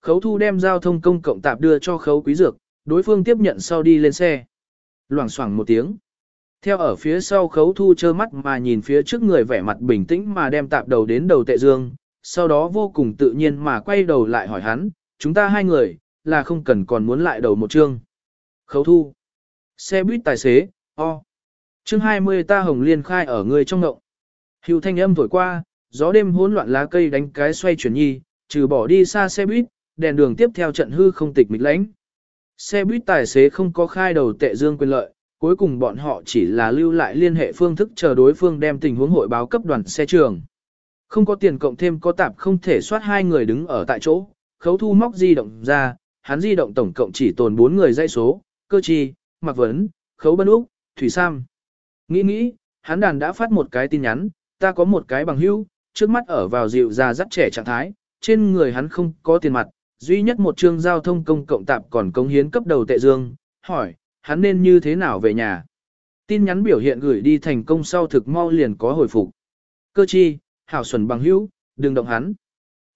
Khấu thu đem giao thông công cộng tạp đưa cho khấu quý dược, đối phương tiếp nhận sau đi lên xe. Loảng xoảng một tiếng. Theo ở phía sau khấu thu chơ mắt mà nhìn phía trước người vẻ mặt bình tĩnh mà đem tạp đầu đến đầu tệ dương, sau đó vô cùng tự nhiên mà quay đầu lại hỏi hắn, chúng ta hai người, là không cần còn muốn lại đầu một chương. Khấu thu. Xe buýt tài xế, o. Chương 20 ta hồng liên khai ở người trong ngộng. Hưu thanh âm thổi qua, gió đêm hỗn loạn lá cây đánh cái xoay chuyển nhi, trừ bỏ đi xa xe buýt, đèn đường tiếp theo trận hư không tịch mịch lãnh. Xe buýt tài xế không có khai đầu tệ dương quyền lợi, cuối cùng bọn họ chỉ là lưu lại liên hệ phương thức chờ đối phương đem tình huống hội báo cấp đoàn xe trường. Không có tiền cộng thêm có tạp không thể soát hai người đứng ở tại chỗ, khấu thu móc di động ra, hắn di động tổng cộng chỉ tồn bốn người dây số, cơ chi, mặc vấn, khấu bân úc, thủy sam. Nghĩ nghĩ, hắn đàn đã phát một cái tin nhắn, ta có một cái bằng hữu, trước mắt ở vào dịu già dắt trẻ trạng thái, trên người hắn không có tiền mặt, duy nhất một chương giao thông công cộng tạp còn cống hiến cấp đầu tệ dương, hỏi, hắn nên như thế nào về nhà. Tin nhắn biểu hiện gửi đi thành công sau thực mau liền có hồi phục. Cơ chi, hảo xuẩn bằng hữu, đừng động hắn.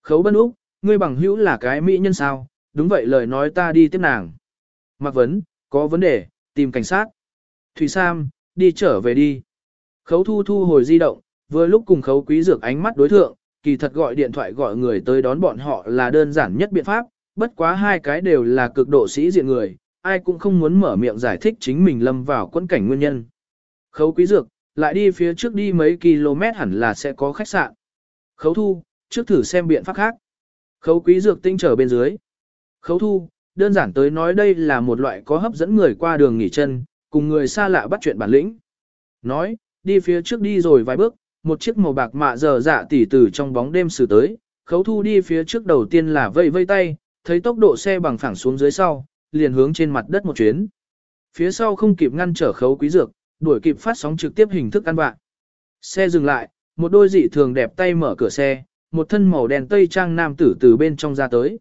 Khấu bân úc, ngươi bằng hữu là cái mỹ nhân sao, đúng vậy lời nói ta đi tiếp nàng. Mạc Vấn, có vấn đề, tìm cảnh sát. Thủy Sam, đi trở về đi. Khấu thu thu hồi di động, vừa lúc cùng khấu quý dược ánh mắt đối thượng, kỳ thật gọi điện thoại gọi người tới đón bọn họ là đơn giản nhất biện pháp, bất quá hai cái đều là cực độ sĩ diện người, ai cũng không muốn mở miệng giải thích chính mình lâm vào quân cảnh nguyên nhân. Khấu quý dược, lại đi phía trước đi mấy km hẳn là sẽ có khách sạn. Khấu thu, trước thử xem biện pháp khác. Khấu quý dược tinh trở bên dưới. Khấu thu, đơn giản tới nói đây là một loại có hấp dẫn người qua đường nghỉ chân, cùng người xa lạ bắt chuyện bản lĩnh. Nói, đi phía trước đi rồi vài bước, một chiếc màu bạc mạ giờ dạ tỉ từ trong bóng đêm xử tới, khấu thu đi phía trước đầu tiên là vây vây tay, thấy tốc độ xe bằng phẳng xuống dưới sau, liền hướng trên mặt đất một chuyến. Phía sau không kịp ngăn trở khấu quý dược, đuổi kịp phát sóng trực tiếp hình thức ăn bạn. Xe dừng lại, một đôi dị thường đẹp tay mở cửa xe, một thân màu đen tây trang nam tử từ bên trong ra tới.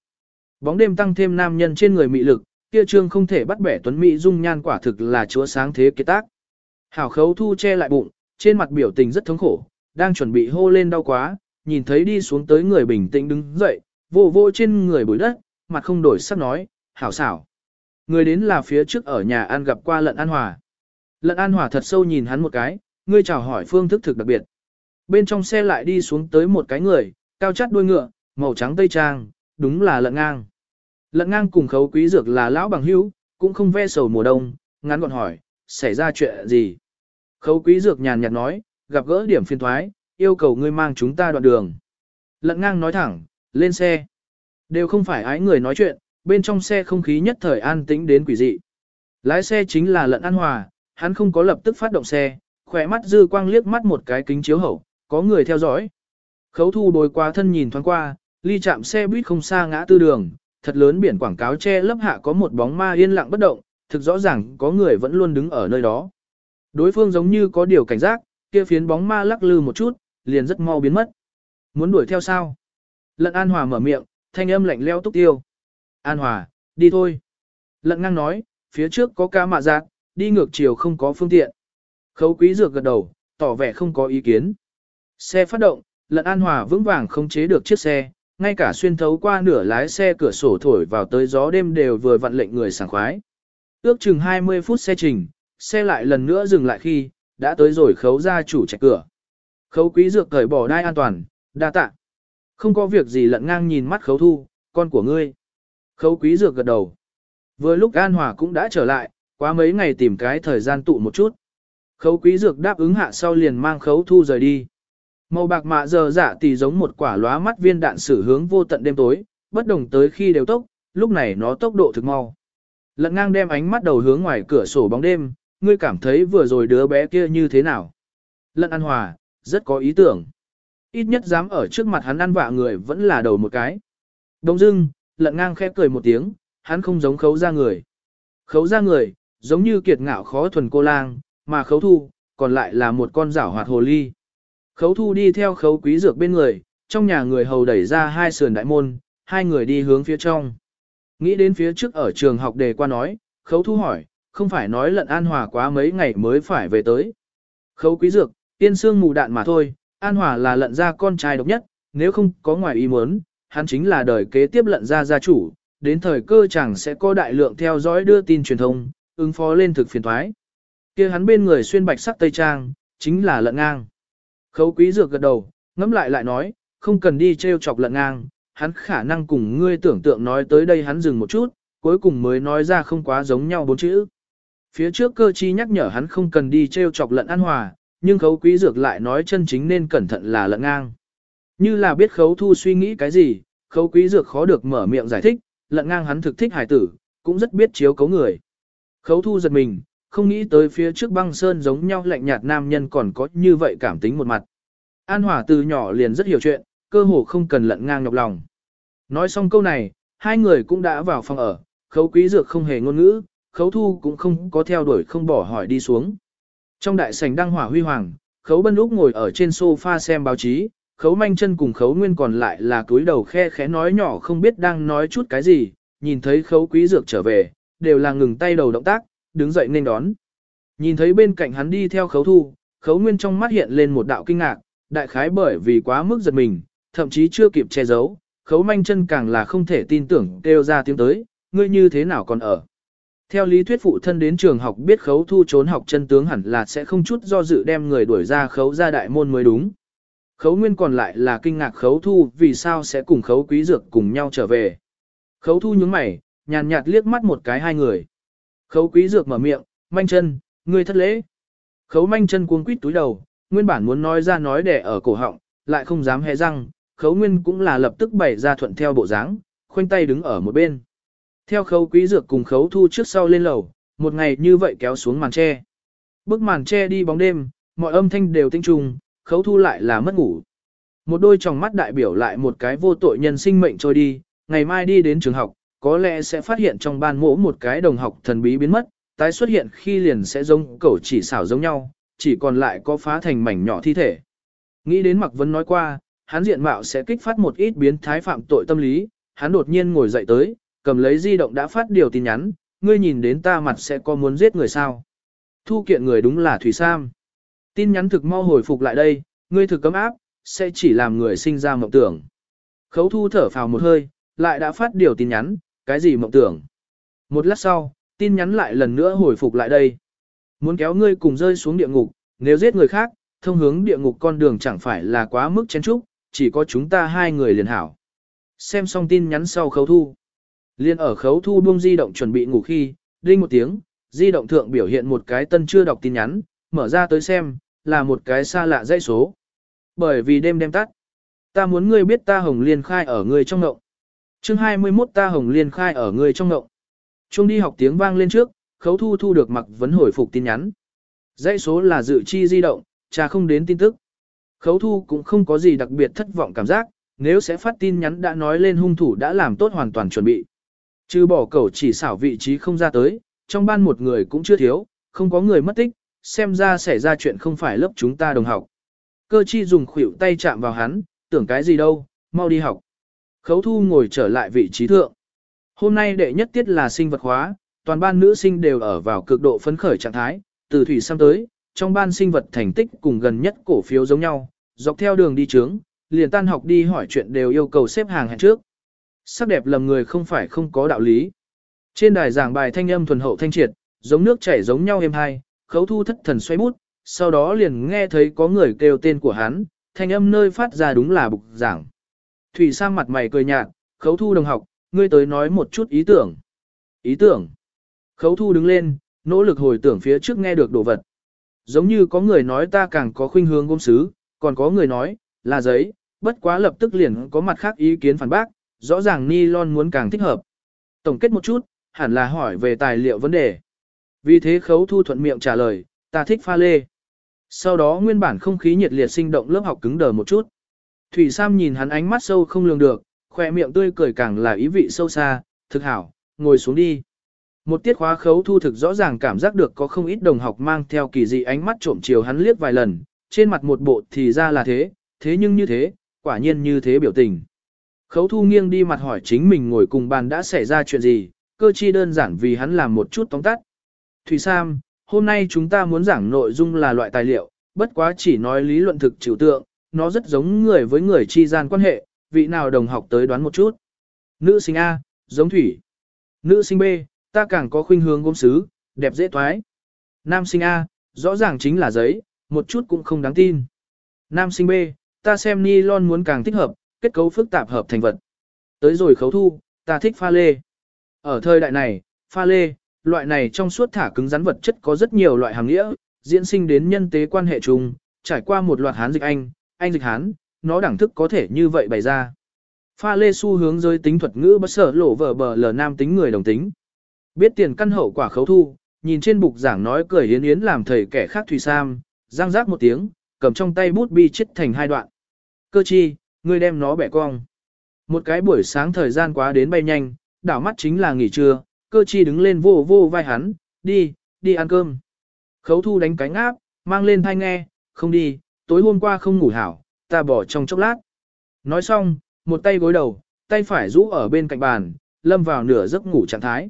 Bóng đêm tăng thêm nam nhân trên người mị lực, kia trương không thể bắt bẻ tuấn mỹ dung nhan quả thực là chúa sáng thế kế tác. Hảo khấu thu che lại bụng, trên mặt biểu tình rất thống khổ, đang chuẩn bị hô lên đau quá, nhìn thấy đi xuống tới người bình tĩnh đứng dậy, vô vô trên người bụi đất, mặt không đổi sắc nói, hảo xảo. Người đến là phía trước ở nhà ăn gặp qua lận an hòa. Lận an hòa thật sâu nhìn hắn một cái, ngươi chào hỏi phương thức thực đặc biệt. Bên trong xe lại đi xuống tới một cái người, cao chắt đuôi ngựa, màu trắng tây trang, đúng là lận ngang. Lận ngang cùng khấu quý dược là lão bằng hữu, cũng không ve sầu mùa đông, ngắn gọn hỏi, xảy ra chuyện gì? Khấu quý dược nhàn nhạt nói, gặp gỡ điểm phiên thoái, yêu cầu ngươi mang chúng ta đoạn đường. Lận ngang nói thẳng, lên xe. Đều không phải ái người nói chuyện, bên trong xe không khí nhất thời an tĩnh đến quỷ dị. Lái xe chính là lận an hòa, hắn không có lập tức phát động xe, khỏe mắt dư quang liếc mắt một cái kính chiếu hậu, có người theo dõi. Khấu thu bồi qua thân nhìn thoáng qua, ly chạm xe buýt không xa ngã tư đường, thật lớn biển quảng cáo che lấp hạ có một bóng ma yên lặng bất động, thực rõ ràng có người vẫn luôn đứng ở nơi đó. Đối phương giống như có điều cảnh giác, kia phiến bóng ma lắc lư một chút, liền rất mau biến mất. Muốn đuổi theo sao? Lận An Hòa mở miệng, thanh âm lạnh leo túc tiêu. An Hòa, đi thôi. Lận ngang nói, phía trước có ca mạ giác, đi ngược chiều không có phương tiện. Khấu quý dược gật đầu, tỏ vẻ không có ý kiến. Xe phát động, lận An Hòa vững vàng không chế được chiếc xe, ngay cả xuyên thấu qua nửa lái xe cửa sổ thổi vào tới gió đêm đều vừa vặn lệnh người sảng khoái. Ước chừng 20 phút xe trình, xe lại lần nữa dừng lại khi, đã tới rồi khấu gia chủ chạy cửa. Khấu quý dược cởi bỏ đai an toàn, đa tạ. Không có việc gì lận ngang nhìn mắt khấu thu, con của ngươi. Khấu quý dược gật đầu. Vừa lúc An Hòa cũng đã trở lại, quá mấy ngày tìm cái thời gian tụ một chút. Khấu quý dược đáp ứng hạ sau liền mang khấu thu rời đi. Màu bạc mạ giờ dạ tỷ giống một quả lóa mắt viên đạn sử hướng vô tận đêm tối, bất đồng tới khi đều tốc, lúc này nó tốc độ thực mau. Lận ngang đem ánh mắt đầu hướng ngoài cửa sổ bóng đêm, ngươi cảm thấy vừa rồi đứa bé kia như thế nào? Lận An Hòa, rất có ý tưởng. Ít nhất dám ở trước mặt hắn ăn vạ người vẫn là đầu một cái. Đông dưng, lận ngang khẽ cười một tiếng, hắn không giống khấu ra người. Khấu ra người, giống như kiệt ngạo khó thuần cô lang, mà khấu thu, còn lại là một con rảo hoạt hồ ly. Khấu thu đi theo khấu quý dược bên người, trong nhà người hầu đẩy ra hai sườn đại môn, hai người đi hướng phía trong. Nghĩ đến phía trước ở trường học đề qua nói, khấu thu hỏi, không phải nói lận an hòa quá mấy ngày mới phải về tới. Khấu quý dược, tiên xương mù đạn mà thôi, an hòa là lận ra con trai độc nhất, nếu không có ngoài ý muốn, hắn chính là đời kế tiếp lận ra gia chủ, đến thời cơ chẳng sẽ có đại lượng theo dõi đưa tin truyền thông, ứng phó lên thực phiền thoái. kia hắn bên người xuyên bạch sắc tây trang, chính là lận ngang. Khấu quý dược gật đầu, ngẫm lại lại nói, không cần đi treo chọc lận ngang, hắn khả năng cùng ngươi tưởng tượng nói tới đây hắn dừng một chút, cuối cùng mới nói ra không quá giống nhau bốn chữ. Phía trước cơ chi nhắc nhở hắn không cần đi treo chọc lận an hòa, nhưng khấu quý dược lại nói chân chính nên cẩn thận là lận ngang. Như là biết khấu thu suy nghĩ cái gì, khấu quý dược khó được mở miệng giải thích, lận ngang hắn thực thích hải tử, cũng rất biết chiếu cấu người. Khấu thu giật mình, không nghĩ tới phía trước băng sơn giống nhau lạnh nhạt nam nhân còn có như vậy cảm tính một mặt. An Hòa từ nhỏ liền rất hiểu chuyện, cơ hồ không cần lận ngang nhọc lòng. Nói xong câu này, hai người cũng đã vào phòng ở, khấu quý dược không hề ngôn ngữ, khấu thu cũng không có theo đuổi không bỏ hỏi đi xuống. Trong đại sảnh đăng hỏa huy hoàng, khấu bân lúc ngồi ở trên sofa xem báo chí, khấu manh chân cùng khấu nguyên còn lại là túi đầu khe khẽ nói nhỏ không biết đang nói chút cái gì, nhìn thấy khấu quý dược trở về, đều là ngừng tay đầu động tác, đứng dậy nên đón. Nhìn thấy bên cạnh hắn đi theo khấu thu, khấu nguyên trong mắt hiện lên một đạo kinh ngạc, đại khái bởi vì quá mức giật mình, thậm chí chưa kịp che giấu, khấu manh chân càng là không thể tin tưởng kêu ra tiếng tới, ngươi như thế nào còn ở. Theo lý thuyết phụ thân đến trường học biết khấu thu trốn học chân tướng hẳn là sẽ không chút do dự đem người đuổi ra khấu ra đại môn mới đúng. Khấu nguyên còn lại là kinh ngạc khấu thu vì sao sẽ cùng khấu quý dược cùng nhau trở về. Khấu thu nhướng mày, nhàn nhạt liếc mắt một cái hai người. Khấu quý dược mở miệng, manh chân, ngươi thất lễ. Khấu manh chân cuống quýt túi đầu, nguyên bản muốn nói ra nói để ở cổ họng, lại không dám hé răng, khấu nguyên cũng là lập tức bày ra thuận theo bộ dáng, khoanh tay đứng ở một bên. Theo khấu quý dược cùng khấu thu trước sau lên lầu, một ngày như vậy kéo xuống màn tre. Bức màn tre đi bóng đêm, mọi âm thanh đều tinh trùng, khấu thu lại là mất ngủ. Một đôi tròng mắt đại biểu lại một cái vô tội nhân sinh mệnh trôi đi, ngày mai đi đến trường học, có lẽ sẽ phát hiện trong ban mỗ một cái đồng học thần bí biến mất, tái xuất hiện khi liền sẽ giống cẩu chỉ xảo giống nhau, chỉ còn lại có phá thành mảnh nhỏ thi thể. Nghĩ đến Mạc Vấn nói qua, hắn diện mạo sẽ kích phát một ít biến thái phạm tội tâm lý, hắn đột nhiên ngồi dậy tới, cầm lấy di động đã phát điều tin nhắn, ngươi nhìn đến ta mặt sẽ có muốn giết người sao. Thu kiện người đúng là Thủy Sam. Tin nhắn thực mau hồi phục lại đây, ngươi thực cấm áp, sẽ chỉ làm người sinh ra mộng tưởng. Khấu thu thở phào một hơi, lại đã phát điều tin nhắn, cái gì mộng tưởng. Một lát sau, tin nhắn lại lần nữa hồi phục lại đây. Muốn kéo ngươi cùng rơi xuống địa ngục, nếu giết người khác, thông hướng địa ngục con đường chẳng phải là quá mức chén trúc, chỉ có chúng ta hai người liền hảo. Xem xong tin nhắn sau khấu thu. Liên ở khấu thu buông di động chuẩn bị ngủ khi, đinh một tiếng, di động thượng biểu hiện một cái tân chưa đọc tin nhắn, mở ra tới xem, là một cái xa lạ dãy số. Bởi vì đêm đêm tắt. Ta muốn ngươi biết ta hồng liên khai ở ngươi trong ngộng. chương 21 ta hồng liên khai ở ngươi trong ngộng. Trung đi học tiếng vang lên trước, khấu thu thu được mặc vấn hồi phục tin nhắn. Dãy số là dự chi di động, cha không đến tin tức. Khấu thu cũng không có gì đặc biệt thất vọng cảm giác, nếu sẽ phát tin nhắn đã nói lên hung thủ đã làm tốt hoàn toàn chuẩn bị. Trừ bỏ cẩu chỉ xảo vị trí không ra tới, trong ban một người cũng chưa thiếu, không có người mất tích, xem ra xảy ra chuyện không phải lớp chúng ta đồng học. Cơ chi dùng khuỷu tay chạm vào hắn, tưởng cái gì đâu, mau đi học. Khấu thu ngồi trở lại vị trí thượng. Hôm nay đệ nhất tiết là sinh vật hóa, toàn ban nữ sinh đều ở vào cực độ phấn khởi trạng thái, từ thủy sang tới, trong ban sinh vật thành tích cùng gần nhất cổ phiếu giống nhau, dọc theo đường đi trướng, liền tan học đi hỏi chuyện đều yêu cầu xếp hàng hẹn trước. Sắc đẹp lầm người không phải không có đạo lý. Trên đài giảng bài thanh âm thuần hậu thanh triệt, giống nước chảy giống nhau êm hai, khấu thu thất thần xoay bút, sau đó liền nghe thấy có người kêu tên của hắn, thanh âm nơi phát ra đúng là bục giảng. Thủy sang mặt mày cười nhạt, khấu thu đồng học, ngươi tới nói một chút ý tưởng. Ý tưởng. Khấu thu đứng lên, nỗ lực hồi tưởng phía trước nghe được đồ vật. Giống như có người nói ta càng có khuynh hướng gôm sứ, còn có người nói, là giấy, bất quá lập tức liền có mặt khác ý kiến phản bác, rõ ràng nylon muốn càng thích hợp. Tổng kết một chút, hẳn là hỏi về tài liệu vấn đề. Vì thế khấu thu thuận miệng trả lời, ta thích pha lê. Sau đó nguyên bản không khí nhiệt liệt sinh động lớp học cứng đờ một chút. Thủy Sam nhìn hắn ánh mắt sâu không lường được, khỏe miệng tươi cười càng là ý vị sâu xa, thực hảo, ngồi xuống đi. Một tiết khóa khấu thu thực rõ ràng cảm giác được có không ít đồng học mang theo kỳ dị ánh mắt trộm chiều hắn liếc vài lần, trên mặt một bộ thì ra là thế, thế nhưng như thế, quả nhiên như thế biểu tình. Khấu thu nghiêng đi mặt hỏi chính mình ngồi cùng bàn đã xảy ra chuyện gì, cơ chi đơn giản vì hắn làm một chút tóm tắt. Thủy Sam, hôm nay chúng ta muốn giảng nội dung là loại tài liệu, bất quá chỉ nói lý luận thực trừu tượng, nó rất giống người với người chi gian quan hệ, vị nào đồng học tới đoán một chút. Nữ sinh A, giống thủy. Nữ sinh B, ta càng có khuynh hướng gốm sứ, đẹp dễ thoái. Nam sinh A, rõ ràng chính là giấy, một chút cũng không đáng tin. Nam sinh B, ta xem nylon muốn càng thích hợp, kết cấu phức tạp hợp thành vật. Tới rồi khấu thu, ta thích pha lê. Ở thời đại này, pha lê, loại này trong suốt thả cứng rắn vật chất có rất nhiều loại hàng nghĩa, diễn sinh đến nhân tế quan hệ chung, trải qua một loạt hán dịch Anh, Anh dịch Hán, nó đẳng thức có thể như vậy bày ra. Pha lê xu hướng giới tính thuật ngữ bất sở lộ vở bờ lờ nam tính người đồng tính. Biết tiền căn hậu quả khấu thu, nhìn trên bục giảng nói cười yến yến làm thầy kẻ khác thủy sam, giang rác một tiếng, cầm trong tay bút bi chết thành hai đoạn. Cơ chi, ngươi đem nó bẻ cong. Một cái buổi sáng thời gian quá đến bay nhanh, đảo mắt chính là nghỉ trưa, cơ chi đứng lên vô vô vai hắn, đi, đi ăn cơm. Khấu thu đánh cánh áp, mang lên thai nghe, không đi, tối hôm qua không ngủ hảo, ta bỏ trong chốc lát. Nói xong, một tay gối đầu, tay phải rũ ở bên cạnh bàn, lâm vào nửa giấc ngủ trạng thái.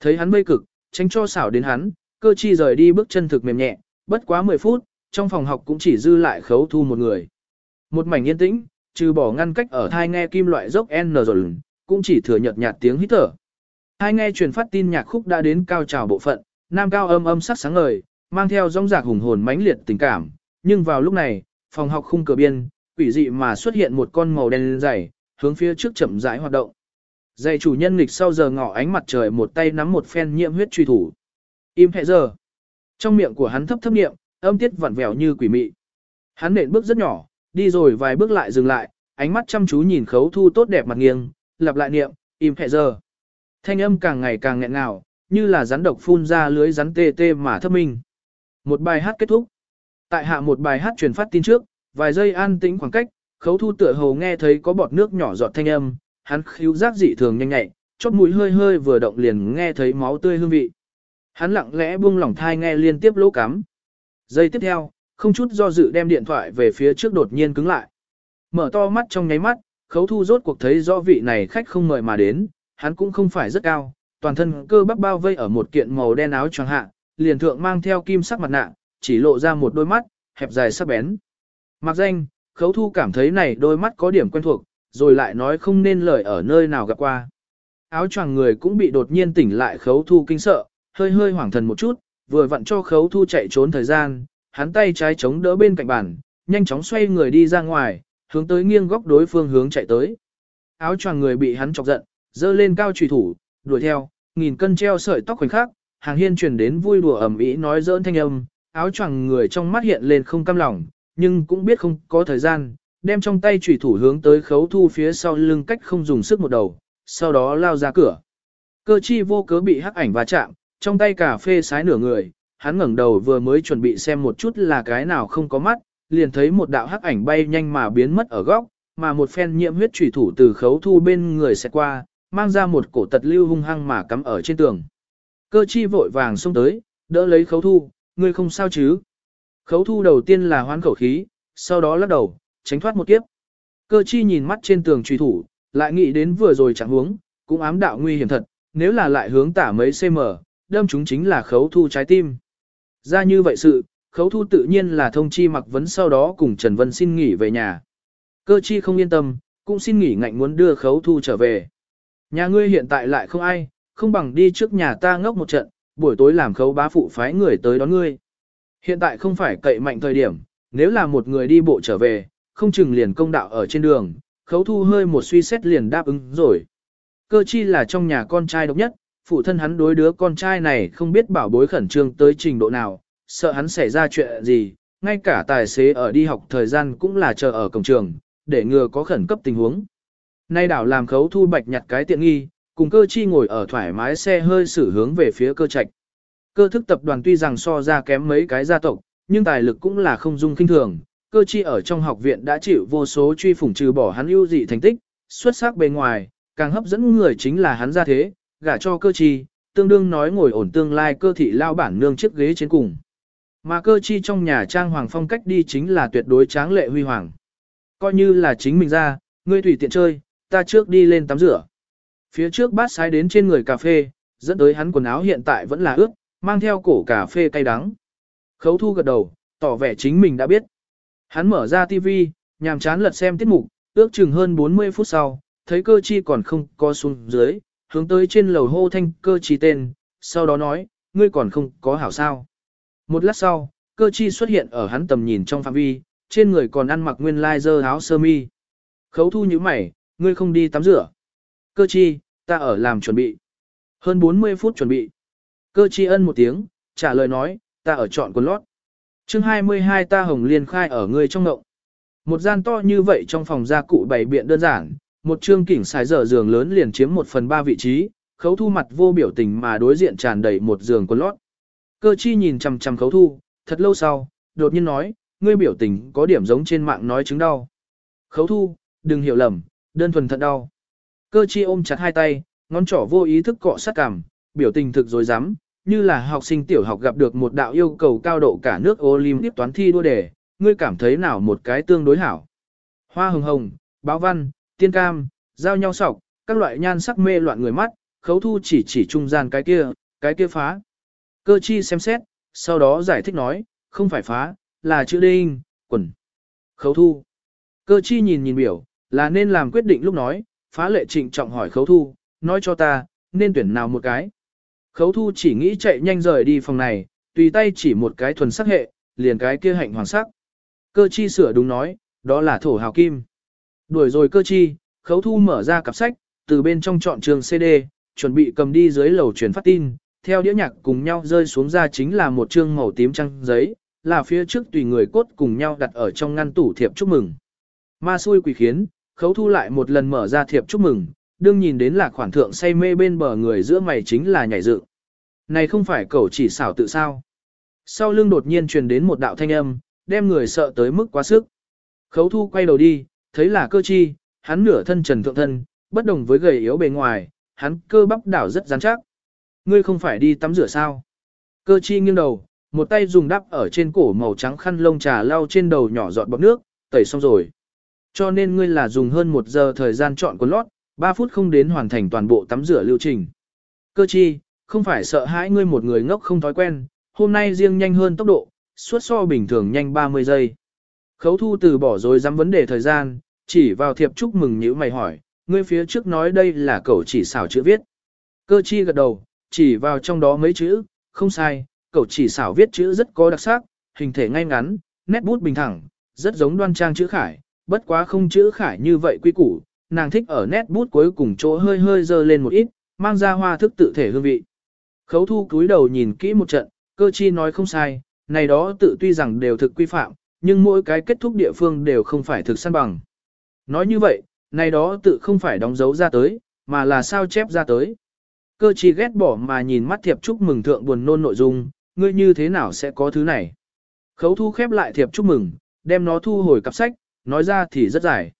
Thấy hắn mây cực, tránh cho xảo đến hắn, cơ chi rời đi bước chân thực mềm nhẹ, bất quá 10 phút, trong phòng học cũng chỉ dư lại khấu thu một người. Một mảnh yên tĩnh, trừ bỏ ngăn cách ở thai nghe kim loại dốc N rồi, cũng chỉ thừa nhợt nhạt tiếng hít thở. Hai nghe truyền phát tin nhạc khúc đã đến cao trào bộ phận, nam cao âm âm sắc sáng ngời, mang theo rong rạc hùng hồn mãnh liệt tình cảm, nhưng vào lúc này, phòng học khung cửa biên, quỷ dị mà xuất hiện một con màu đen dày, hướng phía trước chậm rãi hoạt động. Dày chủ nhân nghịch sau giờ ngọ ánh mặt trời một tay nắm một phen nhiễm huyết truy thủ. Im hẹ giờ. Trong miệng của hắn thấp thấp niệm, âm tiết vặn vẹo như quỷ mị. Hắn nện bước rất nhỏ, đi rồi vài bước lại dừng lại, ánh mắt chăm chú nhìn khấu thu tốt đẹp mặt nghiêng, lặp lại niệm, im hẹ giờ. Thanh âm càng ngày càng nghẹn ngào, như là rắn độc phun ra lưới rắn tê tê mà thấp minh. Một bài hát kết thúc. Tại hạ một bài hát truyền phát tin trước, vài giây an tĩnh khoảng cách, khấu thu tựa hồ nghe thấy có bọt nước nhỏ giọt thanh âm, hắn khíu giác dị thường nhanh nhạy, chót mũi hơi hơi vừa động liền nghe thấy máu tươi hương vị. Hắn lặng lẽ buông lỏng thai nghe liên tiếp lỗ cắm. Giây tiếp theo, không chút do dự đem điện thoại về phía trước đột nhiên cứng lại. Mở to mắt trong nháy mắt, khấu thu rốt cuộc thấy do vị này khách không mời mà đến, hắn cũng không phải rất cao, toàn thân cơ bắp bao vây ở một kiện màu đen áo choàng hạ, liền thượng mang theo kim sắc mặt nạ, chỉ lộ ra một đôi mắt, hẹp dài sắc bén. Mặc danh, khấu thu cảm thấy này đôi mắt có điểm quen thuộc, rồi lại nói không nên lời ở nơi nào gặp qua. Áo choàng người cũng bị đột nhiên tỉnh lại khấu thu kinh sợ, hơi hơi hoảng thần một chút, vừa vặn cho khấu thu chạy trốn thời gian, hắn tay trái chống đỡ bên cạnh bàn, nhanh chóng xoay người đi ra ngoài, hướng tới nghiêng góc đối phương hướng chạy tới. Áo choàng người bị hắn chọc giận, dơ lên cao trùy thủ, đuổi theo, nghìn cân treo sợi tóc khoảnh khắc, hàng hiên truyền đến vui đùa ẩm ý nói dỡn thanh âm, áo choàng người trong mắt hiện lên không cam lòng, nhưng cũng biết không có thời gian, đem trong tay trùy thủ hướng tới khấu thu phía sau lưng cách không dùng sức một đầu, sau đó lao ra cửa. Cơ chi vô cớ bị hắc ảnh va chạm, trong tay cà phê sái nửa người, hắn ngẩng đầu vừa mới chuẩn bị xem một chút là cái nào không có mắt, liền thấy một đạo hắc ảnh bay nhanh mà biến mất ở góc, mà một phen nhiễm huyết trùy thủ từ khấu thu bên người sẽ qua, mang ra một cổ tật lưu hung hăng mà cắm ở trên tường. Cơ chi vội vàng xông tới, đỡ lấy khấu thu, ngươi không sao chứ. Khấu thu đầu tiên là hoán khẩu khí, sau đó lắc đầu, tránh thoát một kiếp. Cơ chi nhìn mắt trên tường truy thủ, lại nghĩ đến vừa rồi chẳng hướng, cũng ám đạo nguy hiểm thật, nếu là lại hướng tả mấy cm, đâm chúng chính là khấu thu trái tim. Ra như vậy sự, khấu thu tự nhiên là thông chi mặc vấn sau đó cùng Trần Vân xin nghỉ về nhà. Cơ chi không yên tâm, cũng xin nghỉ ngạnh muốn đưa khấu thu trở về. Nhà ngươi hiện tại lại không ai, không bằng đi trước nhà ta ngốc một trận, buổi tối làm khấu bá phụ phái người tới đón ngươi. Hiện tại không phải cậy mạnh thời điểm, nếu là một người đi bộ trở về, không chừng liền công đạo ở trên đường, khấu thu hơi một suy xét liền đáp ứng rồi. Cơ chi là trong nhà con trai độc nhất, phụ thân hắn đối đứa con trai này không biết bảo bối khẩn trương tới trình độ nào, sợ hắn xảy ra chuyện gì, ngay cả tài xế ở đi học thời gian cũng là chờ ở cổng trường, để ngừa có khẩn cấp tình huống. Nay đảo làm khấu thu bạch nhặt cái tiện nghi, cùng cơ chi ngồi ở thoải mái xe hơi xử hướng về phía cơ trạch. Cơ thức tập đoàn tuy rằng so ra kém mấy cái gia tộc, nhưng tài lực cũng là không dung kinh thường. Cơ chi ở trong học viện đã chịu vô số truy phủng trừ bỏ hắn ưu dị thành tích, xuất sắc bề ngoài, càng hấp dẫn người chính là hắn ra thế, gả cho cơ chi, tương đương nói ngồi ổn tương lai cơ thị lao bản nương chiếc ghế trên cùng. Mà cơ chi trong nhà trang hoàng phong cách đi chính là tuyệt đối tráng lệ huy hoàng. Coi như là chính mình ra, ngươi tùy tiện chơi, ta trước đi lên tắm rửa. Phía trước bát sái đến trên người cà phê, dẫn tới hắn quần áo hiện tại vẫn là ướt, mang theo cổ cà phê cay đắng. Khấu thu gật đầu, tỏ vẻ chính mình đã biết. Hắn mở ra TV, nhàm chán lật xem tiết mục, ước chừng hơn 40 phút sau, thấy cơ chi còn không có xuống dưới, hướng tới trên lầu hô thanh cơ chi tên, sau đó nói, ngươi còn không có hảo sao. Một lát sau, cơ chi xuất hiện ở hắn tầm nhìn trong phạm vi, trên người còn ăn mặc nguyên lai dơ áo sơ mi. Khấu thu như mày, ngươi không đi tắm rửa. Cơ chi, ta ở làm chuẩn bị. Hơn 40 phút chuẩn bị. Cơ chi ân một tiếng, trả lời nói, ta ở chọn quần lót. chương 22 ta hồng liên khai ở ngươi trong ngộng. Một gian to như vậy trong phòng gia cụ bày biện đơn giản, một trương kỉnh xài dở giường lớn liền chiếm một phần ba vị trí, khấu thu mặt vô biểu tình mà đối diện tràn đầy một giường quần lót. Cơ chi nhìn chằm chằm khấu thu, thật lâu sau, đột nhiên nói, ngươi biểu tình có điểm giống trên mạng nói chứng đau. Khấu thu, đừng hiểu lầm, đơn thuần thật đau. Cơ chi ôm chặt hai tay, ngón trỏ vô ý thức cọ sát cằm, biểu tình thực dối rắm như là học sinh tiểu học gặp được một đạo yêu cầu cao độ cả nước Olympic toán thi đua đề, ngươi cảm thấy nào một cái tương đối hảo. Hoa hồng hồng, báo văn, tiên cam, giao nhau sọc, các loại nhan sắc mê loạn người mắt, khấu thu chỉ chỉ trung gian cái kia, cái kia phá. Cơ chi xem xét, sau đó giải thích nói, không phải phá, là chữ đinh, quần. Khấu thu. Cơ chi nhìn nhìn biểu, là nên làm quyết định lúc nói, phá lệ trịnh trọng hỏi khấu thu, nói cho ta, nên tuyển nào một cái. Khấu thu chỉ nghĩ chạy nhanh rời đi phòng này, tùy tay chỉ một cái thuần sắc hệ, liền cái kia hạnh hoàng sắc. Cơ chi sửa đúng nói, đó là thổ hào kim. Đuổi rồi cơ chi, khấu thu mở ra cặp sách, từ bên trong chọn trường CD, chuẩn bị cầm đi dưới lầu truyền phát tin, theo đĩa nhạc cùng nhau rơi xuống ra chính là một chương màu tím trăng giấy, là phía trước tùy người cốt cùng nhau đặt ở trong ngăn tủ thiệp chúc mừng. Ma xui quỷ khiến, khấu thu lại một lần mở ra thiệp chúc mừng, đương nhìn đến là khoản thượng say mê bên bờ người giữa mày chính là nhảy dựng. Này không phải cậu chỉ xảo tự sao. Sau lưng đột nhiên truyền đến một đạo thanh âm, đem người sợ tới mức quá sức. Khấu thu quay đầu đi, thấy là cơ chi, hắn nửa thân trần thượng thân, bất đồng với gầy yếu bề ngoài, hắn cơ bắp đảo rất rắn chắc. Ngươi không phải đi tắm rửa sao? Cơ chi nghiêng đầu, một tay dùng đắp ở trên cổ màu trắng khăn lông trà lau trên đầu nhỏ giọt bọt nước, tẩy xong rồi. Cho nên ngươi là dùng hơn một giờ thời gian chọn quần lót, 3 phút không đến hoàn thành toàn bộ tắm rửa lưu trình. Cơ chi, không phải sợ hãi ngươi một người ngốc không thói quen, hôm nay riêng nhanh hơn tốc độ, suốt so bình thường nhanh 30 giây. Khấu thu từ bỏ rồi dám vấn đề thời gian, chỉ vào thiệp chúc mừng như mày hỏi, ngươi phía trước nói đây là cậu chỉ xảo chữ viết. Cơ chi gật đầu, chỉ vào trong đó mấy chữ, không sai, cậu chỉ xảo viết chữ rất có đặc sắc, hình thể ngay ngắn, nét bút bình thẳng, rất giống đoan trang chữ khải, bất quá không chữ khải như vậy quy củ, nàng thích ở nét bút cuối cùng chỗ hơi hơi dơ lên một ít, mang ra hoa thức tự thể hương vị. Khấu thu cúi đầu nhìn kỹ một trận, cơ chi nói không sai, này đó tự tuy rằng đều thực quy phạm, nhưng mỗi cái kết thúc địa phương đều không phải thực săn bằng. Nói như vậy, này đó tự không phải đóng dấu ra tới, mà là sao chép ra tới. Cơ chi ghét bỏ mà nhìn mắt thiệp chúc mừng thượng buồn nôn nội dung, ngươi như thế nào sẽ có thứ này. Khấu thu khép lại thiệp chúc mừng, đem nó thu hồi cặp sách, nói ra thì rất dài.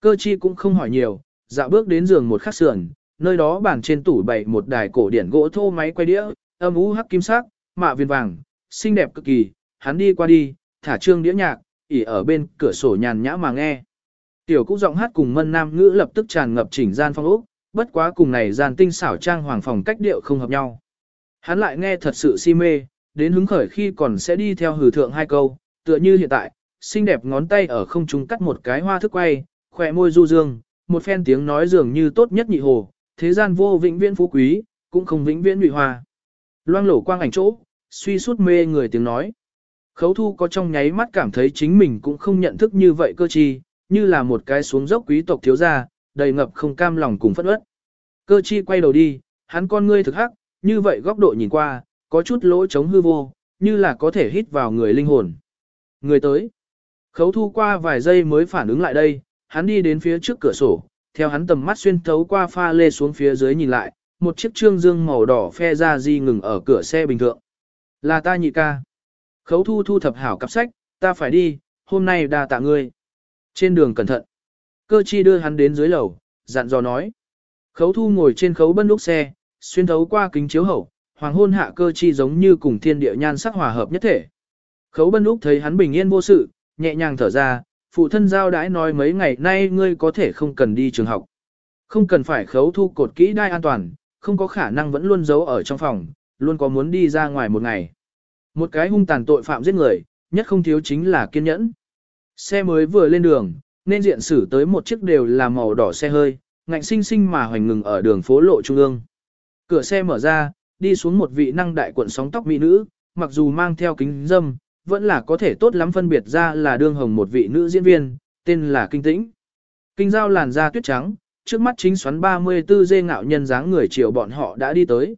Cơ chi cũng không hỏi nhiều, dạo bước đến giường một khắc sườn, nơi đó bàn trên tủ bày một đài cổ điển gỗ thô máy quay đĩa, âm ú hắc kim sắc, mạ viên vàng, xinh đẹp cực kỳ, hắn đi qua đi, thả trương đĩa nhạc, ỉ ở bên cửa sổ nhàn nhã mà nghe. Tiểu cũ giọng hát cùng mân nam ngữ lập tức tràn ngập chỉnh gian phong ốc, bất quá cùng này gian tinh xảo trang hoàng phòng cách điệu không hợp nhau. Hắn lại nghe thật sự si mê, đến hứng khởi khi còn sẽ đi theo hử thượng hai câu, tựa như hiện tại, xinh đẹp ngón tay ở không trung cắt một cái hoa thức quay, khỏe môi du dương, một phen tiếng nói dường như tốt nhất nhị hồ, thế gian vô vĩnh viễn phú quý, cũng không vĩnh viễn nhụy hoa. Loang lổ quang ảnh chỗ, suy suốt mê người tiếng nói. Khấu thu có trong nháy mắt cảm thấy chính mình cũng không nhận thức như vậy cơ chi, như là một cái xuống dốc quý tộc thiếu gia, đầy ngập không cam lòng cùng phẫn uất. Cơ chi quay đầu đi, hắn con ngươi thực hắc, như vậy góc độ nhìn qua, có chút lỗ chống hư vô, như là có thể hít vào người linh hồn. Người tới. Khấu thu qua vài giây mới phản ứng lại đây, hắn đi đến phía trước cửa sổ, theo hắn tầm mắt xuyên thấu qua pha lê xuống phía dưới nhìn lại, một chiếc trương dương màu đỏ phe ra di ngừng ở cửa xe bình thường. Là ta nhị ca. Khấu thu thu thập hảo cặp sách, ta phải đi, hôm nay đa tạ ngươi. Trên đường cẩn thận. Cơ chi đưa hắn đến dưới lầu, dặn dò nói. Khấu thu ngồi trên khấu bân lúc xe, xuyên thấu qua kính chiếu hậu, hoàng hôn hạ cơ chi giống như cùng thiên địa nhan sắc hòa hợp nhất thể. Khấu bân lúc thấy hắn bình yên vô sự, nhẹ nhàng thở ra, phụ thân giao đãi nói mấy ngày nay ngươi có thể không cần đi trường học. Không cần phải khấu thu cột kỹ đai an toàn, không có khả năng vẫn luôn giấu ở trong phòng, luôn có muốn đi ra ngoài một ngày. Một cái hung tàn tội phạm giết người, nhất không thiếu chính là kiên nhẫn. Xe mới vừa lên đường, Nên diện xử tới một chiếc đều là màu đỏ xe hơi, ngạnh sinh sinh mà hoành ngừng ở đường phố lộ trung ương. Cửa xe mở ra, đi xuống một vị năng đại cuộn sóng tóc mỹ nữ, mặc dù mang theo kính dâm, vẫn là có thể tốt lắm phân biệt ra là đương hồng một vị nữ diễn viên, tên là Kinh Tĩnh. Kinh giao làn da tuyết trắng, trước mắt chính xoắn 34 dê ngạo nhân dáng người chiều bọn họ đã đi tới.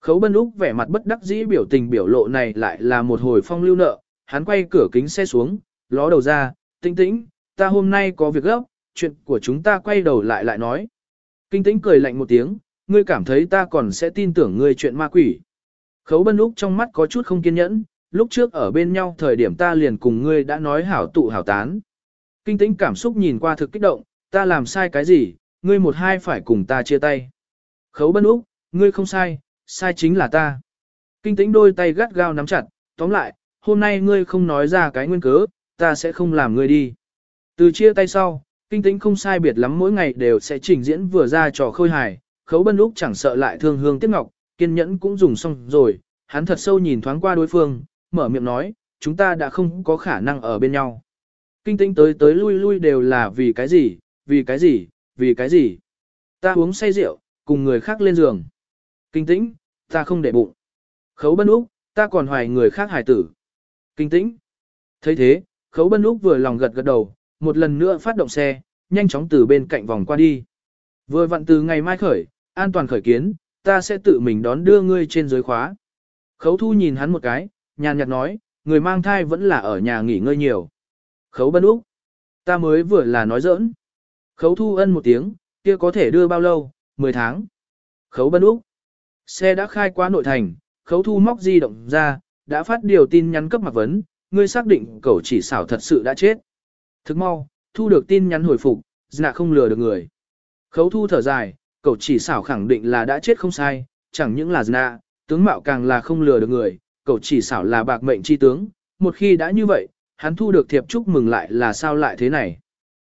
Khấu Bân Úc vẻ mặt bất đắc dĩ biểu tình biểu lộ này lại là một hồi phong lưu nợ, hắn quay cửa kính xe xuống, ló đầu ra, tĩnh tĩnh, ta hôm nay có việc gấp, chuyện của chúng ta quay đầu lại lại nói. Kinh tĩnh cười lạnh một tiếng, ngươi cảm thấy ta còn sẽ tin tưởng ngươi chuyện ma quỷ. Khấu Bân Úc trong mắt có chút không kiên nhẫn, lúc trước ở bên nhau thời điểm ta liền cùng ngươi đã nói hảo tụ hảo tán. Kinh tĩnh cảm xúc nhìn qua thực kích động, ta làm sai cái gì, ngươi một hai phải cùng ta chia tay. Khấu Bân Úc, ngươi không sai, sai chính là ta. Kinh tĩnh đôi tay gắt gao nắm chặt, tóm lại, hôm nay ngươi không nói ra cái nguyên cớ, ta sẽ không làm ngươi đi. Từ chia tay sau, kinh tĩnh không sai biệt lắm mỗi ngày đều sẽ trình diễn vừa ra trò khôi hài, khấu bân lúc chẳng sợ lại thương hương tiếc ngọc, kiên nhẫn cũng dùng xong rồi, hắn thật sâu nhìn thoáng qua đối phương, mở miệng nói, chúng ta đã không có khả năng ở bên nhau. Kinh tĩnh tới tới lui lui đều là vì cái gì, vì cái gì, vì cái gì. Ta uống say rượu, cùng người khác lên giường. Kinh tĩnh, ta không để bụng. Khấu bân úc, ta còn hoài người khác hài tử. Kinh tĩnh. thấy thế, khấu bân úc vừa lòng gật gật đầu, một lần nữa phát động xe, nhanh chóng từ bên cạnh vòng qua đi. Vừa vặn từ ngày mai khởi, an toàn khởi kiến, ta sẽ tự mình đón đưa ngươi trên dưới khóa. Khấu thu nhìn hắn một cái, nhàn nhạt nói, người mang thai vẫn là ở nhà nghỉ ngơi nhiều. Khấu bân úc. Ta mới vừa là nói giỡn. Khấu thu ân một tiếng, kia có thể đưa bao lâu, 10 tháng. Khấu bân úc. Xe đã khai qua nội thành, khấu thu móc di động ra, đã phát điều tin nhắn cấp mặc vấn, ngươi xác định cậu chỉ xảo thật sự đã chết. Thức mau, thu được tin nhắn hồi phục, dạ không lừa được người. Khấu thu thở dài, cậu chỉ xảo khẳng định là đã chết không sai, chẳng những là dạ, tướng mạo càng là không lừa được người, cậu chỉ xảo là bạc mệnh chi tướng, một khi đã như vậy, hắn thu được thiệp chúc mừng lại là sao lại thế này.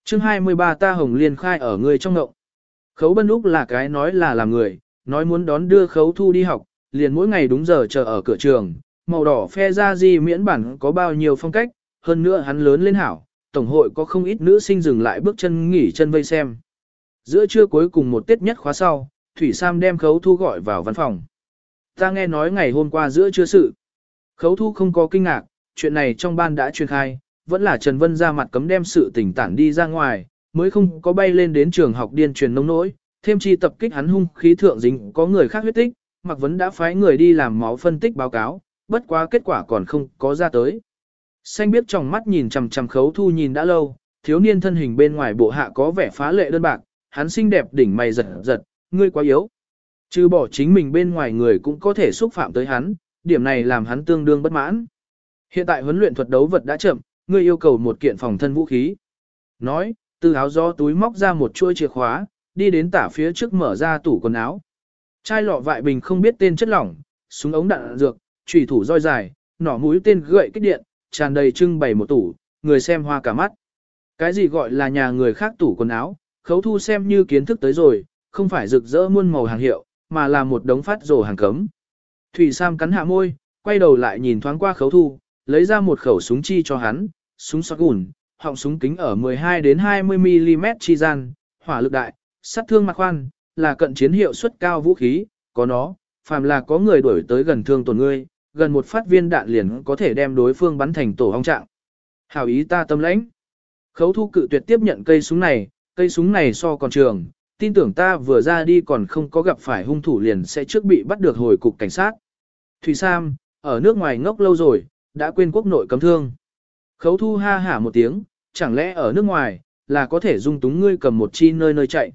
chương 23 ta hồng liên khai ở người trong ngộng. Khấu bân úc là cái nói là làm người, nói muốn đón đưa khấu thu đi học, liền mỗi ngày đúng giờ chờ ở cửa trường, màu đỏ phe ra gì miễn bản có bao nhiêu phong cách, hơn nữa hắn lớn lên hảo, tổng hội có không ít nữ sinh dừng lại bước chân nghỉ chân vây xem. Giữa trưa cuối cùng một tiết nhất khóa sau, Thủy Sam đem khấu thu gọi vào văn phòng. Ta nghe nói ngày hôm qua giữa trưa sự. Khấu thu không có kinh ngạc, chuyện này trong ban đã truyền khai, vẫn là Trần Vân ra mặt cấm đem sự tình tản đi ra ngoài, mới không có bay lên đến trường học điên truyền nông nỗi, thêm chi tập kích hắn hung khí thượng dính có người khác huyết tích, Mạc Vấn đã phái người đi làm máu phân tích báo cáo, bất quá kết quả còn không có ra tới. Xanh biết trong mắt nhìn chằm chằm khấu thu nhìn đã lâu, thiếu niên thân hình bên ngoài bộ hạ có vẻ phá lệ đơn bạc, hắn xinh đẹp đỉnh mày giật giật, ngươi quá yếu. Chứ bỏ chính mình bên ngoài người cũng có thể xúc phạm tới hắn, điểm này làm hắn tương đương bất mãn. Hiện tại huấn luyện thuật đấu vật đã chậm, ngươi yêu cầu một kiện phòng thân vũ khí. Nói, từ áo gió túi móc ra một chuôi chìa khóa, đi đến tả phía trước mở ra tủ quần áo. Chai lọ vại bình không biết tên chất lỏng, súng ống đạn dược, chủy thủ roi dài, nỏ mũi tên gậy kích điện, tràn đầy trưng bày một tủ, người xem hoa cả mắt. Cái gì gọi là nhà người khác tủ quần áo, khấu thu xem như kiến thức tới rồi, không phải rực rỡ muôn màu hàng hiệu, mà là một đống phát rổ hàng cấm. Thủy Sam cắn hạ môi, quay đầu lại nhìn thoáng qua khấu thu, lấy ra một khẩu súng chi cho hắn, súng sọt gùn, họng súng kính ở 12 đến 20 mm chi gian, hỏa lực đại, sát thương mặt khoan, là cận chiến hiệu suất cao vũ khí, có nó, phàm là có người đuổi tới gần thương tổn ngươi, gần một phát viên đạn liền có thể đem đối phương bắn thành tổ hong trạng. Hảo ý ta tâm lãnh. Khấu thu cự tuyệt tiếp nhận cây súng này, cây súng này so còn trường, tin tưởng ta vừa ra đi còn không có gặp phải hung thủ liền sẽ trước bị bắt được hồi cục cảnh sát. Thủy Sam, ở nước ngoài ngốc lâu rồi, đã quên quốc nội cấm thương. Khấu thu ha hả một tiếng, chẳng lẽ ở nước ngoài, là có thể dung túng ngươi cầm một chi nơi nơi chạy.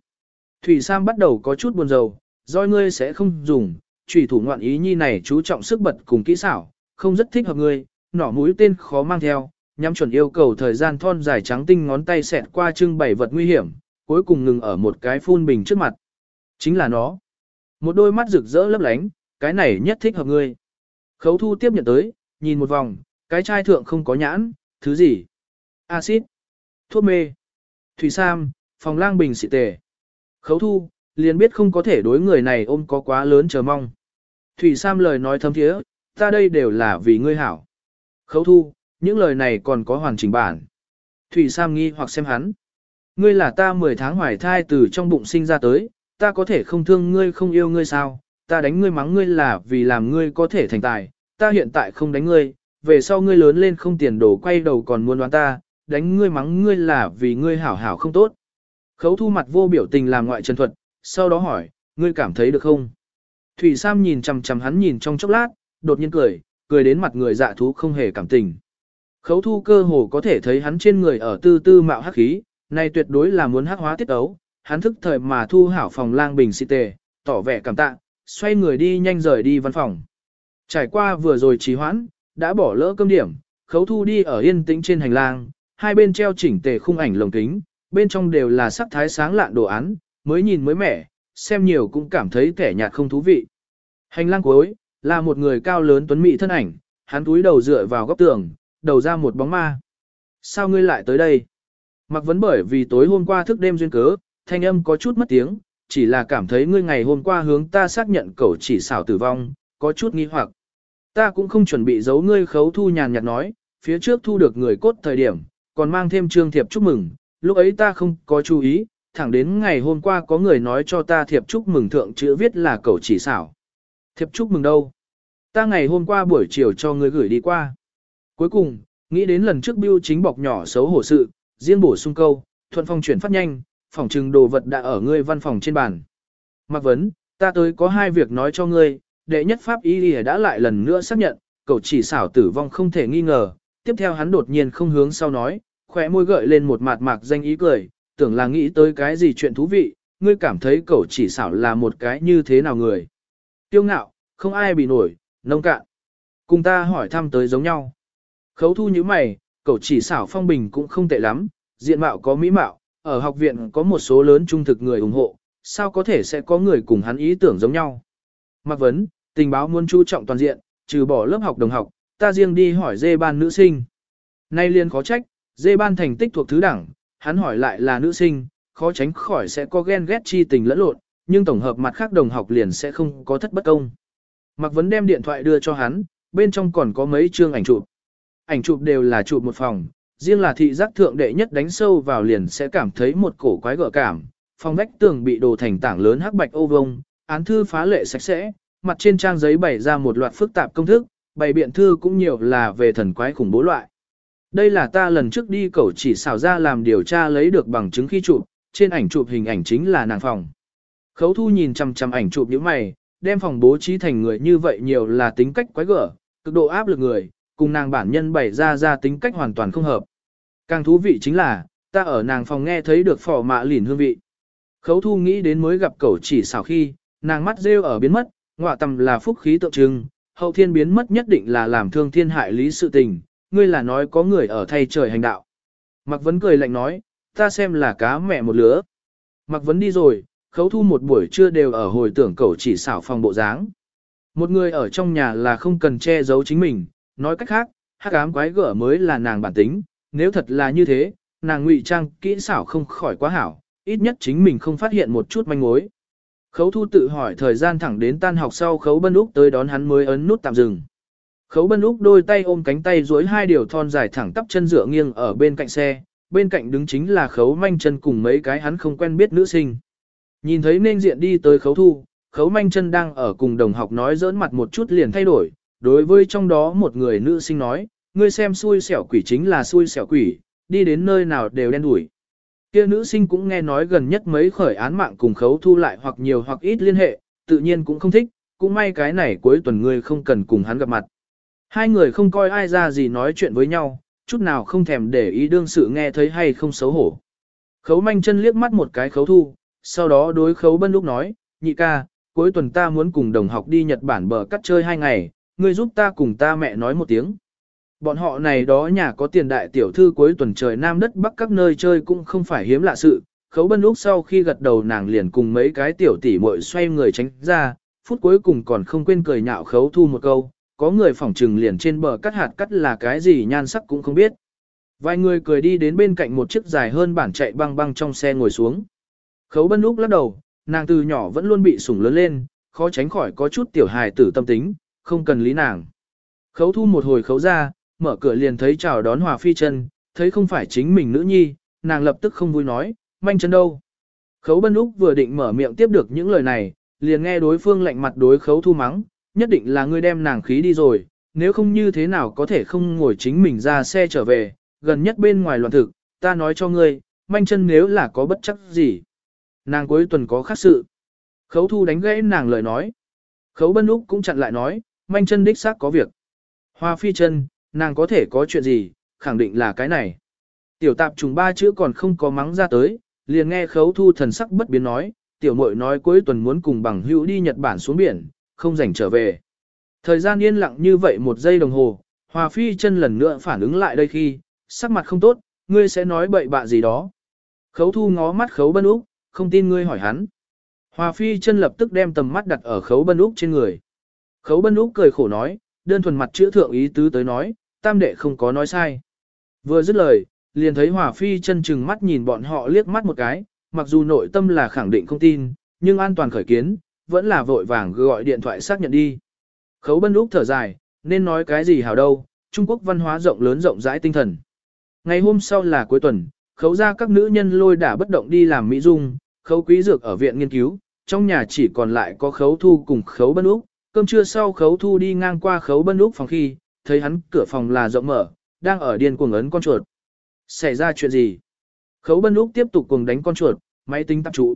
Thủy Sam bắt đầu có chút buồn rầu, doi ngươi sẽ không dùng, trùy thủ ngoạn ý nhi này chú trọng sức bật cùng kỹ xảo, không rất thích hợp ngươi, nỏ mũi tên khó mang theo, nhắm chuẩn yêu cầu thời gian thon dài trắng tinh ngón tay xẹt qua trưng bày vật nguy hiểm, cuối cùng ngừng ở một cái phun bình trước mặt. Chính là nó. Một đôi mắt rực rỡ lấp lánh, cái này nhất thích hợp ngươi. Khấu thu tiếp nhận tới, nhìn một vòng, cái chai thượng không có nhãn, thứ gì? Acid, thuốc mê, thủy sam, phòng lang bình xị tề. Khấu thu, liền biết không có thể đối người này ôm có quá lớn chờ mong. Thủy Sam lời nói thâm thiế, ta đây đều là vì ngươi hảo. Khấu thu, những lời này còn có hoàn chỉnh bản. Thủy Sam nghi hoặc xem hắn. Ngươi là ta 10 tháng hoài thai từ trong bụng sinh ra tới, ta có thể không thương ngươi không yêu ngươi sao, ta đánh ngươi mắng ngươi là vì làm ngươi có thể thành tài, ta hiện tại không đánh ngươi, về sau ngươi lớn lên không tiền đồ quay đầu còn muốn đoán ta, đánh ngươi mắng ngươi là vì ngươi hảo hảo không tốt. Khấu thu mặt vô biểu tình làm ngoại trần thuật, sau đó hỏi, ngươi cảm thấy được không? Thủy Sam nhìn chằm chằm hắn nhìn trong chốc lát, đột nhiên cười, cười đến mặt người dạ thú không hề cảm tình. Khấu thu cơ hồ có thể thấy hắn trên người ở tư tư mạo hắc khí, này tuyệt đối là muốn hắc hóa tiết ấu, hắn thức thời mà thu hảo phòng lang bình xị tề, tỏ vẻ cảm tạ, xoay người đi nhanh rời đi văn phòng. Trải qua vừa rồi trì hoãn, đã bỏ lỡ cơm điểm, khấu thu đi ở yên tĩnh trên hành lang, hai bên treo chỉnh tề khung ảnh lồng kính, bên trong đều là sắc thái sáng lạn đồ án, mới nhìn mới mẻ, xem nhiều cũng cảm thấy kẻ nhạt không thú vị. Hành lang cuối, là một người cao lớn tuấn mỹ thân ảnh, hắn túi đầu dựa vào góc tường, đầu ra một bóng ma. Sao ngươi lại tới đây? Mặc vấn bởi vì tối hôm qua thức đêm duyên cớ, thanh âm có chút mất tiếng, chỉ là cảm thấy ngươi ngày hôm qua hướng ta xác nhận cậu chỉ xảo tử vong, có chút nghi hoặc. Ta cũng không chuẩn bị giấu ngươi khấu thu nhàn nhạt nói, phía trước thu được người cốt thời điểm, còn mang thêm trương thiệp chúc mừng, lúc ấy ta không có chú ý, thẳng đến ngày hôm qua có người nói cho ta thiệp chúc mừng thượng chữ viết là cậu chỉ xảo. Thiệp chúc mừng đâu? Ta ngày hôm qua buổi chiều cho ngươi gửi đi qua. Cuối cùng, nghĩ đến lần trước biêu chính bọc nhỏ xấu hổ sự, riêng bổ sung câu, thuận phong chuyển phát nhanh, phòng trừng đồ vật đã ở ngươi văn phòng trên bàn. Mạc Vấn, ta tới có hai việc nói cho ngươi, đệ nhất pháp y đã lại lần nữa xác nhận, cậu chỉ xảo tử vong không thể nghi ngờ, tiếp theo hắn đột nhiên không hướng sau nói, khóe môi gợi lên một mạt mạc danh ý cười, tưởng là nghĩ tới cái gì chuyện thú vị, ngươi cảm thấy cậu chỉ xảo là một cái như thế nào người. Tiêu ngạo, không ai bị nổi, nông cạn. Cùng ta hỏi thăm tới giống nhau. Khấu thu như mày, cậu chỉ xảo phong bình cũng không tệ lắm, diện mạo có mỹ mạo, ở học viện có một số lớn trung thực người ủng hộ, sao có thể sẽ có người cùng hắn ý tưởng giống nhau. Mặc Vấn, tình báo muốn chú trọng toàn diện, trừ bỏ lớp học đồng học, ta riêng đi hỏi dê ban nữ sinh. Nay liên khó trách, dê ban thành tích thuộc thứ đẳng, hắn hỏi lại là nữ sinh, khó tránh khỏi sẽ có ghen ghét chi tình lẫn lộn, nhưng tổng hợp mặt khác đồng học liền sẽ không có thất bất công. Mạc Vấn đem điện thoại đưa cho hắn, bên trong còn có mấy chương ảnh chụp. Ảnh chụp đều là chụp một phòng, riêng là thị giác thượng đệ nhất đánh sâu vào liền sẽ cảm thấy một cổ quái gở cảm. Phòng vách tường bị đồ thành tảng lớn hắc bạch ô vông, án thư phá lệ sạch sẽ, mặt trên trang giấy bày ra một loạt phức tạp công thức, bày biện thư cũng nhiều là về thần quái khủng bố loại. Đây là ta lần trước đi cậu chỉ xảo ra làm điều tra lấy được bằng chứng khi chụp, trên ảnh chụp hình ảnh chính là nàng phòng. Khấu thu nhìn chằm chằm ảnh chụp những mày, đem phòng bố trí thành người như vậy nhiều là tính cách quái gở, cực độ áp lực người, cùng nàng bản nhân bày ra ra tính cách hoàn toàn không hợp. Càng thú vị chính là, ta ở nàng phòng nghe thấy được phỏ mạ lỉn hương vị. Khấu thu nghĩ đến mới gặp cậu chỉ xảo khi, nàng mắt rêu ở biến mất, ngọa tầm là phúc khí tượng trưng, hậu thiên biến mất nhất định là làm thương thiên hại lý sự tình, ngươi là nói có người ở thay trời hành đạo. Mạc Vấn cười lạnh nói, ta xem là cá mẹ một lứa. Mạc Vấn đi rồi, khấu thu một buổi trưa đều ở hồi tưởng cậu chỉ xảo phòng bộ dáng. Một người ở trong nhà là không cần che giấu chính mình, nói cách khác, hắc ám quái gở mới là nàng bản tính, nếu thật là như thế, nàng ngụy trang kỹ xảo không khỏi quá hảo, ít nhất chính mình không phát hiện một chút manh mối. Khấu thu tự hỏi thời gian thẳng đến tan học sau khấu bân úc tới đón hắn mới ấn nút tạm dừng. Khấu bân úc đôi tay ôm cánh tay duỗi hai điều thon dài thẳng tắp chân dựa nghiêng ở bên cạnh xe, bên cạnh đứng chính là khấu manh chân cùng mấy cái hắn không quen biết nữ sinh. Nhìn thấy nên diện đi tới khấu thu, khấu manh chân đang ở cùng đồng học nói dỡn mặt một chút liền thay đổi, đối với trong đó một người nữ sinh nói, ngươi xem xui xẻo quỷ chính là xui xẻo quỷ, đi đến nơi nào đều đen đủi. Kia nữ sinh cũng nghe nói gần nhất mấy khởi án mạng cùng khấu thu lại hoặc nhiều hoặc ít liên hệ, tự nhiên cũng không thích, cũng may cái này cuối tuần ngươi không cần cùng hắn gặp mặt. Hai người không coi ai ra gì nói chuyện với nhau, chút nào không thèm để ý đương sự nghe thấy hay không xấu hổ. Khấu manh chân liếc mắt một cái khấu thu, sau đó đối khấu bân lúc nói, nhị ca, cuối tuần ta muốn cùng đồng học đi Nhật Bản bờ cắt chơi hai ngày, ngươi giúp ta cùng ta mẹ nói một tiếng. Bọn họ này đó nhà có tiền đại tiểu thư cuối tuần trời Nam đất Bắc các nơi chơi cũng không phải hiếm lạ sự. Khấu bân lúc sau khi gật đầu nàng liền cùng mấy cái tiểu tỷ muội xoay người tránh ra, phút cuối cùng còn không quên cười nhạo khấu thu một câu, có người phỏng trừng liền trên bờ cắt hạt cắt là cái gì nhan sắc cũng không biết. Vài người cười đi đến bên cạnh một chiếc dài hơn bản chạy băng băng trong xe ngồi xuống. Khấu bân lúc lắc đầu, nàng từ nhỏ vẫn luôn bị sủng lớn lên, khó tránh khỏi có chút tiểu hài tử tâm tính, không cần lý nàng. Khấu thu một hồi khấu ra, mở cửa liền thấy chào đón Hòa Phi chân, thấy không phải chính mình nữ nhi, nàng lập tức không vui nói, manh chân đâu. Khấu Bân Úc vừa định mở miệng tiếp được những lời này, liền nghe đối phương lạnh mặt đối khấu thu mắng, nhất định là ngươi đem nàng khí đi rồi, nếu không như thế nào có thể không ngồi chính mình ra xe trở về, gần nhất bên ngoài loạn thực, ta nói cho ngươi, manh chân nếu là có bất chắc gì. Nàng cuối tuần có khác sự. Khấu thu đánh gãy nàng lời nói. Khấu Bân Úc cũng chặn lại nói, manh chân đích xác có việc. Hoa phi chân, nàng có thể có chuyện gì, khẳng định là cái này. Tiểu tạp trùng ba chữ còn không có mắng ra tới, liền nghe khấu thu thần sắc bất biến nói, tiểu Mội nói cuối tuần muốn cùng bằng hữu đi Nhật Bản xuống biển, không rảnh trở về. Thời gian yên lặng như vậy một giây đồng hồ, Hòa Phi chân lần nữa phản ứng lại đây khi, sắc mặt không tốt, ngươi sẽ nói bậy bạ gì đó. Khấu thu ngó mắt khấu bân úc, không tin ngươi hỏi hắn. Hòa Phi chân lập tức đem tầm mắt đặt ở khấu bân úc trên người. Khấu bân úc cười khổ nói, đơn thuần mặt chữa thượng ý tứ tới nói, tam đệ không có nói sai. Vừa dứt lời, liền thấy Hòa Phi chân chừng mắt nhìn bọn họ liếc mắt một cái, mặc dù nội tâm là khẳng định không tin, nhưng an toàn khởi kiến, vẫn là vội vàng gọi điện thoại xác nhận đi. Khấu Bân Úc thở dài, nên nói cái gì hảo đâu, Trung Quốc văn hóa rộng lớn rộng rãi tinh thần. Ngày hôm sau là cuối tuần, khấu ra các nữ nhân lôi đả bất động đi làm mỹ dung, khấu quý dược ở viện nghiên cứu, trong nhà chỉ còn lại có khấu thu cùng khấu Bân Úc, cơm trưa sau khấu thu đi ngang qua khấu Bân Úc phòng khi, thấy hắn cửa phòng là rộng mở, đang ở điên cuồng ấn con chuột. Xảy ra chuyện gì? Khấu Bân Úc tiếp tục cuồng đánh con chuột, máy tính tập trụ.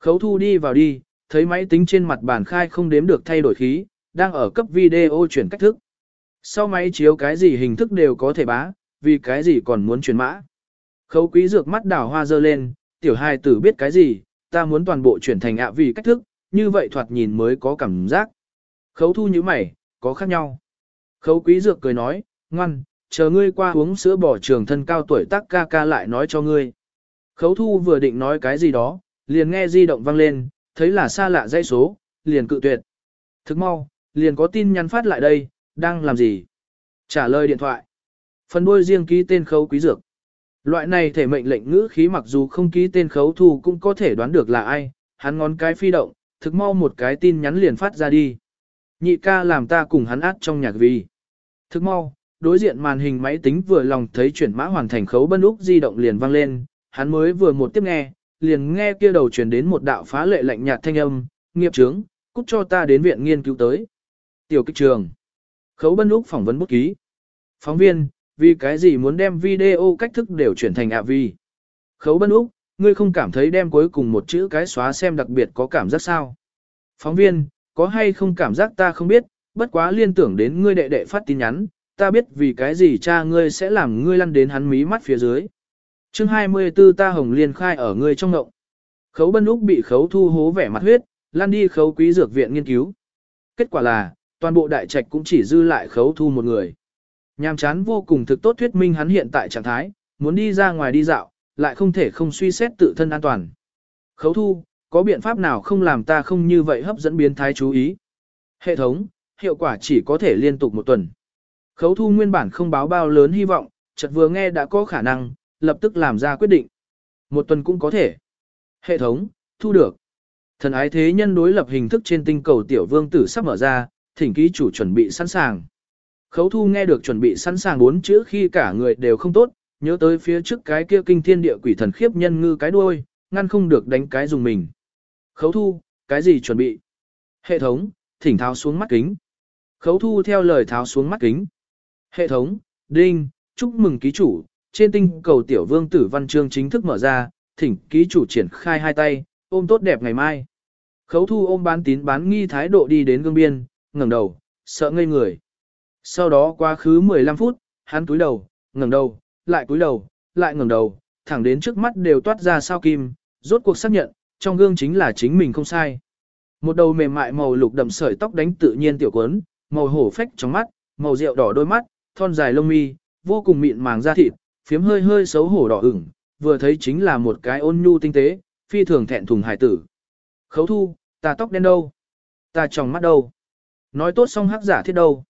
Khấu thu đi vào đi, thấy máy tính trên mặt bàn khai không đếm được thay đổi khí, đang ở cấp video chuyển cách thức. Sau máy chiếu cái gì hình thức đều có thể bá, vì cái gì còn muốn chuyển mã. Khấu quý dược mắt đảo hoa dơ lên, tiểu hai tử biết cái gì, ta muốn toàn bộ chuyển thành ạ vì cách thức, như vậy thoạt nhìn mới có cảm giác. Khấu thu như mày, có khác nhau. Khấu quý dược cười nói, ngoan, chờ ngươi qua uống sữa bỏ trường thân cao tuổi tác ca ca lại nói cho ngươi. Khấu thu vừa định nói cái gì đó, liền nghe di động vang lên, thấy là xa lạ dãy số, liền cự tuyệt. Thức mau, liền có tin nhắn phát lại đây, đang làm gì? Trả lời điện thoại. Phần đuôi riêng ký tên khấu quý dược. Loại này thể mệnh lệnh ngữ khí mặc dù không ký tên khấu thù cũng có thể đoán được là ai, hắn ngón cái phi động, thực mau một cái tin nhắn liền phát ra đi. Nhị ca làm ta cùng hắn át trong nhạc vì. Thực mau, đối diện màn hình máy tính vừa lòng thấy chuyển mã hoàn thành khấu bân úc di động liền vang lên, hắn mới vừa một tiếp nghe, liền nghe kia đầu truyền đến một đạo phá lệ lạnh nhạt thanh âm, nghiệp trướng, cút cho ta đến viện nghiên cứu tới. Tiểu kích trường. Khấu bân úc phỏng vấn bút ký. Phóng viên, vì cái gì muốn đem video cách thức đều chuyển thành ạ vi. Khấu bân úc, ngươi không cảm thấy đem cuối cùng một chữ cái xóa xem đặc biệt có cảm giác sao. Phóng viên, có hay không cảm giác ta không biết, bất quá liên tưởng đến ngươi đệ đệ phát tin nhắn, ta biết vì cái gì cha ngươi sẽ làm ngươi lăn đến hắn mí mắt phía dưới chương 24 ta hồng liên khai ở ngươi trong ngộng. Khấu bân úc bị khấu thu hố vẻ mặt huyết, lăn đi khấu quý dược viện nghiên cứu. Kết quả là, toàn bộ đại trạch cũng chỉ dư lại khấu thu một người. Nhàm chán vô cùng thực tốt thuyết minh hắn hiện tại trạng thái, muốn đi ra ngoài đi dạo, lại không thể không suy xét tự thân an toàn. Khấu thu, có biện pháp nào không làm ta không như vậy hấp dẫn biến thái chú ý? Hệ thống, hiệu quả chỉ có thể liên tục một tuần. Khấu thu nguyên bản không báo bao lớn hy vọng, chợt vừa nghe đã có khả năng, lập tức làm ra quyết định. Một tuần cũng có thể. Hệ thống, thu được. Thần ái thế nhân đối lập hình thức trên tinh cầu tiểu vương tử sắp mở ra, thỉnh ký chủ chuẩn bị sẵn sàng. Khấu thu nghe được chuẩn bị sẵn sàng bốn chữ khi cả người đều không tốt, nhớ tới phía trước cái kia kinh thiên địa quỷ thần khiếp nhân ngư cái đuôi, ngăn không được đánh cái dùng mình. Khấu thu, cái gì chuẩn bị? Hệ thống, thỉnh tháo xuống mắt kính. Khấu thu theo lời tháo xuống mắt kính. Hệ thống, đinh, chúc mừng ký chủ, trên tinh cầu tiểu vương tử văn chương chính thức mở ra, thỉnh ký chủ triển khai hai tay, ôm tốt đẹp ngày mai. Khấu thu ôm bán tín bán nghi thái độ đi đến gương biên, ngẩng đầu, sợ ngây người. Sau đó quá khứ 15 phút, hắn cúi đầu, ngẩng đầu, lại cúi đầu, lại ngẩng đầu, thẳng đến trước mắt đều toát ra sao kim, rốt cuộc xác nhận, trong gương chính là chính mình không sai. Một đầu mềm mại màu lục đậm sợi tóc đánh tự nhiên tiểu quấn, màu hổ phách trong mắt, màu rượu đỏ đôi mắt, thon dài lông mi, vô cùng mịn màng da thịt, phiếm hơi hơi xấu hổ đỏ ửng, vừa thấy chính là một cái ôn nhu tinh tế, phi thường thẹn thùng hải tử. Khấu thu, ta tóc đen đâu? Ta tròng mắt đâu? Nói tốt xong hắc giả thiết đâu?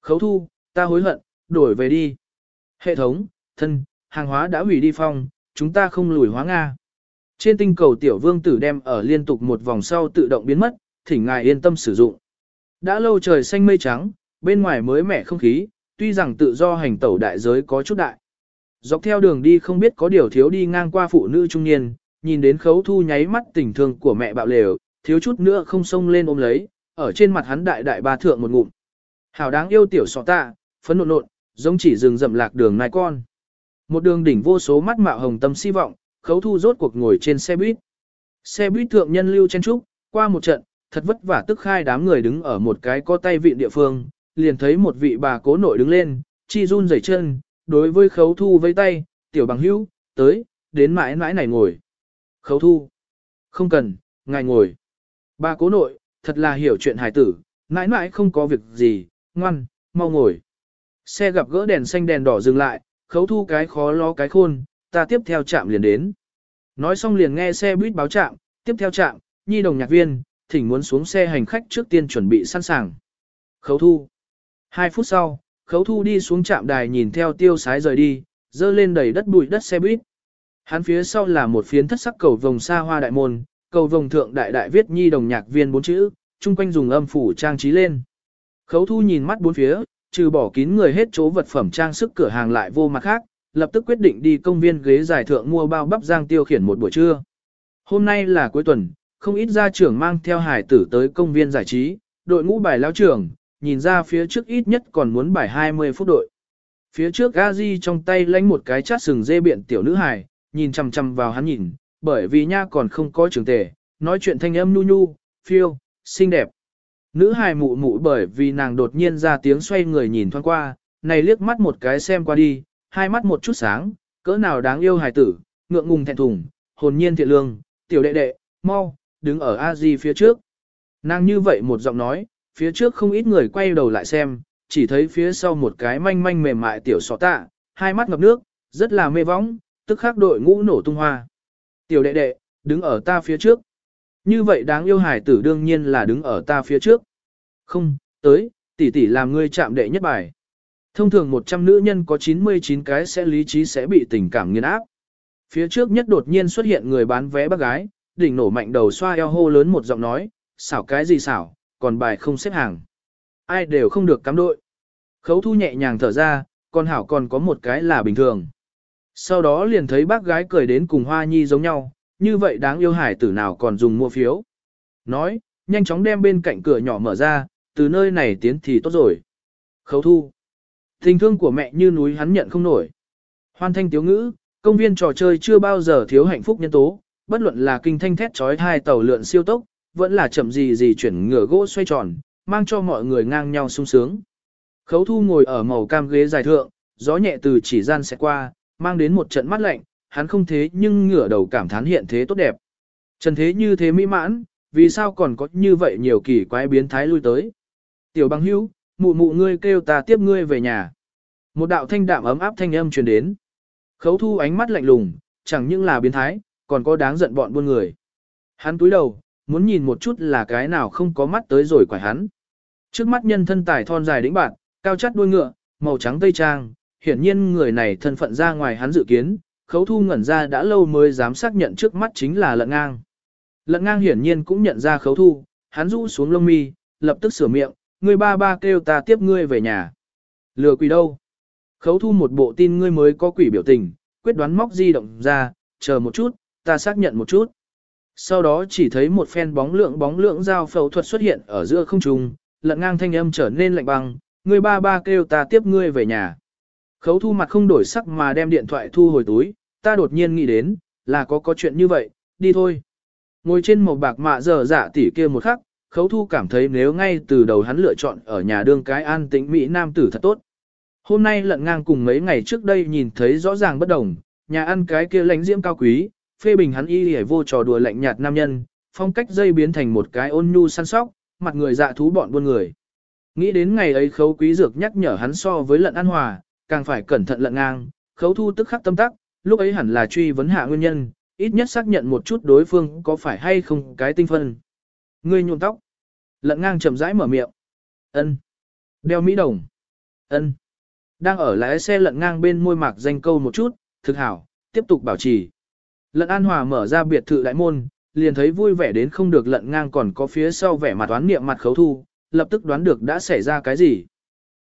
Khấu thu, ta hối hận, đổi về đi. Hệ thống, thân, hàng hóa đã hủy đi phong, chúng ta không lùi hóa Nga. Trên tinh cầu tiểu vương tử đem ở liên tục một vòng sau tự động biến mất, thỉnh ngài yên tâm sử dụng. Đã lâu trời xanh mây trắng, bên ngoài mới mẻ không khí, tuy rằng tự do hành tẩu đại giới có chút đại. Dọc theo đường đi không biết có điều thiếu đi ngang qua phụ nữ trung niên, nhìn đến khấu thu nháy mắt tình thương của mẹ bạo lều, thiếu chút nữa không xông lên ôm lấy, ở trên mặt hắn đại đại ba thượng một ngụm. Hảo đáng yêu tiểu sọ tạ, phấn nộn nộn, giống chỉ rừng rậm lạc đường nai con. Một đường đỉnh vô số mắt mạo hồng tâm si vọng, khấu thu rốt cuộc ngồi trên xe buýt. Xe buýt thượng nhân lưu chen trúc, qua một trận, thật vất vả tức khai đám người đứng ở một cái có tay vị địa phương, liền thấy một vị bà cố nội đứng lên, chi run rẩy chân, đối với khấu thu với tay, tiểu bằng hữu, tới, đến mãi mãi này ngồi. Khấu thu, không cần, ngài ngồi. Bà cố nội, thật là hiểu chuyện hài tử, mãi mãi không có việc gì, ngoan, mau ngồi. Xe gặp gỡ đèn xanh đèn đỏ dừng lại, khấu thu cái khó lo cái khôn, ta tiếp theo chạm liền đến. Nói xong liền nghe xe buýt báo chạm, tiếp theo chạm, nhi đồng nhạc viên, thỉnh muốn xuống xe hành khách trước tiên chuẩn bị sẵn sàng. Khấu thu. Hai phút sau, khấu thu đi xuống trạm đài nhìn theo tiêu sái rời đi, dơ lên đầy đất bụi đất xe buýt. Hắn phía sau là một phiến thất sắc cầu vồng xa hoa đại môn, cầu vồng thượng đại đại viết nhi đồng nhạc viên bốn chữ, chung quanh dùng âm phủ trang trí lên. Khấu thu nhìn mắt bốn phía, trừ bỏ kín người hết chỗ vật phẩm trang sức cửa hàng lại vô mặt khác, lập tức quyết định đi công viên ghế giải thượng mua bao bắp giang tiêu khiển một buổi trưa. Hôm nay là cuối tuần, không ít gia trưởng mang theo hải tử tới công viên giải trí, đội ngũ bài lao trưởng, nhìn ra phía trước ít nhất còn muốn bài 20 phút đội. Phía trước Gazi trong tay lánh một cái chát sừng dê biện tiểu nữ hài, nhìn chằm chằm vào hắn nhìn, bởi vì nha còn không có trường tề, nói chuyện thanh âm nu nu phiêu, xinh đẹp. Nữ hài mụ mụ bởi vì nàng đột nhiên ra tiếng xoay người nhìn thoáng qua, này liếc mắt một cái xem qua đi, hai mắt một chút sáng, cỡ nào đáng yêu hài tử, ngượng ngùng thẹn thùng, hồn nhiên thiện lương, tiểu đệ đệ, mau, đứng ở a di phía trước. Nàng như vậy một giọng nói, phía trước không ít người quay đầu lại xem, chỉ thấy phía sau một cái manh manh mềm mại tiểu sọ tạ, hai mắt ngập nước, rất là mê vóng, tức khắc đội ngũ nổ tung hoa. Tiểu đệ đệ, đứng ở ta phía trước. Như vậy đáng yêu hải tử đương nhiên là đứng ở ta phía trước. Không, tới, tỷ tỷ làm ngươi chạm đệ nhất bài. Thông thường 100 nữ nhân có 99 cái sẽ lý trí sẽ bị tình cảm nghiền áp. Phía trước nhất đột nhiên xuất hiện người bán vé bác gái, đỉnh nổ mạnh đầu xoa eo hô lớn một giọng nói, xảo cái gì xảo, còn bài không xếp hàng. Ai đều không được cắm đội. Khấu thu nhẹ nhàng thở ra, còn hảo còn có một cái là bình thường. Sau đó liền thấy bác gái cười đến cùng hoa nhi giống nhau, như vậy đáng yêu hải tử nào còn dùng mua phiếu. Nói, nhanh chóng đem bên cạnh cửa nhỏ mở ra, từ nơi này tiến thì tốt rồi. Khấu thu. Tình thương của mẹ như núi hắn nhận không nổi. Hoan thanh tiếu ngữ, công viên trò chơi chưa bao giờ thiếu hạnh phúc nhân tố, bất luận là kinh thanh thét trói hai tàu lượn siêu tốc, vẫn là chậm gì gì chuyển ngửa gỗ xoay tròn, mang cho mọi người ngang nhau sung sướng. Khấu thu ngồi ở màu cam ghế dài thượng, gió nhẹ từ chỉ gian sẽ qua, mang đến một trận mắt lạnh, hắn không thế nhưng ngửa đầu cảm thán hiện thế tốt đẹp. Trần thế như thế mỹ mãn, vì sao còn có như vậy nhiều kỳ quái biến thái lui tới. Tiểu băng hữu, mụ mụ ngươi kêu ta tiếp ngươi về nhà. Một đạo thanh đạm ấm áp thanh âm truyền đến. Khấu thu ánh mắt lạnh lùng, chẳng những là biến thái, còn có đáng giận bọn buôn người. Hắn túi đầu, muốn nhìn một chút là cái nào không có mắt tới rồi quải hắn. Trước mắt nhân thân tài thon dài đĩnh bạn, cao chắt đuôi ngựa, màu trắng tây trang, hiển nhiên người này thân phận ra ngoài hắn dự kiến, khấu thu ngẩn ra đã lâu mới dám xác nhận trước mắt chính là lận ngang. Lận ngang hiển nhiên cũng nhận ra khấu thu, hắn rũ xuống lông mi, lập tức sửa miệng, người ba ba kêu ta tiếp ngươi về nhà. Lừa quỷ đâu? Khấu thu một bộ tin ngươi mới có quỷ biểu tình, quyết đoán móc di động ra, chờ một chút, ta xác nhận một chút. Sau đó chỉ thấy một phen bóng lượng bóng lượng dao phẫu thuật xuất hiện ở giữa không trung, lận ngang thanh âm trở nên lạnh băng, người ba ba kêu ta tiếp ngươi về nhà. Khấu thu mặt không đổi sắc mà đem điện thoại thu hồi túi, ta đột nhiên nghĩ đến, là có có chuyện như vậy, đi thôi. Ngồi trên một bạc mạ giờ dạ tỉ kia một khắc, khấu thu cảm thấy nếu ngay từ đầu hắn lựa chọn ở nhà đương cái an tĩnh Mỹ Nam tử thật tốt. Hôm nay lận ngang cùng mấy ngày trước đây nhìn thấy rõ ràng bất đồng, nhà ăn cái kia lãnh diễm cao quý, phê bình hắn y hề vô trò đùa lạnh nhạt nam nhân, phong cách dây biến thành một cái ôn nhu săn sóc, mặt người dạ thú bọn buôn người. Nghĩ đến ngày ấy khấu quý dược nhắc nhở hắn so với lận an hòa, càng phải cẩn thận lận ngang, khấu thu tức khắc tâm tắc, lúc ấy hẳn là truy vấn hạ nguyên nhân, ít nhất xác nhận một chút đối phương có phải hay không cái tinh phân. Ngươi nhuộm tóc. Lận ngang chậm rãi mở miệng. ân Đeo mỹ đồng. ân Đang ở lái xe lận ngang bên môi mạc danh câu một chút, thực hảo, tiếp tục bảo trì. Lận An Hòa mở ra biệt thự đại môn, liền thấy vui vẻ đến không được lận ngang còn có phía sau vẻ mặt toán niệm mặt khấu thu, lập tức đoán được đã xảy ra cái gì.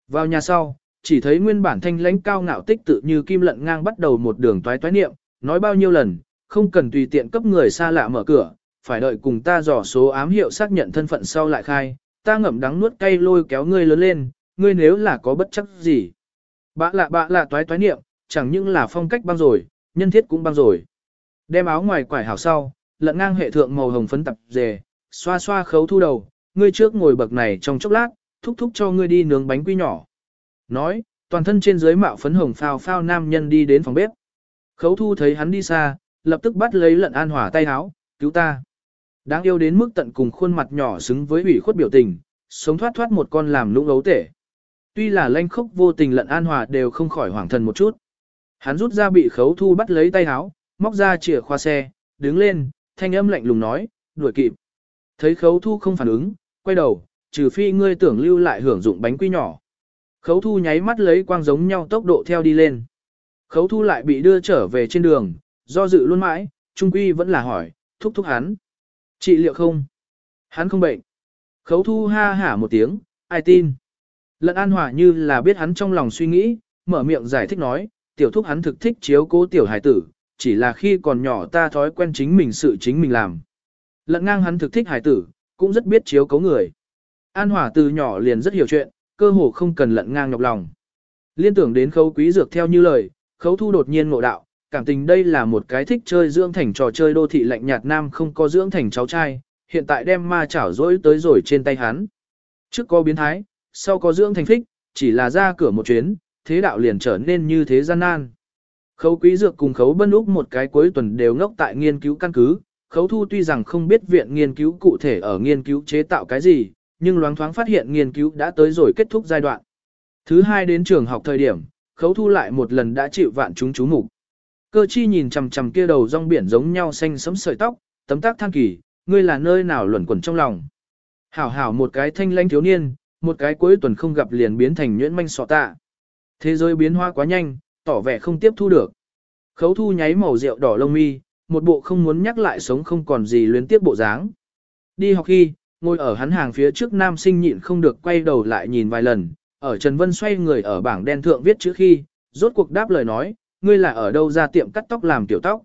Vào nhà sau, chỉ thấy nguyên bản thanh lãnh cao ngạo tích tự như kim lận ngang bắt đầu một đường toái toái niệm, nói bao nhiêu lần, không cần tùy tiện cấp người xa lạ mở cửa, phải đợi cùng ta dò số ám hiệu xác nhận thân phận sau lại khai, ta ngậm đắng nuốt cay lôi kéo ngươi lớn lên, ngươi nếu là có bất chấp gì. Bạ lạ bạ lạ toái toái niệm, chẳng những là phong cách băng rồi, nhân thiết cũng băng rồi. Đem áo ngoài quải hảo sau, lận ngang hệ thượng màu hồng phấn tập dề, xoa xoa khấu thu đầu, ngươi trước ngồi bậc này trong chốc lát, thúc thúc cho ngươi đi nướng bánh quy nhỏ. Nói, toàn thân trên dưới mạo phấn hồng phao phao nam nhân đi đến phòng bếp. Khấu thu thấy hắn đi xa, lập tức bắt lấy lận an hỏa tay háo, cứu ta. Đáng yêu đến mức tận cùng khuôn mặt nhỏ xứng với ủy khuất biểu tình, sống thoát thoát một con làm lũng ấu tể. Tuy là lanh khốc vô tình lận an hòa đều không khỏi hoảng thần một chút. Hắn rút ra bị khấu thu bắt lấy tay háo, móc ra chìa khóa xe, đứng lên, thanh âm lạnh lùng nói, đuổi kịp. Thấy khấu thu không phản ứng, quay đầu, trừ phi ngươi tưởng lưu lại hưởng dụng bánh quy nhỏ. Khấu thu nháy mắt lấy quang giống nhau tốc độ theo đi lên. Khấu thu lại bị đưa trở về trên đường, do dự luôn mãi, trung quy vẫn là hỏi, thúc thúc hắn. chị liệu không? Hắn không bệnh. Khấu thu ha hả một tiếng, ai tin? Lận an hòa như là biết hắn trong lòng suy nghĩ, mở miệng giải thích nói, tiểu thúc hắn thực thích chiếu cố tiểu hải tử, chỉ là khi còn nhỏ ta thói quen chính mình sự chính mình làm. Lận ngang hắn thực thích hải tử, cũng rất biết chiếu cấu người. An hòa từ nhỏ liền rất hiểu chuyện, cơ hồ không cần lận ngang nhọc lòng. Liên tưởng đến khấu quý dược theo như lời, khấu thu đột nhiên ngộ đạo, cảm tình đây là một cái thích chơi dưỡng thành trò chơi đô thị lạnh nhạt nam không có dưỡng thành cháu trai, hiện tại đem ma chảo dỗi tới rồi trên tay hắn. Trước có biến thái, sau có dưỡng thành thích, chỉ là ra cửa một chuyến, thế đạo liền trở nên như thế gian nan. Khấu quý dược cùng khấu bân úc một cái cuối tuần đều ngốc tại nghiên cứu căn cứ, khấu thu tuy rằng không biết viện nghiên cứu cụ thể ở nghiên cứu chế tạo cái gì, nhưng loáng thoáng phát hiện nghiên cứu đã tới rồi kết thúc giai đoạn. Thứ hai đến trường học thời điểm, khấu thu lại một lần đã chịu vạn chúng chú mục Cơ chi nhìn chằm chằm kia đầu rong biển giống nhau xanh sẫm sợi tóc, tấm tác than kỳ, ngươi là nơi nào luẩn quẩn trong lòng. Hảo hảo một cái thanh lãnh thiếu niên, một cái cuối tuần không gặp liền biến thành nhuyễn manh sọ tạ. Thế giới biến hóa quá nhanh, tỏ vẻ không tiếp thu được. Khấu thu nháy màu rượu đỏ lông mi, một bộ không muốn nhắc lại sống không còn gì luyến tiếp bộ dáng. Đi học khi, ngồi ở hắn hàng phía trước nam sinh nhịn không được quay đầu lại nhìn vài lần, ở Trần Vân xoay người ở bảng đen thượng viết chữ khi, rốt cuộc đáp lời nói, ngươi là ở đâu ra tiệm cắt tóc làm tiểu tóc.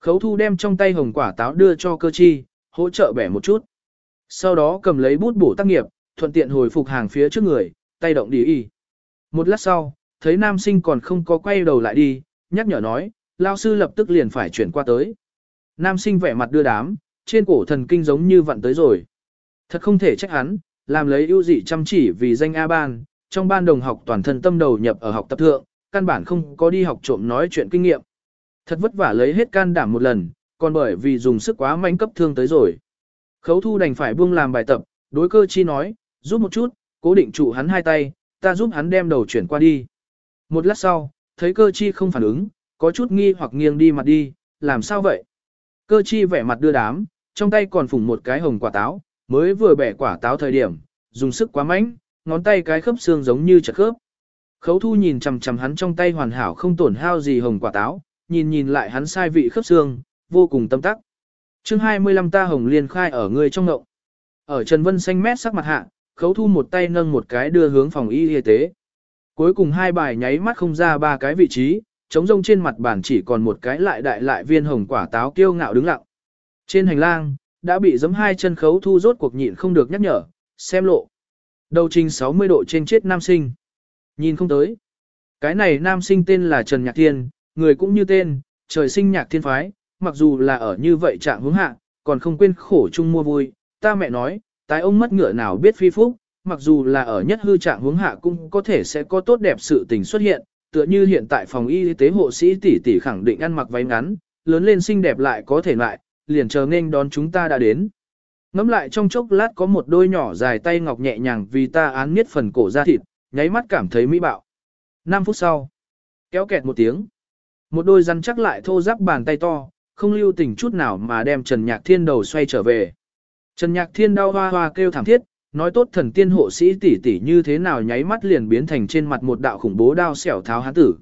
Khấu thu đem trong tay hồng quả táo đưa cho cơ chi, hỗ trợ bẻ một chút. Sau đó cầm lấy bút bổ tác nghiệp, thuận tiện hồi phục hàng phía trước người, tay động đi y. Một lát sau, thấy nam sinh còn không có quay đầu lại đi, nhắc nhở nói, lao sư lập tức liền phải chuyển qua tới. Nam sinh vẻ mặt đưa đám, trên cổ thần kinh giống như vặn tới rồi. Thật không thể trách hắn, làm lấy ưu dị chăm chỉ vì danh A ban, trong ban đồng học toàn thân tâm đầu nhập ở học tập thượng, căn bản không có đi học trộm nói chuyện kinh nghiệm. Thật vất vả lấy hết can đảm một lần, còn bởi vì dùng sức quá mạnh cấp thương tới rồi. Khấu thu đành phải buông làm bài tập, đối cơ chi nói, giúp một chút, cố định trụ hắn hai tay, ta giúp hắn đem đầu chuyển qua đi. Một lát sau, thấy cơ chi không phản ứng, có chút nghi hoặc nghiêng đi mặt đi, làm sao vậy? Cơ chi vẻ mặt đưa đám, trong tay còn phủng một cái hồng quả táo, mới vừa bẻ quả táo thời điểm, dùng sức quá mạnh, ngón tay cái khớp xương giống như chật khớp. Khấu thu nhìn chằm chằm hắn trong tay hoàn hảo không tổn hao gì hồng quả táo, nhìn nhìn lại hắn sai vị khớp xương, vô cùng tâm tắc. chương 25 ta hồng liên khai ở người trong ngậu. Ở Trần Vân xanh mét sắc mặt hạ, khấu thu một tay nâng một cái đưa hướng phòng y y tế. Cuối cùng hai bài nháy mắt không ra ba cái vị trí, trống rông trên mặt bàn chỉ còn một cái lại đại lại viên hồng quả táo kiêu ngạo đứng lặng. Trên hành lang, đã bị giấm hai chân khấu thu rốt cuộc nhịn không được nhắc nhở, xem lộ. Đầu trình 60 độ trên chết nam sinh. Nhìn không tới. Cái này nam sinh tên là Trần Nhạc Thiên, người cũng như tên, trời sinh nhạc thiên phái, mặc dù là ở như vậy trạng hướng hạ, còn không quên khổ chung mua vui. Ta mẹ nói, tái ông mất ngựa nào biết phi phúc, mặc dù là ở nhất hư trạng hướng hạ cũng có thể sẽ có tốt đẹp sự tình xuất hiện, tựa như hiện tại phòng y tế hộ sĩ tỷ tỷ khẳng định ăn mặc váy ngắn, lớn lên xinh đẹp lại có thể lại, liền chờ nên đón chúng ta đã đến. Ngắm lại trong chốc lát có một đôi nhỏ dài tay ngọc nhẹ nhàng vì ta án miết phần cổ ra thịt, nháy mắt cảm thấy mỹ bạo. 5 phút sau, kéo kẹt một tiếng. Một đôi rắn chắc lại thô ráp bàn tay to, không lưu tình chút nào mà đem Trần Nhạc Thiên đầu xoay trở về. Trần Nhạc Thiên đau hoa hoa kêu thảm thiết, nói tốt thần tiên hộ sĩ tỷ tỷ như thế nào nháy mắt liền biến thành trên mặt một đạo khủng bố đao xẻo tháo hán tử.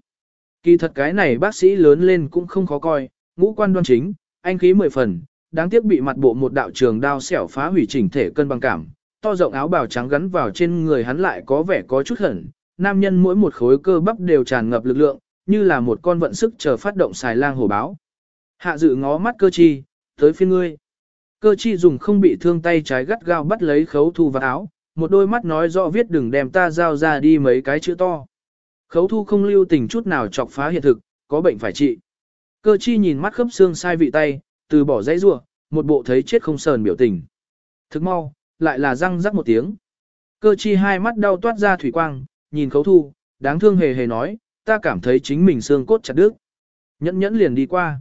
Kỳ thật cái này bác sĩ lớn lên cũng không khó coi, ngũ quan đoan chính, anh khí mười phần, đáng tiếc bị mặt bộ một đạo trường đao xẻo phá hủy chỉnh thể cân bằng cảm, to rộng áo bào trắng gắn vào trên người hắn lại có vẻ có chút hẩn, nam nhân mỗi một khối cơ bắp đều tràn ngập lực lượng, như là một con vận sức chờ phát động xài lang hổ báo. Hạ dự ngó mắt cơ chi, tới phiên ngươi. Cơ chi dùng không bị thương tay trái gắt gao bắt lấy khấu thu vào áo, một đôi mắt nói rõ viết đừng đem ta giao ra đi mấy cái chữ to. Khấu thu không lưu tình chút nào chọc phá hiện thực, có bệnh phải trị. Cơ chi nhìn mắt khớp xương sai vị tay, từ bỏ dãy rua, một bộ thấy chết không sờn biểu tình. Thức mau, lại là răng rắc một tiếng. Cơ chi hai mắt đau toát ra thủy quang, nhìn khấu thu, đáng thương hề hề nói, ta cảm thấy chính mình xương cốt chặt đứt. Nhẫn nhẫn liền đi qua.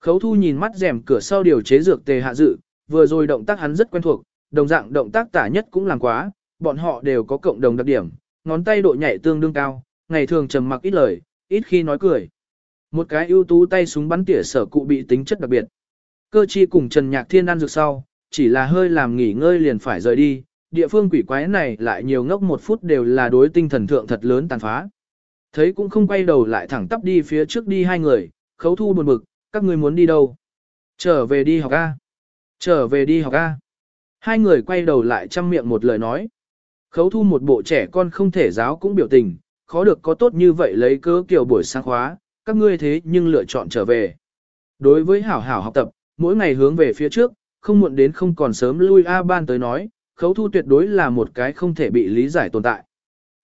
Khấu thu nhìn mắt rèm cửa sau điều chế dược tề hạ dự, vừa rồi động tác hắn rất quen thuộc, đồng dạng động tác tả nhất cũng làm quá, bọn họ đều có cộng đồng đặc điểm, ngón tay độ nhạy tương đương cao, ngày thường trầm mặc ít lời, ít khi nói cười. Một cái ưu tú tay súng bắn tỉa sở cụ bị tính chất đặc biệt. Cơ chi cùng Trần Nhạc Thiên ăn dược sau, chỉ là hơi làm nghỉ ngơi liền phải rời đi, địa phương quỷ quái này lại nhiều ngốc một phút đều là đối tinh thần thượng thật lớn tàn phá. Thấy cũng không quay đầu lại thẳng tắp đi phía trước đi hai người, khấu thu buồn bực, các ngươi muốn đi đâu? Trở về đi học A. Trở về đi học A. Hai người quay đầu lại chăm miệng một lời nói. Khấu thu một bộ trẻ con không thể giáo cũng biểu tình, khó được có tốt như vậy lấy cớ kiểu buổi sáng khóa, các ngươi thế nhưng lựa chọn trở về. Đối với hảo hảo học tập, mỗi ngày hướng về phía trước, không muộn đến không còn sớm lui A ban tới nói, khấu thu tuyệt đối là một cái không thể bị lý giải tồn tại.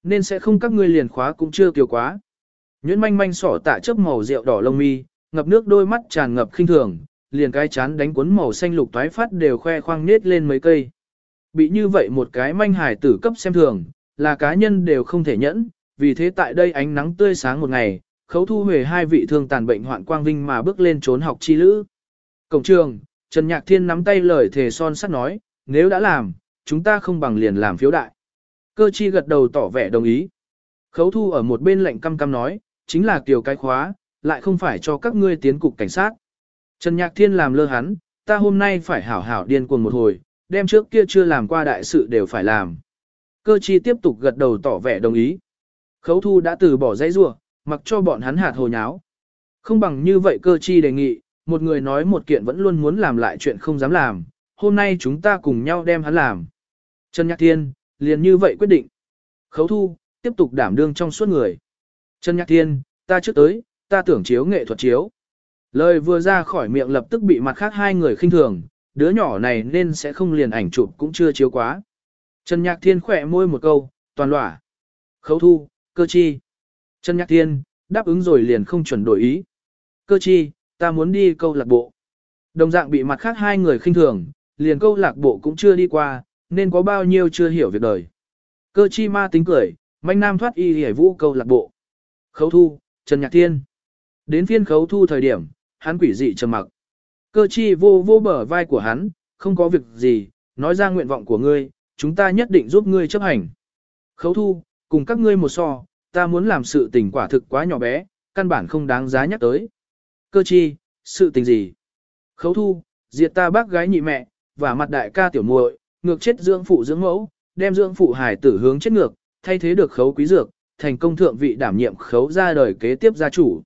Nên sẽ không các ngươi liền khóa cũng chưa kiều quá. Nhuyễn manh manh sỏ tạ chớp màu rượu đỏ lông mi, ngập nước đôi mắt tràn ngập khinh thường, liền cái chán đánh cuốn màu xanh lục toái phát đều khoe khoang nết lên mấy cây. Bị như vậy một cái manh hải tử cấp xem thường, là cá nhân đều không thể nhẫn, vì thế tại đây ánh nắng tươi sáng một ngày, khấu thu huề hai vị thương tàn bệnh hoạn quang vinh mà bước lên trốn học chi lữ. Cổng trường, Trần Nhạc Thiên nắm tay lời thề son sắt nói, nếu đã làm, chúng ta không bằng liền làm phiếu đại. Cơ chi gật đầu tỏ vẻ đồng ý. Khấu thu ở một bên lệnh căm căm nói, chính là kiểu cái khóa, lại không phải cho các ngươi tiến cục cảnh sát. Trần Nhạc Thiên làm lơ hắn, ta hôm nay phải hảo hảo điên cuồng một hồi, đem trước kia chưa làm qua đại sự đều phải làm. Cơ chi tiếp tục gật đầu tỏ vẻ đồng ý. Khấu thu đã từ bỏ dãy rua, mặc cho bọn hắn hạt hồ nháo. Không bằng như vậy cơ chi đề nghị, một người nói một kiện vẫn luôn muốn làm lại chuyện không dám làm, hôm nay chúng ta cùng nhau đem hắn làm. Trần Nhạc Thiên, liền như vậy quyết định. Khấu thu, tiếp tục đảm đương trong suốt người. Trần Nhạc Thiên, ta trước tới, ta tưởng chiếu nghệ thuật chiếu. Lời vừa ra khỏi miệng lập tức bị mặt khác hai người khinh thường, đứa nhỏ này nên sẽ không liền ảnh chụp cũng chưa chiếu quá. Trần Nhạc Thiên khỏe môi một câu, toàn lỏa. Khấu thu, cơ chi. Trần Nhạc Thiên, đáp ứng rồi liền không chuẩn đổi ý. Cơ chi, ta muốn đi câu lạc bộ. Đồng dạng bị mặt khác hai người khinh thường, liền câu lạc bộ cũng chưa đi qua, nên có bao nhiêu chưa hiểu việc đời. Cơ chi ma tính cười, manh nam thoát y hề vũ câu lạc bộ. Khấu thu, Trần Nhạc Thiên. Đến phiên khấu thu thời điểm, hắn quỷ dị trầm mặc. Cơ chi vô vô bờ vai của hắn, không có việc gì, nói ra nguyện vọng của ngươi, chúng ta nhất định giúp ngươi chấp hành. Khấu thu, cùng các ngươi một so, ta muốn làm sự tình quả thực quá nhỏ bé, căn bản không đáng giá nhắc tới. Cơ chi, sự tình gì? Khấu thu, diệt ta bác gái nhị mẹ, và mặt đại ca tiểu muội, ngược chết dưỡng phụ dưỡng mẫu, đem dưỡng phụ hải tử hướng chết ngược, thay thế được khấu quý dược, thành công thượng vị đảm nhiệm khấu ra đời kế tiếp gia chủ.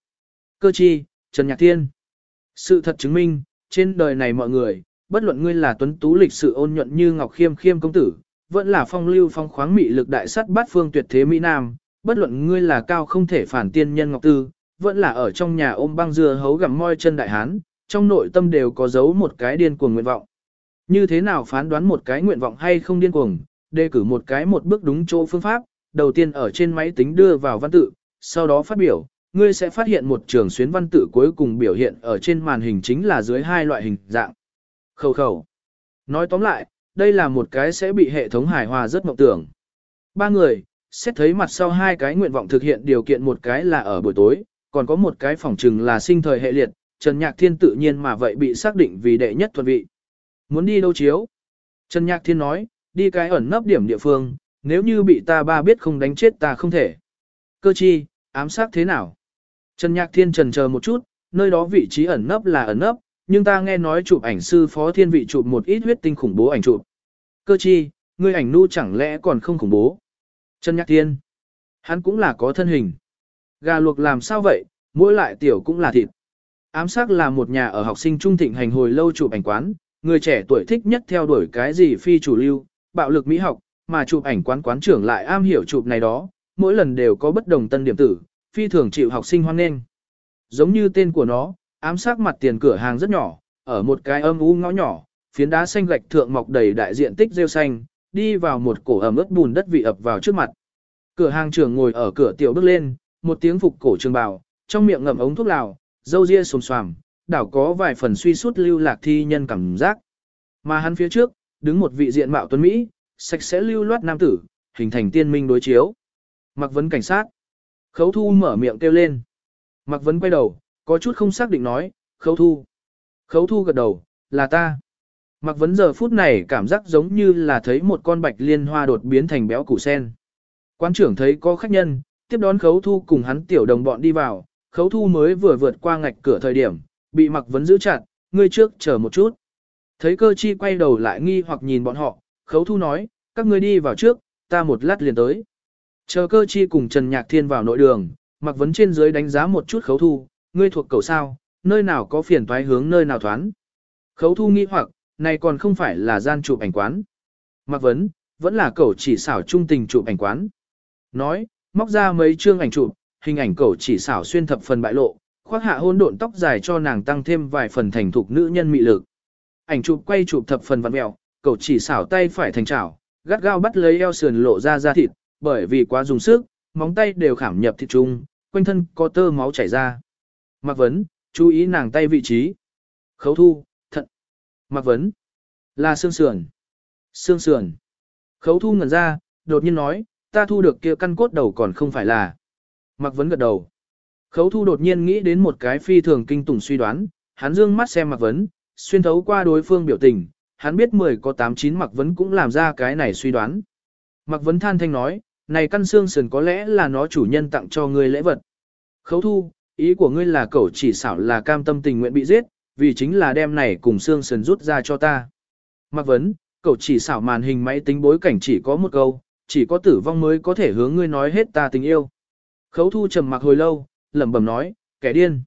Cơ chi, Trần Nhạc Thiên. Sự thật chứng minh, trên đời này mọi người, bất luận ngươi là tuấn tú lịch sự ôn nhuận như Ngọc Khiêm Khiêm công tử, vẫn là phong lưu phong khoáng mị lực đại sắt bát phương tuyệt thế Mỹ Nam, bất luận ngươi là cao không thể phản tiên nhân Ngọc Tư, vẫn là ở trong nhà ôm băng dưa hấu gặm môi chân đại hán, trong nội tâm đều có giấu một cái điên cuồng nguyện vọng. Như thế nào phán đoán một cái nguyện vọng hay không điên cuồng, đề cử một cái một bước đúng chỗ phương pháp, đầu tiên ở trên máy tính đưa vào văn tự, sau đó phát biểu, ngươi sẽ phát hiện một trường xuyến văn tự cuối cùng biểu hiện ở trên màn hình chính là dưới hai loại hình dạng. Khẩu khẩu. Nói tóm lại, đây là một cái sẽ bị hệ thống hài hòa rất mộng tưởng. Ba người, xét thấy mặt sau hai cái nguyện vọng thực hiện điều kiện một cái là ở buổi tối, còn có một cái phòng trừng là sinh thời hệ liệt, Trần Nhạc Thiên tự nhiên mà vậy bị xác định vì đệ nhất thuận vị. Muốn đi đâu chiếu? Trần Nhạc Thiên nói, đi cái ẩn nấp điểm địa phương, nếu như bị ta ba biết không đánh chết ta không thể. Cơ chi, ám sát thế nào? Trần Nhạc Thiên trần chờ một chút, nơi đó vị trí ẩn nấp là ẩn nấp, nhưng ta nghe nói chụp ảnh sư phó thiên vị chụp một ít huyết tinh khủng bố ảnh chụp. Cơ chi, ngươi ảnh nu chẳng lẽ còn không khủng bố? Trần Nhạc Thiên, hắn cũng là có thân hình. Gà luộc làm sao vậy, mỗi lại tiểu cũng là thịt. Ám sát là một nhà ở học sinh trung thịnh hành hồi lâu chụp ảnh quán, người trẻ tuổi thích nhất theo đuổi cái gì phi chủ lưu, bạo lực mỹ học, mà chụp ảnh quán quán trưởng lại am hiểu chụp này đó, mỗi lần đều có bất đồng tân điểm tử, phi thường chịu học sinh hoan nghênh. Giống như tên của nó, ám sát mặt tiền cửa hàng rất nhỏ, ở một cái âm u ngõ nhỏ, phiến đá xanh gạch thượng mọc đầy đại diện tích rêu xanh, đi vào một cổ ẩm ướt bùn đất vị ập vào trước mặt. Cửa hàng trưởng ngồi ở cửa tiểu bước lên, một tiếng phục cổ trường bào, trong miệng ngậm ống thuốc lào, dâu ria xồm xoàm, đảo có vài phần suy sút lưu lạc thi nhân cảm giác. Mà hắn phía trước, đứng một vị diện mạo tuấn Mỹ, sạch sẽ lưu loát nam tử, hình thành tiên minh đối chiếu. Mặc vấn cảnh sát. Khấu thu mở miệng kêu lên. Mặc vấn quay đầu, có chút không xác định nói, khấu thu. Khấu thu gật đầu, là ta. Mặc vấn giờ phút này cảm giác giống như là thấy một con bạch liên hoa đột biến thành béo củ sen. Quán trưởng thấy có khách nhân, tiếp đón khấu thu cùng hắn tiểu đồng bọn đi vào, khấu thu mới vừa vượt qua ngạch cửa thời điểm, bị mặc vấn giữ chặt, ngươi trước chờ một chút. Thấy cơ chi quay đầu lại nghi hoặc nhìn bọn họ, khấu thu nói, các ngươi đi vào trước, ta một lát liền tới. Chờ cơ chi cùng Trần Nhạc Thiên vào nội đường, mặc vấn trên dưới đánh giá một chút khấu thu, ngươi thuộc cầu sao, nơi nào có phiền toái hướng nơi nào thoán. Khấu thu nghĩ hoặc, này còn không phải là gian chụp ảnh quán. Mặc vấn, vẫn là cậu chỉ xảo trung tình chụp ảnh quán. Nói, móc ra mấy chương ảnh chụp, hình ảnh cậu chỉ xảo xuyên thập phần bại lộ, khoác hạ hôn độn tóc dài cho nàng tăng thêm vài phần thành thục nữ nhân mị lực. Ảnh chụp quay chụp thập phần vặn mẹo, cậu chỉ xảo tay phải thành chảo, gắt gao bắt lấy eo sườn lộ ra da thịt, bởi vì quá dùng sức, móng tay đều khảm nhập thịt trung, quanh thân có tơ máu chảy ra. Mạc Vấn, chú ý nàng tay vị trí. Khấu thu, thận. Mạc Vấn, là xương sườn. Xương sườn. Khấu thu ngẩn ra, đột nhiên nói, ta thu được kia căn cốt đầu còn không phải là. Mạc Vấn gật đầu. Khấu thu đột nhiên nghĩ đến một cái phi thường kinh tủng suy đoán, hắn dương mắt xem Mạc Vấn, xuyên thấu qua đối phương biểu tình, hắn biết 10 có 8-9 Mạc Vấn cũng làm ra cái này suy đoán. Mạc Vấn than thanh nói, này căn xương sườn có lẽ là nó chủ nhân tặng cho ngươi lễ vật. Khấu thu, ý của ngươi là cậu chỉ xảo là cam tâm tình nguyện bị giết, vì chính là đem này cùng xương sườn rút ra cho ta. Mặc Vấn, cậu chỉ xảo màn hình máy tính bối cảnh chỉ có một câu, chỉ có tử vong mới có thể hướng ngươi nói hết ta tình yêu. Khấu thu trầm mặc hồi lâu, lẩm bẩm nói, kẻ điên.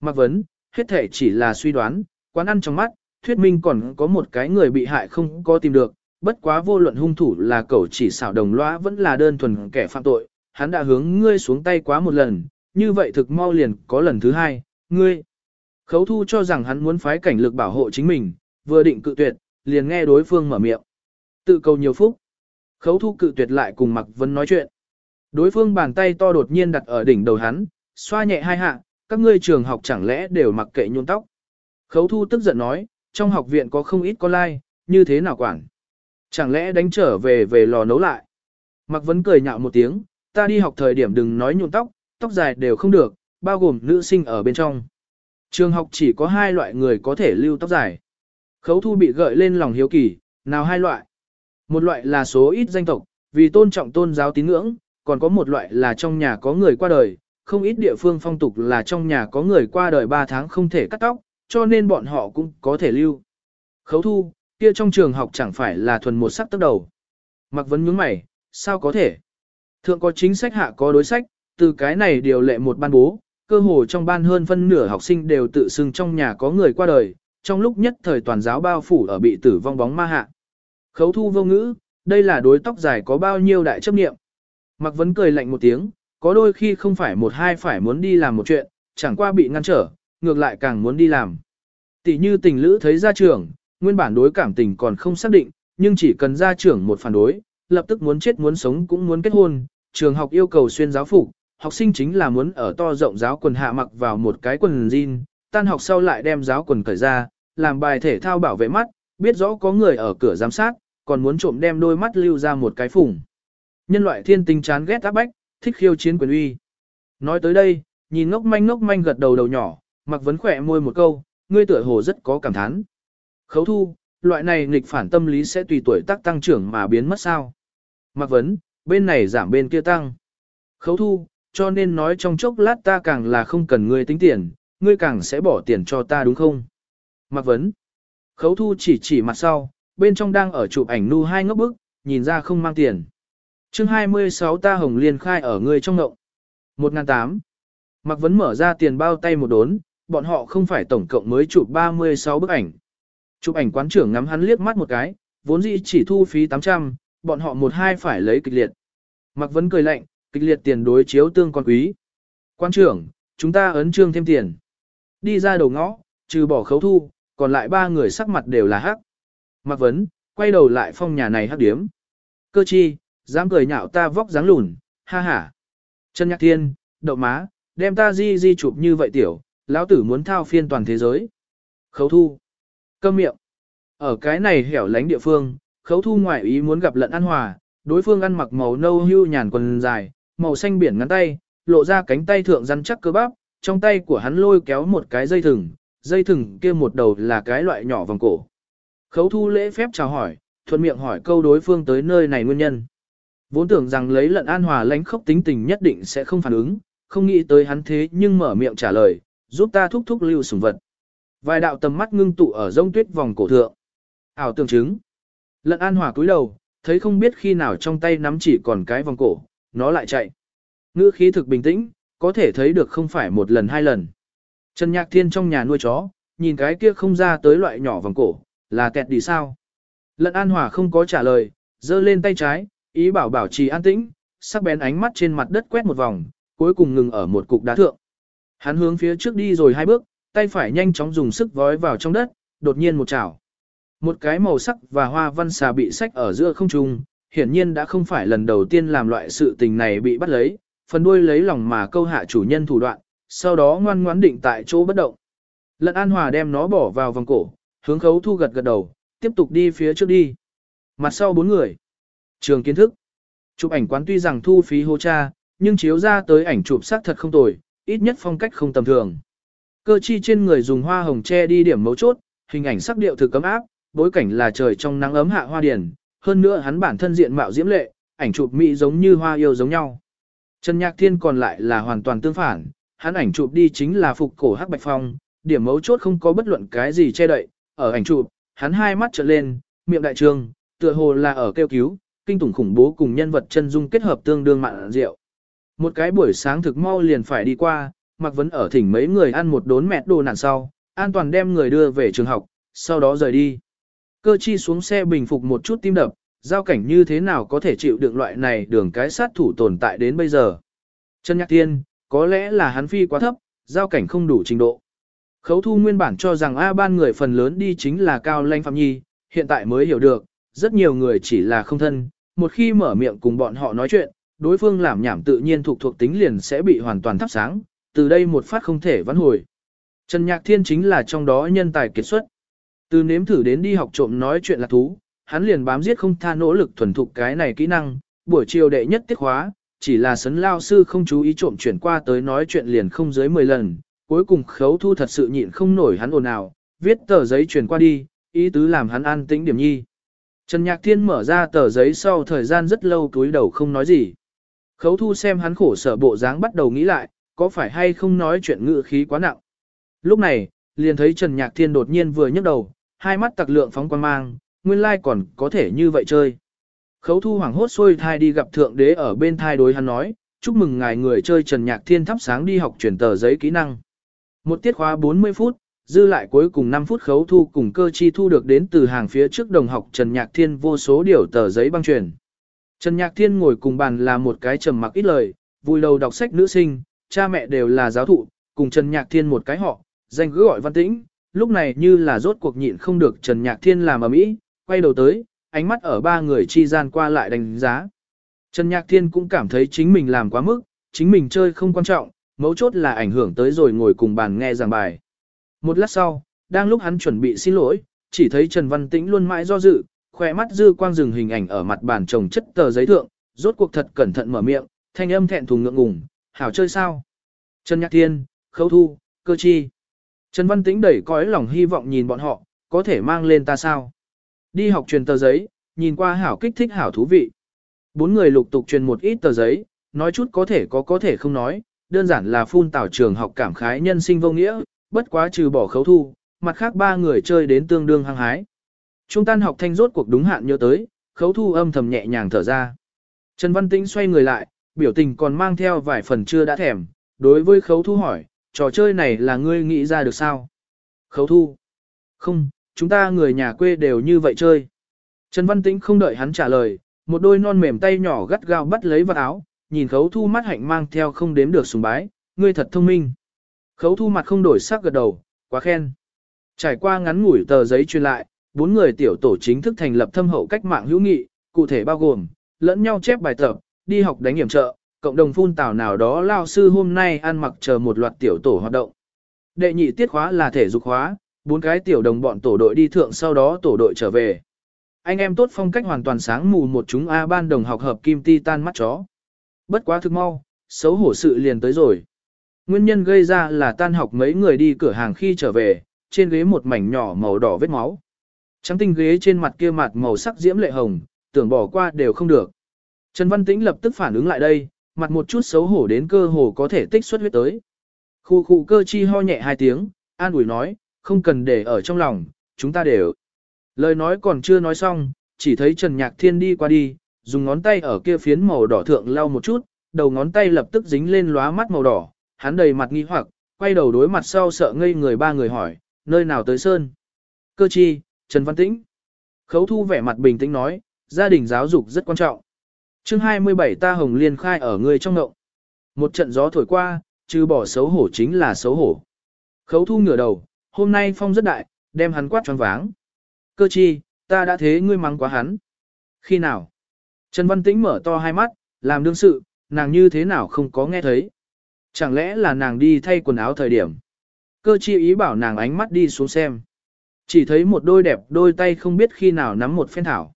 Mặc Vấn, hết thể chỉ là suy đoán, quán ăn trong mắt, thuyết minh còn có một cái người bị hại không có tìm được, bất quá vô luận hung thủ là cậu chỉ xảo đồng lõa vẫn là đơn thuần kẻ phạm tội, hắn đã hướng ngươi xuống tay quá một lần, như vậy thực mau liền có lần thứ hai, ngươi. Khấu thu cho rằng hắn muốn phái cảnh lực bảo hộ chính mình, vừa định cự tuyệt, liền nghe đối phương mở miệng. Tự cầu nhiều phúc. Khấu thu cự tuyệt lại cùng Mạc Vấn nói chuyện. Đối phương bàn tay to đột nhiên đặt ở đỉnh đầu hắn, xoa nhẹ hai hạ, các ngươi trường học chẳng lẽ đều mặc kệ nhuôn tóc. Khấu thu tức giận nói, trong học viện có không ít con lai, như thế nào quản. Chẳng lẽ đánh trở về về lò nấu lại. Mạc Vấn cười nhạo một tiếng, ta đi học thời điểm đừng nói nhuộm tóc, tóc dài đều không được, bao gồm nữ sinh ở bên trong. Trường học chỉ có hai loại người có thể lưu tóc dài. Khấu thu bị gợi lên lòng hiếu kỳ, nào hai loại. Một loại là số ít danh tộc, vì tôn trọng tôn giáo tín ngưỡng, còn có một loại là trong nhà có người qua đời, không ít địa phương phong tục là trong nhà có người qua đời 3 tháng không thể cắt tóc, cho nên bọn họ cũng có thể lưu. Khấu thu, kia trong trường học chẳng phải là thuần một sắc tóc đầu. Mặc vấn nhướng mày, sao có thể? Thượng có chính sách hạ có đối sách, từ cái này điều lệ một ban bố, cơ hồ trong ban hơn phân nửa học sinh đều tự xưng trong nhà có người qua đời, trong lúc nhất thời toàn giáo bao phủ ở bị tử vong bóng ma hạ. Khấu thu vô ngữ, đây là đối tóc dài có bao nhiêu đại chấp niệm. Mặc vấn cười lạnh một tiếng, có đôi khi không phải một hai phải muốn đi làm một chuyện, chẳng qua bị ngăn trở, ngược lại càng muốn đi làm. Tỷ như tình lữ thấy gia trưởng, nguyên bản đối cảm tình còn không xác định, nhưng chỉ cần gia trưởng một phản đối, lập tức muốn chết muốn sống cũng muốn kết hôn, trường học yêu cầu xuyên giáo phục, học sinh chính là muốn ở to rộng giáo quần hạ mặc vào một cái quần jean, tan học sau lại đem giáo quần cởi ra, làm bài thể thao bảo vệ mắt, biết rõ có người ở cửa giám sát, còn muốn trộm đem đôi mắt lưu ra một cái phủng. Nhân loại thiên tinh chán ghét áp bách, thích khiêu chiến quyền uy. Nói tới đây, nhìn ngốc manh ngốc manh gật đầu đầu nhỏ, mặc vấn khỏe môi một câu, ngươi tựa hồ rất có cảm thán. Khấu thu, loại này nghịch phản tâm lý sẽ tùy tuổi tác tăng trưởng mà biến mất sao. Mặc vấn, bên này giảm bên kia tăng. Khấu thu, cho nên nói trong chốc lát ta càng là không cần ngươi tính tiền, ngươi càng sẽ bỏ tiền cho ta đúng không? Mặc vấn. Khấu thu chỉ chỉ mặt sau, bên trong đang ở chụp ảnh nu hai ngốc bức, nhìn ra không mang tiền. chương 26 ta hồng liên khai ở ngươi trong ngộng. 1008. Mặc vấn mở ra tiền bao tay một đốn, bọn họ không phải tổng cộng mới chụp 36 bức ảnh. Chụp ảnh quán trưởng ngắm hắn liếc mắt một cái, vốn dĩ chỉ thu phí 800, bọn họ một hai phải lấy kịch liệt. Mặc vấn cười lạnh, kịch liệt tiền đối chiếu tương con quý. Quan trưởng, chúng ta ấn trương thêm tiền. đi ra đầu ngõ, trừ bỏ khấu thu, còn lại ba người sắc mặt đều là hắc. Mạc Vấn, quay đầu lại phong nhà này hắc điếm. Cơ chi, dám cười nhạo ta vóc dáng lùn, ha ha. chân Nhạc Thiên, đậu má, đem ta di di chụp như vậy tiểu, lão tử muốn thao phiên toàn thế giới. Khấu thu. Câm miệng. Ở cái này hẻo lánh địa phương, khấu thu ngoại ý muốn gặp lận an hòa, đối phương ăn mặc màu nâu hưu nhàn quần dài, màu xanh biển ngắn tay, lộ ra cánh tay thượng rắn chắc cơ bắp, trong tay của hắn lôi kéo một cái dây thừng, dây thừng kia một đầu là cái loại nhỏ vòng cổ. Khấu thu lễ phép chào hỏi, thuận miệng hỏi câu đối phương tới nơi này nguyên nhân. Vốn tưởng rằng lấy lận an hòa lãnh khốc tính tình nhất định sẽ không phản ứng, không nghĩ tới hắn thế nhưng mở miệng trả lời, giúp ta thúc thúc lưu sủng vật. Vài đạo tầm mắt ngưng tụ ở rông tuyết vòng cổ thượng. Ảo tưởng chứng. Lận an hòa cúi đầu, thấy không biết khi nào trong tay nắm chỉ còn cái vòng cổ, nó lại chạy. Ngữ khí thực bình tĩnh, có thể thấy được không phải một lần hai lần. Trần Nhạc Thiên trong nhà nuôi chó, nhìn cái kia không ra tới loại nhỏ vòng cổ, là kẹt đi sao. Lận An Hòa không có trả lời, giơ lên tay trái, ý bảo bảo trì an tĩnh, sắc bén ánh mắt trên mặt đất quét một vòng, cuối cùng ngừng ở một cục đá thượng. Hắn hướng phía trước đi rồi hai bước, tay phải nhanh chóng dùng sức vói vào trong đất, đột nhiên một chảo. Một cái màu sắc và hoa văn xà bị sách ở giữa không trung, hiển nhiên đã không phải lần đầu tiên làm loại sự tình này bị bắt lấy, phần đuôi lấy lòng mà câu hạ chủ nhân thủ đoạn, sau đó ngoan ngoãn định tại chỗ bất động. Lận An Hòa đem nó bỏ vào vòng cổ, hướng khấu thu gật gật đầu, tiếp tục đi phía trước đi. Mặt sau bốn người. Trường kiến thức. Chụp ảnh quán tuy rằng thu phí hô cha, nhưng chiếu ra tới ảnh chụp sắc thật không tồi, ít nhất phong cách không tầm thường. Cơ chi trên người dùng hoa hồng che đi điểm mấu chốt, hình ảnh sắc điệu thực cấm áp, bối cảnh là trời trong nắng ấm hạ hoa điển, hơn nữa hắn bản thân diện mạo diễm lệ, ảnh chụp mỹ giống như hoa yêu giống nhau. Trần Nhạc Thiên còn lại là hoàn toàn tương phản, hắn ảnh chụp đi chính là phục cổ hắc bạch phong, điểm mấu chốt không có bất luận cái gì che đậy, ở ảnh chụp, hắn hai mắt trợn lên, miệng đại trương, tựa hồ là ở kêu cứu, kinh tủng khủng bố cùng nhân vật chân dung kết hợp tương đương mạn rượu. Một cái buổi sáng thực mau liền phải đi qua, Mạc Vấn ở thỉnh mấy người ăn một đốn mẹt đồ nạn sau, an toàn đem người đưa về trường học, sau đó rời đi. Cơ chi xuống xe bình phục một chút tim đập, giao cảnh như thế nào có thể chịu đựng loại này đường cái sát thủ tồn tại đến bây giờ. chân Nhạc tiên có lẽ là hắn phi quá thấp, giao cảnh không đủ trình độ. Khấu thu nguyên bản cho rằng A ban người phần lớn đi chính là cao lanh phạm nhi, hiện tại mới hiểu được, rất nhiều người chỉ là không thân, một khi mở miệng cùng bọn họ nói chuyện, đối phương làm nhảm tự nhiên thuộc thuộc tính liền sẽ bị hoàn toàn thắp sáng, từ đây một phát không thể vãn hồi. Trần Nhạc Thiên chính là trong đó nhân tài kiệt xuất. Từ nếm thử đến đi học trộm nói chuyện là thú, hắn liền bám giết không tha nỗ lực thuần thục cái này kỹ năng, buổi chiều đệ nhất tiết khóa, chỉ là sấn lao sư không chú ý trộm chuyển qua tới nói chuyện liền không dưới 10 lần, cuối cùng khấu thu thật sự nhịn không nổi hắn ồn ào, viết tờ giấy chuyển qua đi, ý tứ làm hắn an tĩnh điểm nhi. Trần Nhạc Thiên mở ra tờ giấy sau thời gian rất lâu túi đầu không nói gì. Khấu thu xem hắn khổ sở bộ dáng bắt đầu nghĩ lại, có phải hay không nói chuyện ngự khí quá nặng. Lúc này, liền thấy Trần Nhạc Thiên đột nhiên vừa nhấc đầu, hai mắt tặc lượng phóng quan mang, nguyên lai còn có thể như vậy chơi. Khấu thu hoảng hốt xôi thai đi gặp thượng đế ở bên thai đối hắn nói, chúc mừng ngài người chơi Trần Nhạc Thiên thắp sáng đi học chuyển tờ giấy kỹ năng. Một tiết khóa 40 phút, dư lại cuối cùng 5 phút khấu thu cùng cơ chi thu được đến từ hàng phía trước đồng học Trần Nhạc Thiên vô số điều tờ giấy băng truyền. Trần Nhạc Thiên ngồi cùng bàn là một cái trầm mặc ít lời, vui đầu đọc sách nữ sinh, cha mẹ đều là giáo thụ, cùng Trần Nhạc Thiên một cái họ, danh cứ gọi văn tĩnh, lúc này như là rốt cuộc nhịn không được Trần Nhạc Thiên làm ở mỹ, quay đầu tới, ánh mắt ở ba người chi gian qua lại đánh giá. Trần Nhạc Thiên cũng cảm thấy chính mình làm quá mức, chính mình chơi không quan trọng, mấu chốt là ảnh hưởng tới rồi ngồi cùng bàn nghe giảng bài. Một lát sau, đang lúc hắn chuẩn bị xin lỗi, chỉ thấy Trần Văn Tĩnh luôn mãi do dự, khỏe mắt dư quang dừng hình ảnh ở mặt bàn chồng chất tờ giấy thượng, rốt cuộc thật cẩn thận mở miệng, thanh âm thẹn thùng ngượng ngùng, hảo chơi sao? Trần Nhạc Thiên, Khấu Thu, Cơ Chi. Trần Văn Tĩnh đẩy cõi lòng hy vọng nhìn bọn họ, có thể mang lên ta sao? Đi học truyền tờ giấy, nhìn qua hảo kích thích hảo thú vị. Bốn người lục tục truyền một ít tờ giấy, nói chút có thể có có thể không nói, đơn giản là phun tảo trường học cảm khái nhân sinh vô nghĩa, bất quá trừ bỏ khấu thu, mặt khác ba người chơi đến tương đương hăng hái. Trung tan học thanh rốt cuộc đúng hạn nhớ tới, khấu thu âm thầm nhẹ nhàng thở ra. Trần Văn Tĩnh xoay người lại, biểu tình còn mang theo vài phần chưa đã thèm, đối với khấu thu hỏi, trò chơi này là ngươi nghĩ ra được sao? Khấu thu. Không, chúng ta người nhà quê đều như vậy chơi. Trần Văn Tĩnh không đợi hắn trả lời, một đôi non mềm tay nhỏ gắt gao bắt lấy vật áo, nhìn khấu thu mắt hạnh mang theo không đếm được sùng bái, ngươi thật thông minh. Khấu thu mặt không đổi sắc gật đầu, quá khen. Trải qua ngắn ngủi tờ giấy truyền lại, bốn người tiểu tổ chính thức thành lập thâm hậu cách mạng hữu nghị, cụ thể bao gồm, lẫn nhau chép bài tập, đi học đánh hiểm trợ, cộng đồng phun tảo nào đó lao sư hôm nay ăn mặc chờ một loạt tiểu tổ hoạt động. Đệ nhị tiết khóa là thể dục khóa, bốn cái tiểu đồng bọn tổ đội đi thượng sau đó tổ đội trở về. Anh em tốt phong cách hoàn toàn sáng mù một chúng A ban đồng học hợp kim ti tan mắt chó. Bất quá thực mau, xấu hổ sự liền tới rồi. Nguyên nhân gây ra là tan học mấy người đi cửa hàng khi trở về, trên ghế một mảnh nhỏ màu đỏ vết máu. Trắng tinh ghế trên mặt kia mặt màu sắc diễm lệ hồng, tưởng bỏ qua đều không được. Trần Văn Tĩnh lập tức phản ứng lại đây, mặt một chút xấu hổ đến cơ hồ có thể tích xuất huyết tới. Khu khu cơ chi ho nhẹ hai tiếng, an ủi nói, không cần để ở trong lòng, chúng ta đều. Lời nói còn chưa nói xong, chỉ thấy Trần Nhạc Thiên đi qua đi, dùng ngón tay ở kia phiến màu đỏ thượng lau một chút, đầu ngón tay lập tức dính lên lóa mắt màu đỏ, hắn đầy mặt nghi hoặc, quay đầu đối mặt sau sợ ngây người ba người hỏi, nơi nào tới sơn. Cơ chi, Trần Văn Tĩnh. Khấu thu vẻ mặt bình tĩnh nói, gia đình giáo dục rất quan trọng chương 27 ta hồng liên khai ở ngươi trong ngộng. Một trận gió thổi qua, trừ bỏ xấu hổ chính là xấu hổ. Khấu thu ngửa đầu, hôm nay phong rất đại, đem hắn quát choáng váng. Cơ chi, ta đã thế ngươi mắng quá hắn. Khi nào? Trần Văn Tĩnh mở to hai mắt, làm đương sự, nàng như thế nào không có nghe thấy. Chẳng lẽ là nàng đi thay quần áo thời điểm. Cơ chi ý bảo nàng ánh mắt đi xuống xem. Chỉ thấy một đôi đẹp đôi tay không biết khi nào nắm một phen thảo.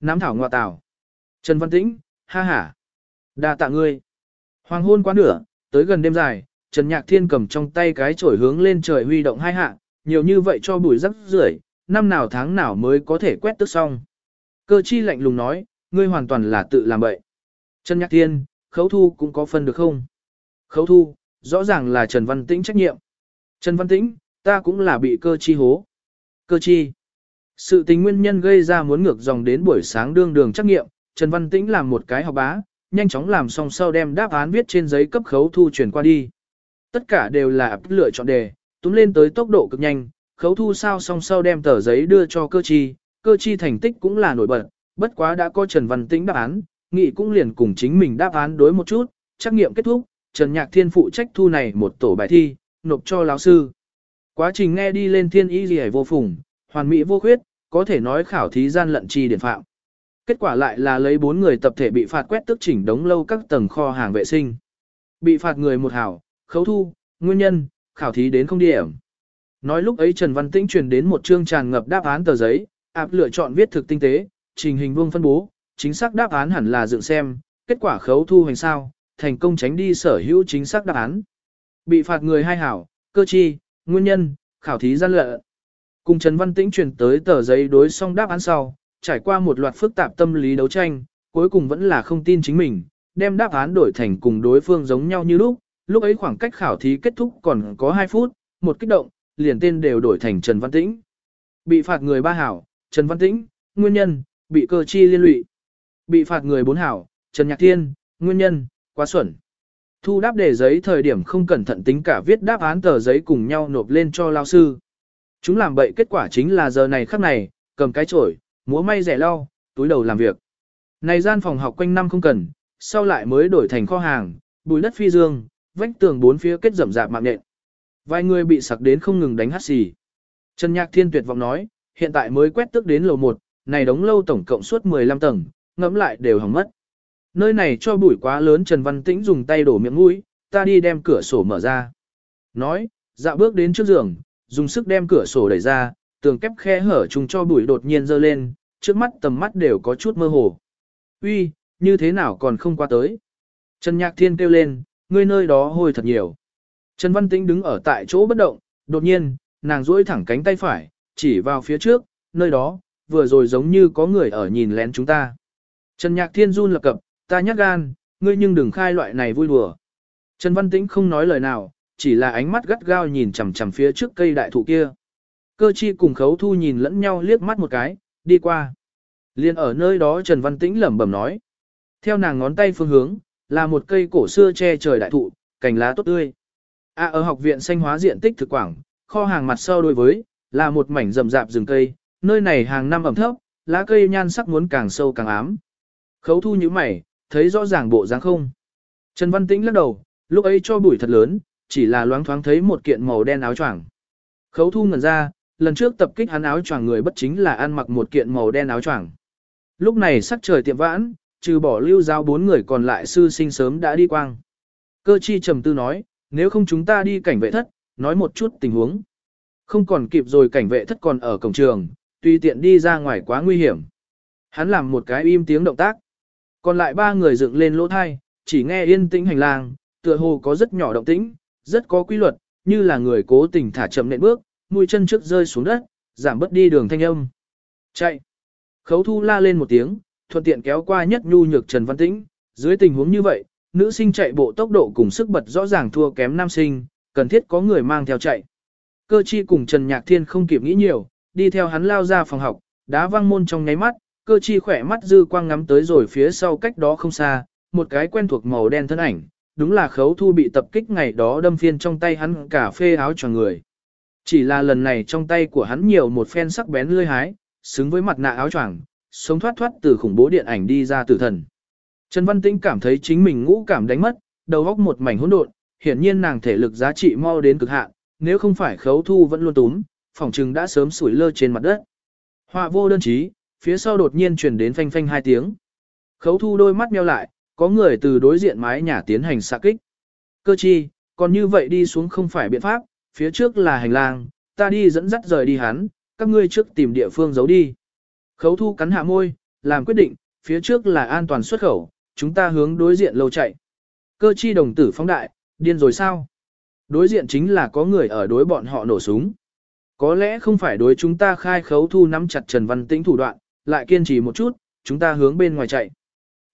Nắm thảo ngọa tảo. Trần Văn Tĩnh, ha ha. đa tạ ngươi. Hoàng hôn quá nửa, tới gần đêm dài, Trần Nhạc Thiên cầm trong tay cái chổi hướng lên trời huy động hai hạ, nhiều như vậy cho bụi rắc rưởi, năm nào tháng nào mới có thể quét tức xong. Cơ chi lạnh lùng nói, ngươi hoàn toàn là tự làm bậy. Trần Nhạc Thiên, khấu thu cũng có phân được không? Khấu thu, rõ ràng là Trần Văn Tĩnh trách nhiệm. Trần Văn Tĩnh, ta cũng là bị cơ chi hố. Cơ chi. Sự tình nguyên nhân gây ra muốn ngược dòng đến buổi sáng đương đường trắc nghiệm, Trần Văn Tĩnh làm một cái học bá, nhanh chóng làm xong sau đem đáp án viết trên giấy cấp khấu thu chuyển qua đi. Tất cả đều là lựa chọn đề, túm lên tới tốc độ cực nhanh, khấu thu sao xong sau đem tờ giấy đưa cho cơ chi, cơ chi thành tích cũng là nổi bật, bất quá đã có Trần Văn Tĩnh đáp án, nghị cũng liền cùng chính mình đáp án đối một chút, trắc nghiệm kết thúc, Trần Nhạc Thiên phụ trách thu này một tổ bài thi, nộp cho lão sư. Quá trình nghe đi lên thiên y gì vô phùng, hoàn mỹ vô khuyết, có thể nói khảo thí gian lận trì điển phạm. Kết quả lại là lấy bốn người tập thể bị phạt quét tức chỉnh đống lâu các tầng kho hàng vệ sinh. Bị phạt người một hảo, khấu thu, nguyên nhân, khảo thí đến không điểm. Nói lúc ấy Trần Văn Tĩnh truyền đến một chương tràn ngập đáp án tờ giấy, áp lựa chọn viết thực tinh tế, trình hình vuông phân bố, chính xác đáp án hẳn là dựng xem, kết quả khấu thu hành sao, thành công tránh đi sở hữu chính xác đáp án. Bị phạt người hai hảo, cơ chi, nguyên nhân, khảo thí gian lận. Cùng Trần Văn Tĩnh truyền tới tờ giấy đối xong đáp án sau, trải qua một loạt phức tạp tâm lý đấu tranh, cuối cùng vẫn là không tin chính mình, đem đáp án đổi thành cùng đối phương giống nhau như lúc, lúc ấy khoảng cách khảo thí kết thúc còn có 2 phút, một kích động, liền tên đều đổi thành Trần Văn Tĩnh. Bị phạt người ba hảo, Trần Văn Tĩnh, nguyên nhân, bị cơ chi liên lụy. Bị phạt người bốn hảo, Trần Nhạc Thiên, nguyên nhân, quá xuẩn. Thu đáp đề giấy thời điểm không cẩn thận tính cả viết đáp án tờ giấy cùng nhau nộp lên cho lao sư. Chúng làm bậy kết quả chính là giờ này khắc này, cầm cái chổi, múa may rẻ lau, túi đầu làm việc. Này gian phòng học quanh năm không cần, sau lại mới đổi thành kho hàng, bùi đất phi dương, vách tường bốn phía kết rậm rạp mạng nhện. Vài người bị sặc đến không ngừng đánh hát xì. Trần Nhạc Thiên tuyệt vọng nói, hiện tại mới quét tức đến lầu 1, này đóng lâu tổng cộng suốt 15 tầng, ngẫm lại đều hỏng mất. Nơi này cho bụi quá lớn Trần Văn Tĩnh dùng tay đổ miệng mũi, ta đi đem cửa sổ mở ra. Nói, dạo bước đến trước giường, dùng sức đem cửa sổ đẩy ra, tường kép khe hở trùng cho bụi đột nhiên dơ lên, trước mắt tầm mắt đều có chút mơ hồ. Uy, như thế nào còn không qua tới? Trần Nhạc Thiên kêu lên, ngươi nơi đó hôi thật nhiều. Trần Văn Tĩnh đứng ở tại chỗ bất động, đột nhiên, nàng duỗi thẳng cánh tay phải, chỉ vào phía trước, nơi đó, vừa rồi giống như có người ở nhìn lén chúng ta. Trần Nhạc Thiên run lập cập, ta nhắc gan, ngươi nhưng đừng khai loại này vui đùa. Trần Văn Tĩnh không nói lời nào, chỉ là ánh mắt gắt gao nhìn chằm chằm phía trước cây đại thụ kia. Cơ chi cùng khấu thu nhìn lẫn nhau liếc mắt một cái, đi qua. Liên ở nơi đó Trần Văn Tĩnh lẩm bẩm nói. Theo nàng ngón tay phương hướng, là một cây cổ xưa che trời đại thụ, cành lá tốt tươi. À ở học viện xanh hóa diện tích thực quảng, kho hàng mặt sau đối với, là một mảnh rậm rạp rừng cây, nơi này hàng năm ẩm thấp, lá cây nhan sắc muốn càng sâu càng ám. Khấu thu như mày, thấy rõ ràng bộ dáng không. Trần Văn Tĩnh lắc đầu, lúc ấy cho bụi thật lớn, chỉ là loáng thoáng thấy một kiện màu đen áo choàng. Khấu thu ngẩn ra, lần trước tập kích hắn áo choàng người bất chính là ăn mặc một kiện màu đen áo choàng. Lúc này sắc trời tiệm vãn, trừ bỏ lưu giao bốn người còn lại sư sinh sớm đã đi quang. Cơ chi trầm tư nói, nếu không chúng ta đi cảnh vệ thất, nói một chút tình huống. Không còn kịp rồi cảnh vệ thất còn ở cổng trường, tùy tiện đi ra ngoài quá nguy hiểm. Hắn làm một cái im tiếng động tác. Còn lại ba người dựng lên lỗ thai, chỉ nghe yên tĩnh hành lang, tựa hồ có rất nhỏ động tĩnh, rất có quy luật, như là người cố tình thả chậm nện bước, mũi chân trước rơi xuống đất, giảm bớt đi đường thanh âm. Chạy! Khấu thu la lên một tiếng, thuận tiện kéo qua nhất nhu nhược Trần Văn Tĩnh, dưới tình huống như vậy, nữ sinh chạy bộ tốc độ cùng sức bật rõ ràng thua kém nam sinh, cần thiết có người mang theo chạy. Cơ chi cùng Trần Nhạc Thiên không kịp nghĩ nhiều, đi theo hắn lao ra phòng học, đá văng môn trong nháy mắt, cơ chi khỏe mắt dư quang ngắm tới rồi phía sau cách đó không xa, một cái quen thuộc màu đen thân ảnh, đúng là khấu thu bị tập kích ngày đó đâm phiên trong tay hắn cả phê áo cho người. Chỉ là lần này trong tay của hắn nhiều một phen sắc bén lươi hái, xứng với mặt nạ áo choàng, sống thoát thoát từ khủng bố điện ảnh đi ra tử thần. Trần Văn Tĩnh cảm thấy chính mình ngũ cảm đánh mất, đầu óc một mảnh hỗn độn, hiển nhiên nàng thể lực giá trị mau đến cực hạn, nếu không phải khấu thu vẫn luôn túm, phòng trừng đã sớm sủi lơ trên mặt đất. Họa vô đơn chí, phía sau đột nhiên truyền đến phanh phanh hai tiếng. Khấu thu đôi mắt meo lại, có người từ đối diện mái nhà tiến hành xạ kích. Cơ chi, còn như vậy đi xuống không phải biện pháp, phía trước là hành lang, ta đi dẫn dắt rời đi hắn, các ngươi trước tìm địa phương giấu đi. Khấu thu cắn hạ môi, làm quyết định, phía trước là an toàn xuất khẩu, chúng ta hướng đối diện lâu chạy. Cơ chi đồng tử phóng đại, điên rồi sao? Đối diện chính là có người ở đối bọn họ nổ súng. Có lẽ không phải đối chúng ta khai khấu thu nắm chặt Trần Văn Tĩnh thủ đoạn, lại kiên trì một chút, chúng ta hướng bên ngoài chạy.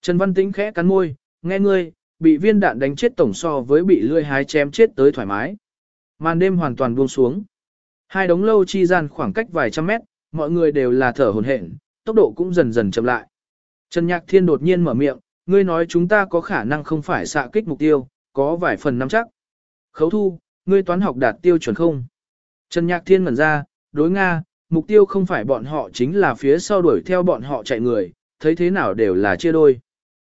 Trần Văn Tĩnh khẽ cắn môi, nghe ngươi, bị viên đạn đánh chết tổng so với bị lươi hái chém chết tới thoải mái. Màn đêm hoàn toàn buông xuống. Hai đống lâu chi gian khoảng cách vài trăm mét, mọi người đều là thở hổn hển, tốc độ cũng dần dần chậm lại. Trần Nhạc Thiên đột nhiên mở miệng, ngươi nói chúng ta có khả năng không phải xạ kích mục tiêu, có vài phần nắm chắc. Khấu thu, ngươi toán học đạt tiêu chuẩn không? Trần Nhạc Thiên ngẩn ra, đối Nga, mục tiêu không phải bọn họ chính là phía sau đuổi theo bọn họ chạy người, thấy thế nào đều là chia đôi.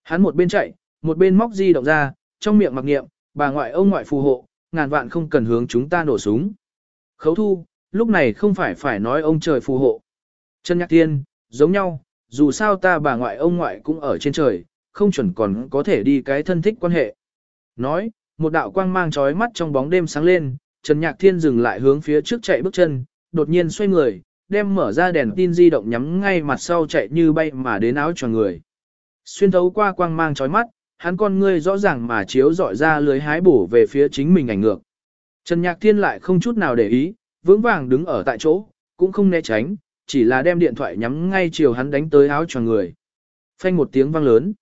Hắn một bên chạy, một bên móc di động ra, trong miệng mặc niệm, bà ngoại ông ngoại phù hộ, ngàn vạn không cần hướng chúng ta nổ súng. Khấu thu, lúc này không phải phải nói ông trời phù hộ. Trần Nhạc Thiên, giống nhau, dù sao ta bà ngoại ông ngoại cũng ở trên trời, không chuẩn còn có thể đi cái thân thích quan hệ. Nói, một đạo quang mang chói mắt trong bóng đêm sáng lên, Trần Nhạc Thiên dừng lại hướng phía trước chạy bước chân, đột nhiên xoay người, đem mở ra đèn tin di động nhắm ngay mặt sau chạy như bay mà đến áo cho người. Xuyên thấu qua quang mang chói mắt, hắn con ngươi rõ ràng mà chiếu dọi ra lưới hái bổ về phía chính mình ảnh ngược. Trần Nhạc Thiên lại không chút nào để ý, vững vàng đứng ở tại chỗ, cũng không né tránh, chỉ là đem điện thoại nhắm ngay chiều hắn đánh tới áo choàng người. Phanh một tiếng vang lớn.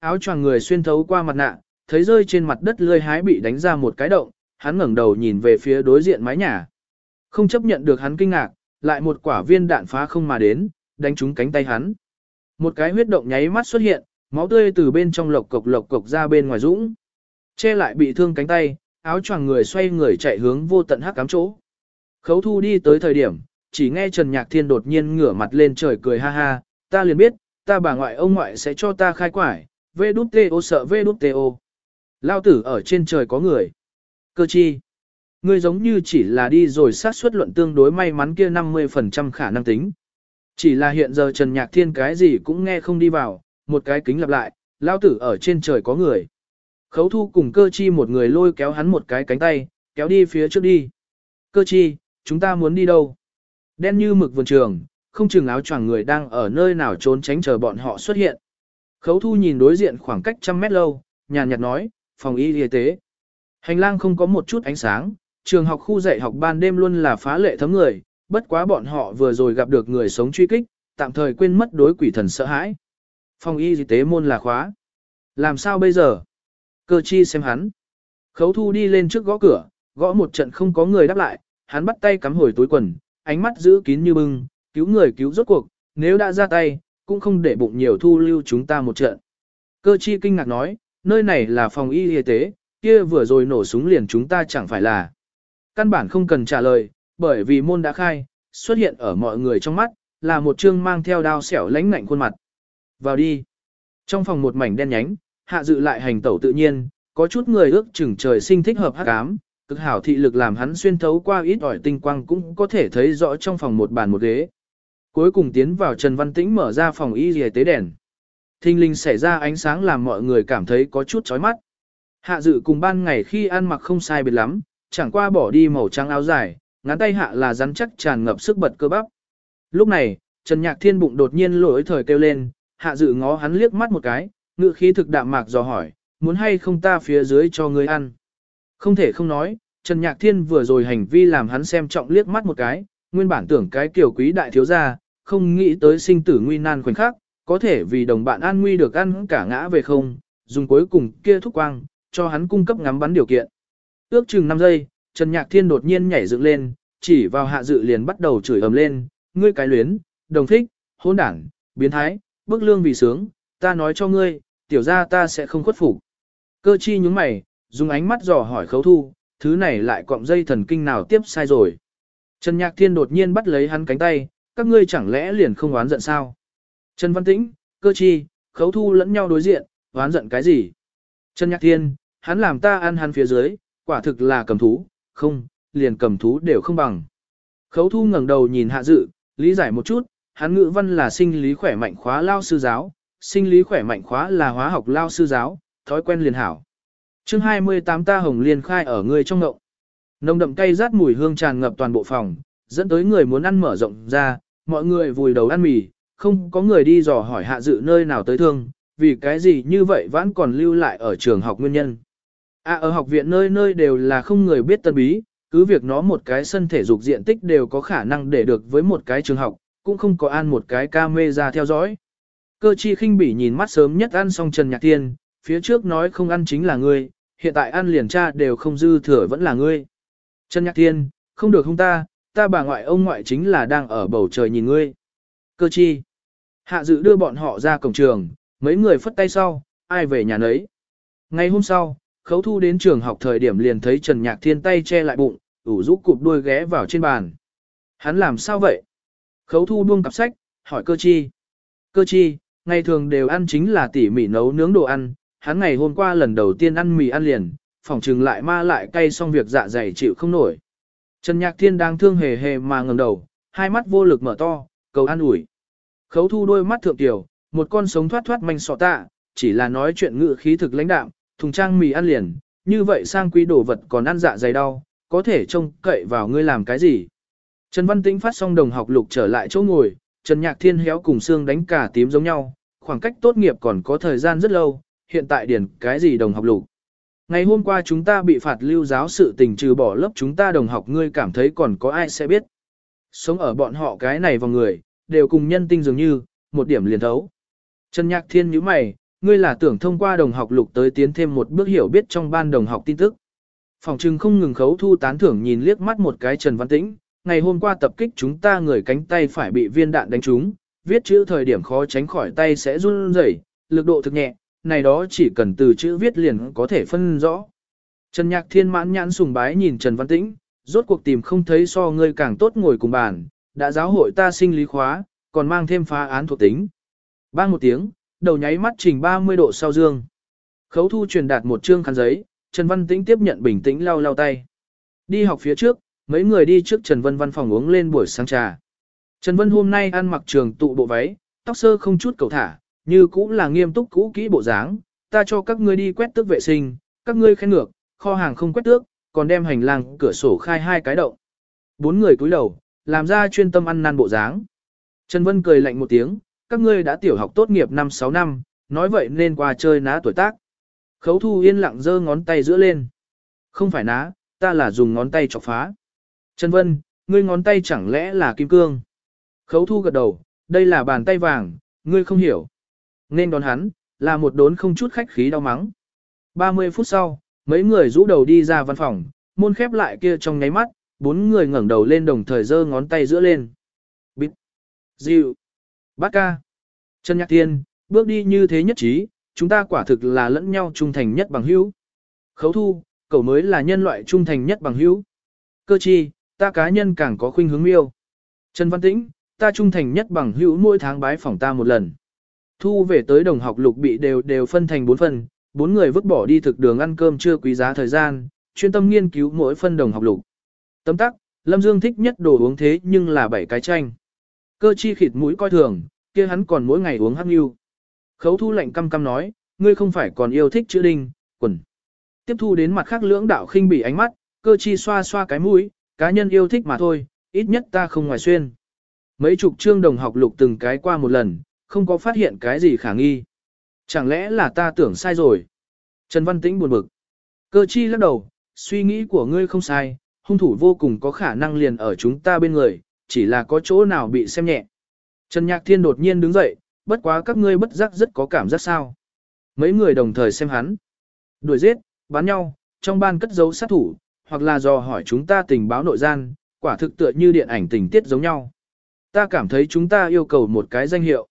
Áo choàng người xuyên thấu qua mặt nạ, thấy rơi trên mặt đất lưới hái bị đánh ra một cái động, hắn ngẩng đầu nhìn về phía đối diện mái nhà. Không chấp nhận được hắn kinh ngạc, lại một quả viên đạn phá không mà đến, đánh trúng cánh tay hắn. Một cái huyết động nháy mắt xuất hiện, máu tươi từ bên trong lộc cộc lộc cộc ra bên ngoài dũng. Che lại bị thương cánh tay, áo choàng người xoay người chạy hướng vô tận hắc cám chỗ. Khấu thu đi tới thời điểm, chỉ nghe Trần Nhạc Thiên đột nhiên ngửa mặt lên trời cười ha ha, ta liền biết, ta bà ngoại ông ngoại sẽ cho ta khai quải, vê đút tê ô sợ vê đút tê ô. Lao tử ở trên trời có người. Cơ chi. Ngươi giống như chỉ là đi rồi sát suất luận tương đối may mắn kia 50% khả năng tính. Chỉ là hiện giờ Trần Nhạc Thiên cái gì cũng nghe không đi vào, một cái kính lặp lại, lao tử ở trên trời có người. Khấu thu cùng cơ chi một người lôi kéo hắn một cái cánh tay, kéo đi phía trước đi. Cơ chi, chúng ta muốn đi đâu? Đen như mực vườn trường, không chừng áo choàng người đang ở nơi nào trốn tránh chờ bọn họ xuất hiện. Khấu thu nhìn đối diện khoảng cách trăm mét lâu, nhàn nhạt nói, phòng y y tế. Hành lang không có một chút ánh sáng, trường học khu dạy học ban đêm luôn là phá lệ thấm người, bất quá bọn họ vừa rồi gặp được người sống truy kích, tạm thời quên mất đối quỷ thần sợ hãi. Phòng y y tế môn là khóa. Làm sao bây giờ? Cơ chi xem hắn. Khấu thu đi lên trước gõ cửa, gõ một trận không có người đáp lại, hắn bắt tay cắm hồi túi quần, ánh mắt giữ kín như bưng, cứu người cứu rốt cuộc, nếu đã ra tay, cũng không để bụng nhiều thu lưu chúng ta một trận. Cơ chi kinh ngạc nói, nơi này là phòng y y tế, kia vừa rồi nổ súng liền chúng ta chẳng phải là. Căn bản không cần trả lời, bởi vì môn đã khai, xuất hiện ở mọi người trong mắt, là một trương mang theo đao xẻo lánh ngạnh khuôn mặt. Vào đi. Trong phòng một mảnh đen nhánh, hạ dự lại hành tẩu tự nhiên, có chút người ước chừng trời sinh thích hợp hắc ám, cực hảo thị lực làm hắn xuyên thấu qua ít ỏi tinh quang cũng có thể thấy rõ trong phòng một bàn một ghế. Cuối cùng tiến vào Trần Văn Tĩnh mở ra phòng y y tế đèn. Thinh linh xảy ra ánh sáng làm mọi người cảm thấy có chút chói mắt. Hạ dự cùng ban ngày khi ăn mặc không sai biệt lắm, chẳng qua bỏ đi màu trắng áo dài, ngắn tay hạ là rắn chắc tràn ngập sức bật cơ bắp. Lúc này, Trần Nhạc Thiên bụng đột nhiên lỗi thời kêu lên, hạ dự ngó hắn liếc mắt một cái, ngự khí thực đạm mạc dò hỏi, muốn hay không ta phía dưới cho ngươi ăn. Không thể không nói, Trần Nhạc Thiên vừa rồi hành vi làm hắn xem trọng liếc mắt một cái, nguyên bản tưởng cái kiểu quý đại thiếu gia, không nghĩ tới sinh tử nguy nan khoảnh khắc, có thể vì đồng bạn an nguy được ăn cả ngã về không, dùng cuối cùng kia thúc quang, cho hắn cung cấp ngắm bắn điều kiện. Ước chừng 5 giây, Trần Nhạc Thiên đột nhiên nhảy dựng lên, chỉ vào hạ dự liền bắt đầu chửi ầm lên, ngươi cái luyến, đồng thích, hôn đảng, biến thái, bức lương vì sướng, ta nói cho ngươi, tiểu ra ta sẽ không khuất phục. Cơ chi nhúng mày, dùng ánh mắt dò hỏi khấu thu, thứ này lại cọng dây thần kinh nào tiếp sai rồi. Trần Nhạc Thiên đột nhiên bắt lấy hắn cánh tay, các ngươi chẳng lẽ liền không oán giận sao? Trần Văn Tĩnh, cơ chi, khấu thu lẫn nhau đối diện, oán giận cái gì? Trần Nhạc Thiên, hắn làm ta ăn hắn phía dưới, quả thực là cầm thú, không, liền cầm thú đều không bằng. Khấu thu ngẩng đầu nhìn hạ dự, lý giải một chút, hắn ngữ văn là sinh lý khỏe mạnh khóa lao sư giáo, sinh lý khỏe mạnh khóa là hóa học lao sư giáo, thói quen liền hảo. chương 28 ta hồng liên khai ở người trong ngậu. Nồng đậm cay rát mùi hương tràn ngập toàn bộ phòng, dẫn tới người muốn ăn mở rộng ra, mọi người vùi đầu ăn mì, không có người đi dò hỏi hạ dự nơi nào tới thương, vì cái gì như vậy vẫn còn lưu lại ở trường học nguyên nhân. À ở học viện nơi nơi đều là không người biết tân bí, cứ việc nó một cái sân thể dục diện tích đều có khả năng để được với một cái trường học, cũng không có ăn một cái ca mê ra theo dõi. Cơ chi khinh bỉ nhìn mắt sớm nhất ăn xong Trần Nhạc Tiên, phía trước nói không ăn chính là ngươi, hiện tại ăn liền cha đều không dư thừa vẫn là ngươi. Trần Nhạc Tiên, không được không ta, ta bà ngoại ông ngoại chính là đang ở bầu trời nhìn ngươi. Cơ chi. Hạ dự đưa bọn họ ra cổng trường, mấy người phất tay sau, ai về nhà nấy. Ngày hôm sau, khấu thu đến trường học thời điểm liền thấy Trần Nhạc Thiên tay che lại bụng, ủ rũ cụp đuôi ghé vào trên bàn. Hắn làm sao vậy? Khấu thu buông cặp sách, hỏi cơ chi. Cơ chi, ngày thường đều ăn chính là tỉ mỉ nấu nướng đồ ăn, hắn ngày hôm qua lần đầu tiên ăn mì ăn liền, phỏng trừng lại ma lại cay xong việc dạ dày chịu không nổi. Trần Nhạc Thiên đang thương hề hề mà ngẩng đầu, hai mắt vô lực mở to, cầu ăn ủi. Khấu thu đôi mắt thượng tiểu, một con sống thoát thoát manh sọ tạ, chỉ là nói chuyện ngự khí thực lãnh đạm, thùng trang mì ăn liền, như vậy sang quý đồ vật còn ăn dạ dày đau, có thể trông cậy vào ngươi làm cái gì. Trần Văn Tĩnh phát xong đồng học lục trở lại chỗ ngồi, Trần Nhạc Thiên héo cùng xương đánh cả tím giống nhau, khoảng cách tốt nghiệp còn có thời gian rất lâu, hiện tại điển cái gì đồng học lục. Ngày hôm qua chúng ta bị phạt lưu giáo sự tình trừ bỏ lớp chúng ta đồng học ngươi cảm thấy còn có ai sẽ biết. Sống ở bọn họ cái này vào người, đều cùng nhân tinh dường như, một điểm liền thấu. Trần Nhạc Thiên nhíu mày, ngươi là tưởng thông qua đồng học lục tới tiến thêm một bước hiểu biết trong ban đồng học tin tức. Phòng trừng không ngừng khấu thu tán thưởng nhìn liếc mắt một cái Trần Văn Tĩnh, ngày hôm qua tập kích chúng ta người cánh tay phải bị viên đạn đánh trúng, viết chữ thời điểm khó tránh khỏi tay sẽ run rẩy, lực độ thực nhẹ, này đó chỉ cần từ chữ viết liền có thể phân rõ. Trần Nhạc Thiên mãn nhãn sùng bái nhìn Trần Văn Tĩnh, rốt cuộc tìm không thấy so ngươi càng tốt ngồi cùng bàn, đã giáo hội ta sinh lý khóa, còn mang thêm phá án thuộc tính. Bang một tiếng, đầu nháy mắt trình 30 độ sau dương. Khấu thu truyền đạt một chương khăn giấy, Trần Văn Tĩnh tiếp nhận bình tĩnh lau lau tay. Đi học phía trước, mấy người đi trước Trần Vân văn phòng uống lên buổi sáng trà. Trần Vân hôm nay ăn mặc trường tụ bộ váy, tóc sơ không chút cầu thả, như cũng là nghiêm túc cũ kỹ bộ dáng, ta cho các ngươi đi quét tước vệ sinh, các ngươi khen ngược, kho hàng không quét tước, còn đem hành lang cửa sổ khai hai cái động. Bốn người cúi đầu, làm ra chuyên tâm ăn năn bộ dáng. Trần Vân cười lạnh một tiếng, các ngươi đã tiểu học tốt nghiệp năm 6 năm, nói vậy nên qua chơi ná tuổi tác. Khấu thu yên lặng giơ ngón tay giữa lên. Không phải ná, ta là dùng ngón tay chọc phá. Trần Vân, ngươi ngón tay chẳng lẽ là kim cương? Khấu thu gật đầu, đây là bàn tay vàng, ngươi không hiểu. Nên đón hắn, là một đốn không chút khách khí đau mắng. 30 phút sau, mấy người rũ đầu đi ra văn phòng, môn khép lại kia trong nháy mắt, bốn người ngẩng đầu lên đồng thời giơ ngón tay giữa lên. Bịt, Diệu. Bát ca. Trần Nhạc Thiên, bước đi như thế nhất trí, chúng ta quả thực là lẫn nhau trung thành nhất bằng hữu. Khấu thu, cậu mới là nhân loại trung thành nhất bằng hữu. Cơ chi, ta cá nhân càng có khuynh hướng miêu. Trần Văn Tĩnh, ta trung thành nhất bằng hữu mỗi tháng bái phỏng ta một lần. Thu về tới đồng học lục bị đều đều phân thành bốn phần, bốn người vứt bỏ đi thực đường ăn cơm chưa quý giá thời gian, chuyên tâm nghiên cứu mỗi phân đồng học lục. Tấm tắc, Lâm Dương thích nhất đồ uống thế nhưng là bảy cái chanh. Cơ chi khịt mũi coi thường, kia hắn còn mỗi ngày uống hắc nhu. Khấu thu lạnh căm căm nói, ngươi không phải còn yêu thích chữ đinh, quần. Tiếp thu đến mặt khác lưỡng đạo khinh bỉ ánh mắt, cơ chi xoa xoa cái mũi, cá nhân yêu thích mà thôi, ít nhất ta không ngoài xuyên. Mấy chục chương đồng học lục từng cái qua một lần, không có phát hiện cái gì khả nghi. Chẳng lẽ là ta tưởng sai rồi? Trần Văn Tĩnh buồn bực. Cơ chi lắc đầu, suy nghĩ của ngươi không sai, hung thủ vô cùng có khả năng liền ở chúng ta bên người, chỉ là có chỗ nào bị xem nhẹ. Trần Nhạc Thiên đột nhiên đứng dậy, bất quá các ngươi bất giác rất có cảm giác sao. Mấy người đồng thời xem hắn. Đuổi giết, bắn nhau, trong ban cất giấu sát thủ, hoặc là dò hỏi chúng ta tình báo nội gian, quả thực tựa như điện ảnh tình tiết giống nhau. Ta cảm thấy chúng ta yêu cầu một cái danh hiệu.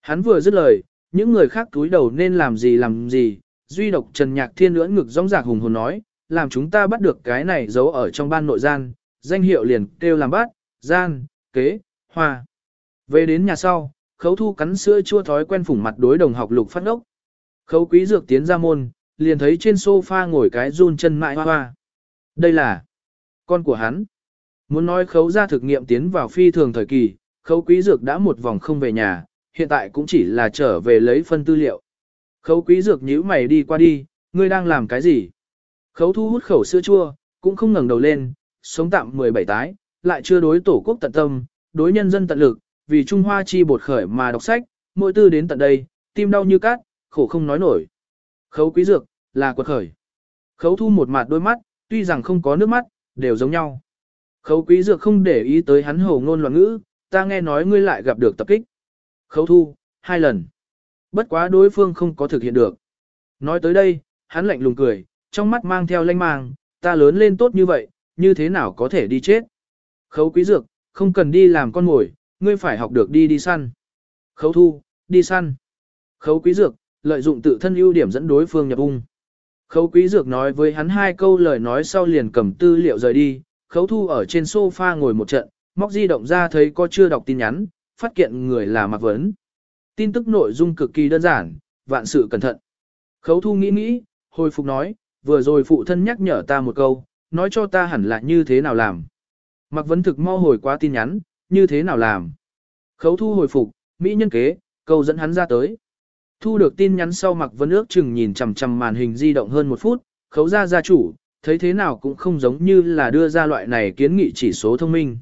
Hắn vừa dứt lời, những người khác túi đầu nên làm gì làm gì, duy độc Trần Nhạc Thiên lưỡng ngực rong rạc hùng hồn nói, làm chúng ta bắt được cái này giấu ở trong ban nội gian, danh hiệu liền kêu làm bắt, gian, kế, hoa. Về đến nhà sau, khấu thu cắn sữa chua thói quen phủng mặt đối đồng học lục phát ốc. Khấu quý dược tiến ra môn, liền thấy trên sofa ngồi cái run chân mại hoa hoa. Đây là con của hắn. Muốn nói khấu ra thực nghiệm tiến vào phi thường thời kỳ, khấu quý dược đã một vòng không về nhà, hiện tại cũng chỉ là trở về lấy phân tư liệu. Khấu quý dược nhíu mày đi qua đi, ngươi đang làm cái gì? Khấu thu hút khẩu sữa chua, cũng không ngẩng đầu lên, sống tạm 17 tái, lại chưa đối tổ quốc tận tâm, đối nhân dân tận lực, vì Trung Hoa chi bột khởi mà đọc sách, mỗi tư đến tận đây, tim đau như cát, khổ không nói nổi. Khấu quý dược, là quật khởi. Khấu thu một mặt đôi mắt, tuy rằng không có nước mắt, đều giống nhau. Khấu quý dược không để ý tới hắn hồ ngôn loạn ngữ, ta nghe nói ngươi lại gặp được tập kích. Khấu thu, hai lần. Bất quá đối phương không có thực hiện được. Nói tới đây, hắn lạnh lùng cười, trong mắt mang theo lanh mang, ta lớn lên tốt như vậy, như thế nào có thể đi chết. Khấu quý dược, không cần đi làm con mồi, ngươi phải học được đi đi săn. Khấu thu, đi săn. Khấu quý dược, lợi dụng tự thân ưu điểm dẫn đối phương nhập ung. Khấu quý dược nói với hắn hai câu lời nói sau liền cầm tư liệu rời đi, khấu thu ở trên sofa ngồi một trận, móc di động ra thấy có chưa đọc tin nhắn, phát kiện người là Mạc Vấn. Tin tức nội dung cực kỳ đơn giản, vạn sự cẩn thận. Khấu thu nghĩ nghĩ, hồi phục nói, vừa rồi phụ thân nhắc nhở ta một câu, nói cho ta hẳn là như thế nào làm. Mạc Vấn thực mau hồi qua tin nhắn, như thế nào làm. Khấu thu hồi phục, Mỹ nhân kế, câu dẫn hắn ra tới. Thu được tin nhắn sau mặc Vấn ước chừng nhìn chằm chằm màn hình di động hơn một phút, khấu ra gia chủ, thấy thế nào cũng không giống như là đưa ra loại này kiến nghị chỉ số thông minh.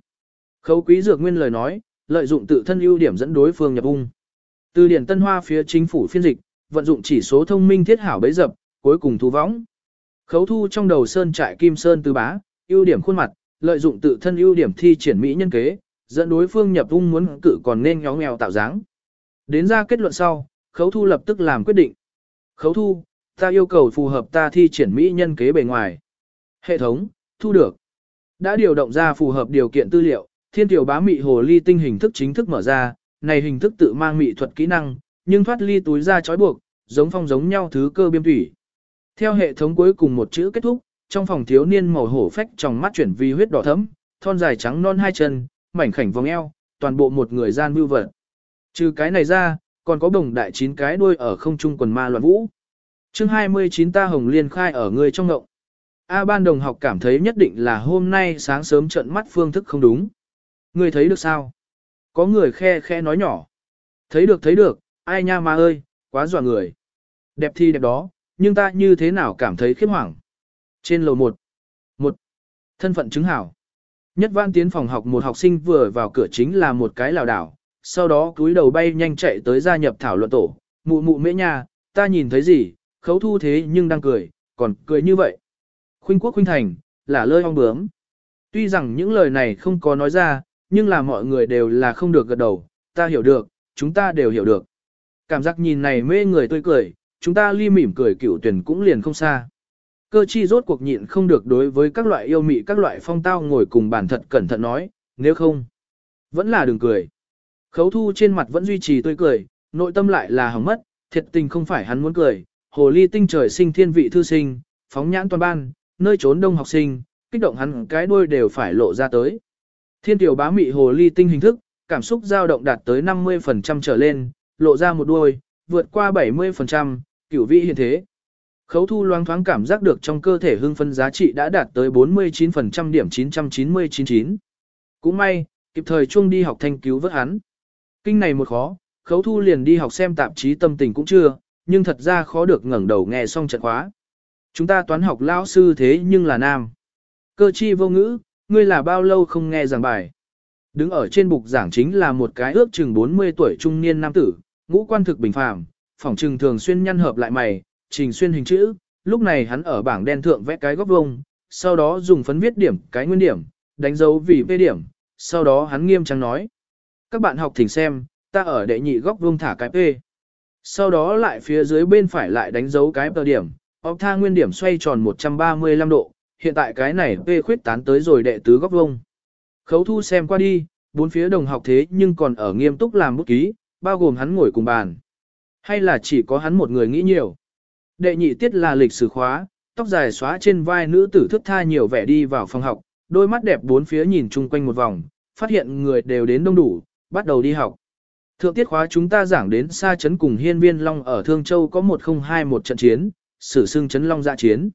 Khấu quý dược nguyên lời nói, lợi dụng tự thân ưu điểm dẫn đối phương nhập ung. Từ điển Tân Hoa phía chính phủ phiên dịch, vận dụng chỉ số thông minh thiết hảo bấy dập, cuối cùng thu võng. Khấu thu trong đầu sơn trại kim sơn tứ bá, ưu điểm khuôn mặt, lợi dụng tự thân ưu điểm thi triển mỹ nhân kế, dẫn đối phương nhập ung muốn cự còn nên nhó nghèo tạo dáng. Đến ra kết luận sau, khấu thu lập tức làm quyết định. Khấu thu, ta yêu cầu phù hợp ta thi triển mỹ nhân kế bề ngoài. Hệ thống, thu được. Đã điều động ra phù hợp điều kiện tư liệu, thiên tiểu bá mị hồ ly tinh hình thức chính thức mở ra, này hình thức tự mang mị thuật kỹ năng, nhưng thoát ly túi ra trói buộc, giống phong giống nhau thứ cơ biêm thủy. Theo hệ thống cuối cùng một chữ kết thúc, trong phòng thiếu niên màu hổ phách trong mắt chuyển vi huyết đỏ thấm, thon dài trắng non hai chân, mảnh khảnh vòng eo, toàn bộ một người gian mưu vật. Trừ cái này ra, còn có đồng đại chín cái đuôi ở không trung quần ma loạn vũ. chương 29 ta hồng liên khai ở người trong ngộng. A ban đồng học cảm thấy nhất định là hôm nay sáng sớm trận mắt phương thức không đúng. Người thấy được sao? Có người khe khe nói nhỏ. Thấy được thấy được, ai nha ma ơi, quá dọa người. Đẹp thì đẹp đó, nhưng ta như thế nào cảm thấy khiếp hoảng. Trên lầu 1. một Thân phận chứng hảo. Nhất văn tiến phòng học một học sinh vừa vào cửa chính là một cái lào đảo, sau đó cúi đầu bay nhanh chạy tới gia nhập thảo luận tổ. Mụ mụ mễ nha, ta nhìn thấy gì, khấu thu thế nhưng đang cười, còn cười như vậy. Khuynh quốc khuynh thành, là lơi ong bướm. Tuy rằng những lời này không có nói ra, nhưng là mọi người đều là không được gật đầu, ta hiểu được, chúng ta đều hiểu được. Cảm giác nhìn này mê người tươi cười, chúng ta ly mỉm cười cửu tuyển cũng liền không xa. Cơ chi rốt cuộc nhịn không được đối với các loại yêu mị các loại phong tao ngồi cùng bản thật cẩn thận nói, nếu không, vẫn là đừng cười. Khấu thu trên mặt vẫn duy trì tươi cười, nội tâm lại là hỏng mất, thiệt tình không phải hắn muốn cười, hồ ly tinh trời sinh thiên vị thư sinh, phóng nhãn toàn ban, nơi trốn đông học sinh, kích động hắn cái đuôi đều phải lộ ra tới. Thiên tiểu bá mị hồ ly tinh hình thức, cảm xúc dao động đạt tới 50% trở lên, lộ ra một đuôi, vượt qua 70%, cửu vị hiện thế. Khấu thu loáng thoáng cảm giác được trong cơ thể hưng phân giá trị đã đạt tới 49% điểm 999. Cũng may, kịp thời chuông đi học thanh cứu vớt hắn. Kinh này một khó, khấu thu liền đi học xem tạp chí tâm tình cũng chưa, nhưng thật ra khó được ngẩng đầu nghe xong trận khóa. Chúng ta toán học lão sư thế nhưng là nam. Cơ chi vô ngữ, ngươi là bao lâu không nghe giảng bài. Đứng ở trên bục giảng chính là một cái ước chừng 40 tuổi trung niên nam tử, ngũ quan thực bình phàm, phỏng trừng thường xuyên nhăn hợp lại mày, trình xuyên hình chữ, lúc này hắn ở bảng đen thượng vẽ cái góc vuông, sau đó dùng phấn viết điểm cái nguyên điểm, đánh dấu vì vê điểm, sau đó hắn nghiêm trang nói. Các bạn học thỉnh xem, ta ở đệ nhị góc vuông thả cái P. Sau đó lại phía dưới bên phải lại đánh dấu cái tờ điểm, ốc tha nguyên điểm xoay tròn 135 độ, hiện tại cái này P khuyết tán tới rồi đệ tứ góc vuông. Khấu thu xem qua đi, bốn phía đồng học thế nhưng còn ở nghiêm túc làm bút ký, bao gồm hắn ngồi cùng bàn. Hay là chỉ có hắn một người nghĩ nhiều. Đệ nhị tiết là lịch sử khóa, tóc dài xóa trên vai nữ tử thức tha nhiều vẻ đi vào phòng học, đôi mắt đẹp bốn phía nhìn chung quanh một vòng, phát hiện người đều đến đông đủ, bắt đầu đi học. Thượng tiết khóa chúng ta giảng đến xa chấn cùng hiên viên Long ở Thương Châu có 1021 trận chiến, sử xưng chấn Long dạ chiến.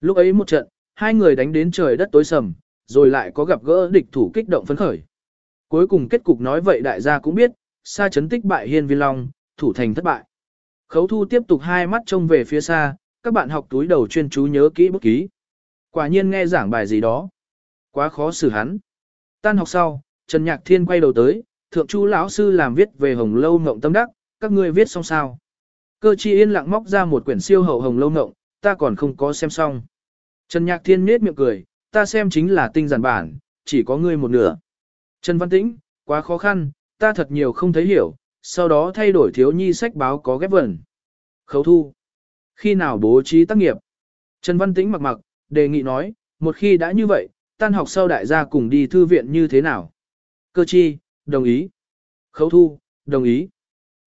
Lúc ấy một trận, hai người đánh đến trời đất tối sầm, rồi lại có gặp gỡ địch thủ kích động phấn khởi. Cuối cùng kết cục nói vậy đại gia cũng biết, xa chấn tích bại hiên viên Long, thủ thành thất bại. Khấu thu tiếp tục hai mắt trông về phía xa, các bạn học túi đầu chuyên chú nhớ kỹ bút ký. Quả nhiên nghe giảng bài gì đó. Quá khó xử hắn. Tan học sau, Trần Nhạc Thiên quay đầu tới, thượng chu lão sư làm viết về hồng lâu ngộng tâm đắc, các ngươi viết xong sao. Cơ chi yên lặng móc ra một quyển siêu hậu hồng lâu ngộng, ta còn không có xem xong. Trần Nhạc Thiên nết miệng cười, ta xem chính là tinh giản bản, chỉ có ngươi một nửa. Trần Văn Tĩnh, quá khó khăn, ta thật nhiều không thấy hiểu, sau đó thay đổi thiếu nhi sách báo có ghép vẩn. Khấu thu. Khi nào bố trí tác nghiệp? Trần Văn Tĩnh mặc mặc, đề nghị nói, một khi đã như vậy, tan học sau đại gia cùng đi thư viện như thế nào? Cơ chi, đồng ý. Khấu thu, đồng ý.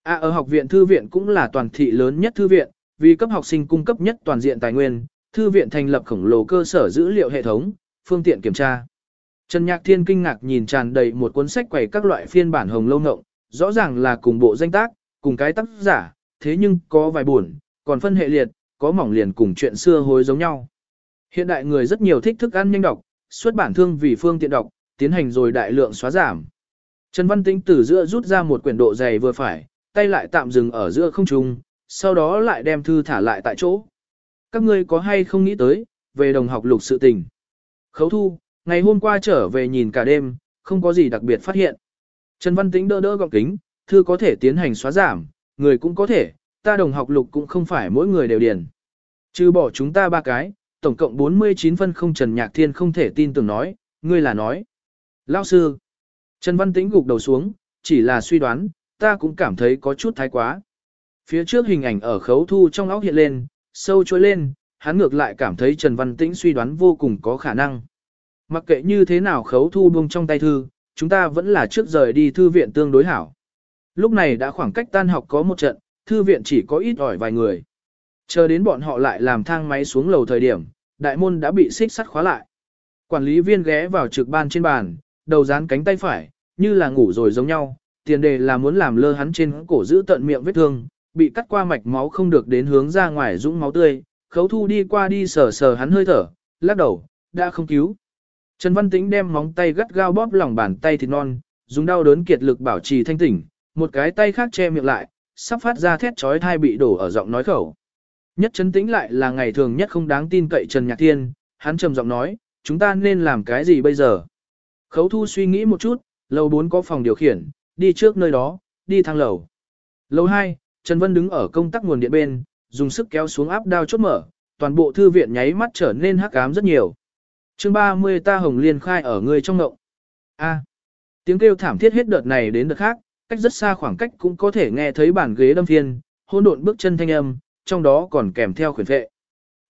À ở học viện thư viện cũng là toàn thị lớn nhất thư viện, vì cấp học sinh cung cấp nhất toàn diện tài nguyên, thư viện thành lập khổng lồ cơ sở dữ liệu hệ thống, phương tiện kiểm tra. Trần Nhạc Thiên kinh ngạc nhìn tràn đầy một cuốn sách quầy các loại phiên bản hồng lâu ngộng, rõ ràng là cùng bộ danh tác, cùng cái tác giả, thế nhưng có vài buồn, còn phân hệ liệt, có mỏng liền cùng chuyện xưa hối giống nhau. Hiện đại người rất nhiều thích thức ăn nhanh đọc, xuất bản thương vì phương tiện đọc, tiến hành rồi đại lượng xóa giảm. Trần Văn Tĩnh từ giữa rút ra một quyển độ dày vừa phải, tay lại tạm dừng ở giữa không trung, sau đó lại đem thư thả lại tại chỗ. Các ngươi có hay không nghĩ tới, về đồng học lục sự tình. Khấu thu, ngày hôm qua trở về nhìn cả đêm, không có gì đặc biệt phát hiện. Trần Văn Tĩnh đỡ đỡ gọng kính, thư có thể tiến hành xóa giảm, người cũng có thể, ta đồng học lục cũng không phải mỗi người đều điền. Trừ bỏ chúng ta ba cái, tổng cộng 49 phân không Trần Nhạc Thiên không thể tin tưởng nói, ngươi là nói. Lao sư. Trần Văn Tĩnh gục đầu xuống, chỉ là suy đoán, ta cũng cảm thấy có chút thái quá. Phía trước hình ảnh ở khấu thu trong óc hiện lên, sâu trôi lên, hắn ngược lại cảm thấy Trần Văn Tĩnh suy đoán vô cùng có khả năng. Mặc kệ như thế nào khấu thu buông trong tay thư, chúng ta vẫn là trước rời đi thư viện tương đối hảo. Lúc này đã khoảng cách tan học có một trận, thư viện chỉ có ít ỏi vài người. Chờ đến bọn họ lại làm thang máy xuống lầu thời điểm, đại môn đã bị xích sắt khóa lại. Quản lý viên ghé vào trực ban trên bàn, đầu dán cánh tay phải, như là ngủ rồi giống nhau, tiền đề là muốn làm lơ hắn trên cổ giữ tận miệng vết thương, bị cắt qua mạch máu không được đến hướng ra ngoài dũng máu tươi, khấu thu đi qua đi sờ sờ hắn hơi thở, lắc đầu, đã không cứu. Trần Văn Tĩnh đem móng tay gắt gao bóp lòng bàn tay thịt non, dùng đau đớn kiệt lực bảo trì thanh tỉnh, một cái tay khác che miệng lại, sắp phát ra thét chói tai bị đổ ở giọng nói khẩu. Nhất chấn tĩnh lại là ngày thường nhất không đáng tin cậy Trần Nhạc Thiên, hắn trầm giọng nói, chúng ta nên làm cái gì bây giờ? Khấu thu suy nghĩ một chút, lầu 4 có phòng điều khiển, đi trước nơi đó, đi thang lầu. Lầu 2, Trần Vân đứng ở công tắc nguồn điện bên, dùng sức kéo xuống áp đao chốt mở, toàn bộ thư viện nháy mắt trở nên hắc ám rất nhiều. chương 30 ta hồng liên khai ở người trong ngộng. A. tiếng kêu thảm thiết hết đợt này đến đợt khác, cách rất xa khoảng cách cũng có thể nghe thấy bản ghế đâm phiên, hỗn độn bước chân thanh âm, trong đó còn kèm theo khuyển vệ.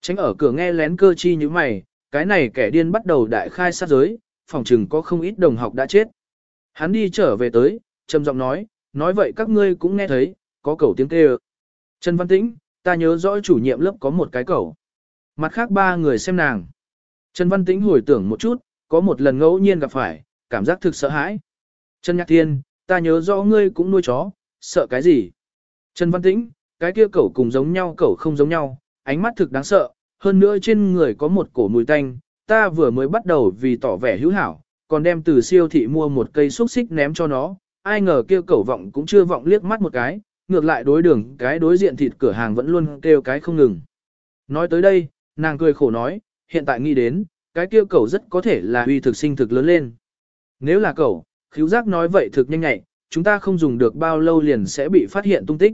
Tránh ở cửa nghe lén cơ chi như mày, cái này kẻ điên bắt đầu đại khai sát giới, phòng trừng có không ít đồng học đã chết. Hắn đi trở về tới, trầm giọng nói, nói vậy các ngươi cũng nghe thấy, có cầu tiếng kêu. Trần Văn Tĩnh, ta nhớ rõ chủ nhiệm lớp có một cái cầu. Mặt khác ba người xem nàng. Trần Văn Tĩnh hồi tưởng một chút, có một lần ngẫu nhiên gặp phải, cảm giác thực sợ hãi. Trần Nhạc Thiên, ta nhớ rõ ngươi cũng nuôi chó, sợ cái gì? Trần Văn Tĩnh, cái kia cẩu cùng giống nhau cẩu không giống nhau, ánh mắt thực đáng sợ, hơn nữa trên người có một cổ mùi tanh, ta vừa mới bắt đầu vì tỏ vẻ hữu hảo, còn đem từ siêu thị mua một cây xúc xích ném cho nó, ai ngờ kêu cẩu vọng cũng chưa vọng liếc mắt một cái, ngược lại đối đường cái đối diện thịt cửa hàng vẫn luôn kêu cái không ngừng. Nói tới đây, nàng cười khổ nói, hiện tại nghĩ đến, cái kêu cẩu rất có thể là huy thực sinh thực lớn lên. Nếu là cẩu, khíu giác nói vậy thực nhanh nhạy, chúng ta không dùng được bao lâu liền sẽ bị phát hiện tung tích.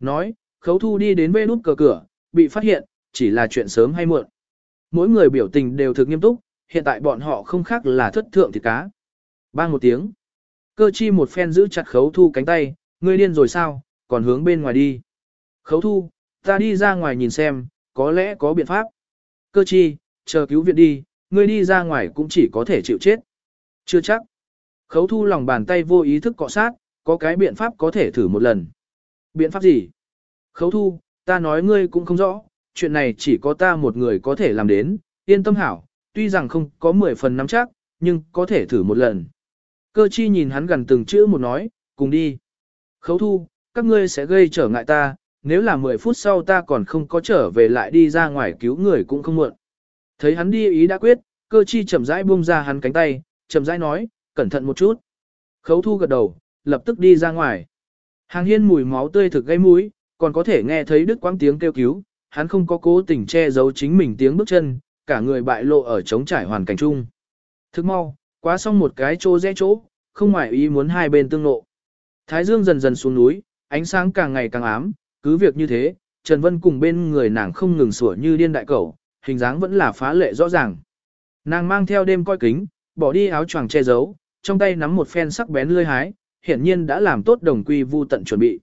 Nói, khấu thu đi đến bê nút cờ cửa, bị phát hiện, chỉ là chuyện sớm hay muộn. Mỗi người biểu tình đều thực nghiêm túc, hiện tại bọn họ không khác là thất thượng thịt cá. Bang một tiếng. Cơ chi một phen giữ chặt khấu thu cánh tay, ngươi điên rồi sao, còn hướng bên ngoài đi. Khấu thu, ta đi ra ngoài nhìn xem, có lẽ có biện pháp. Cơ chi, chờ cứu viện đi, ngươi đi ra ngoài cũng chỉ có thể chịu chết. Chưa chắc. Khấu thu lòng bàn tay vô ý thức cọ sát, có cái biện pháp có thể thử một lần. Biện pháp gì? Khấu thu, ta nói ngươi cũng không rõ, chuyện này chỉ có ta một người có thể làm đến, yên tâm hảo, tuy rằng không có 10 phần nắm chắc, nhưng có thể thử một lần. Cơ chi nhìn hắn gần từng chữ một nói, cùng đi. Khấu thu, các ngươi sẽ gây trở ngại ta, nếu là 10 phút sau ta còn không có trở về lại đi ra ngoài cứu người cũng không muộn. Thấy hắn đi ý đã quyết, cơ chi chậm rãi buông ra hắn cánh tay, chậm rãi nói, cẩn thận một chút. Khấu thu gật đầu, lập tức đi ra ngoài. Hàng hiên mùi máu tươi thực gây mũi, còn có thể nghe thấy đứt quãng tiếng kêu cứu, hắn không có cố tình che giấu chính mình tiếng bước chân, cả người bại lộ ở trống trải hoàn cảnh chung. Thức mau, quá xong một cái chỗ rẽ chỗ, không ngoại ý muốn hai bên tương lộ. Thái dương dần dần xuống núi, ánh sáng càng ngày càng ám, cứ việc như thế, Trần Vân cùng bên người nàng không ngừng sủa như điên đại cẩu, hình dáng vẫn là phá lệ rõ ràng. Nàng mang theo đêm coi kính, bỏ đi áo choàng che giấu, trong tay nắm một phen sắc bén lươi hái, hiển nhiên đã làm tốt đồng quy vu tận chuẩn bị.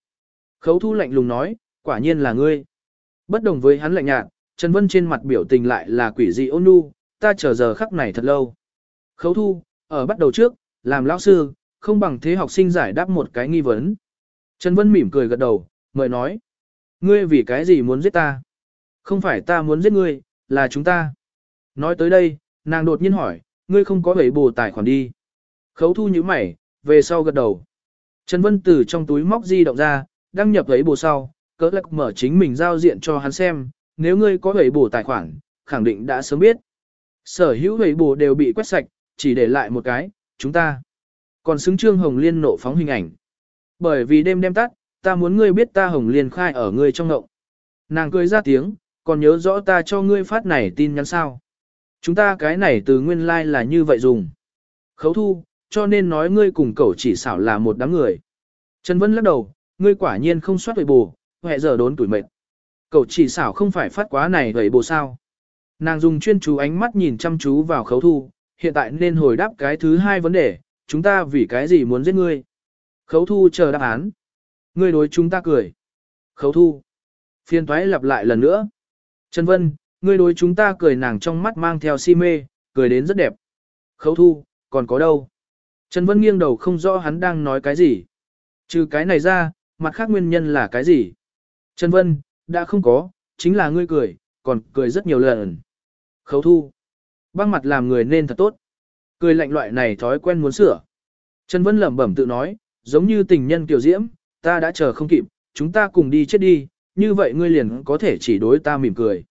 Khấu thu lạnh lùng nói, quả nhiên là ngươi. Bất đồng với hắn lạnh nhạt, Trần Vân trên mặt biểu tình lại là quỷ dị ôn nhu, ta chờ giờ khắc này thật lâu. Khấu thu, ở bắt đầu trước, làm lão sư, không bằng thế học sinh giải đáp một cái nghi vấn. Trần Vân mỉm cười gật đầu, mời nói. Ngươi vì cái gì muốn giết ta? Không phải ta muốn giết ngươi, là chúng ta. Nói tới đây, nàng đột nhiên hỏi, ngươi không có bể bồ tài khoản đi. Khấu thu như mày, về sau gật đầu. Trần Vân từ trong túi móc di động ra, đăng nhập ấy bồ sau, cỡ lạc mở chính mình giao diện cho hắn xem, nếu ngươi có hủy bổ tài khoản, khẳng định đã sớm biết. Sở hữu hủy bổ đều bị quét sạch, chỉ để lại một cái, chúng ta. Còn xứng trương Hồng Liên nộ phóng hình ảnh. Bởi vì đêm đêm tắt, ta muốn ngươi biết ta Hồng Liên khai ở ngươi trong ngộng. Nàng cười ra tiếng, còn nhớ rõ ta cho ngươi phát này tin nhắn sao. Chúng ta cái này từ nguyên lai like là như vậy dùng. Khấu thu, cho nên nói ngươi cùng cậu chỉ xảo là một đám người. Trần Vân lắc đầu, ngươi quả nhiên không soát vậy bù, hệ giờ đốn tuổi mệt. Cậu chỉ xảo không phải phát quá này vậy bồ sao. Nàng dùng chuyên chú ánh mắt nhìn chăm chú vào khấu thu, hiện tại nên hồi đáp cái thứ hai vấn đề, chúng ta vì cái gì muốn giết ngươi. Khấu thu chờ đáp án. Ngươi đối chúng ta cười. Khấu thu. Phiên toái lặp lại lần nữa. Trần Vân, ngươi đối chúng ta cười nàng trong mắt mang theo si mê, cười đến rất đẹp. Khấu thu, còn có đâu? Trần Vân nghiêng đầu không rõ hắn đang nói cái gì. Trừ cái này ra, mặt khác nguyên nhân là cái gì? Trần Vân, đã không có, chính là ngươi cười, còn cười rất nhiều lần. Khấu thu. Băng mặt làm người nên thật tốt. Cười lạnh loại này thói quen muốn sửa. Trần Vân lẩm bẩm tự nói, giống như tình nhân tiểu diễm, ta đã chờ không kịp, chúng ta cùng đi chết đi, như vậy ngươi liền có thể chỉ đối ta mỉm cười.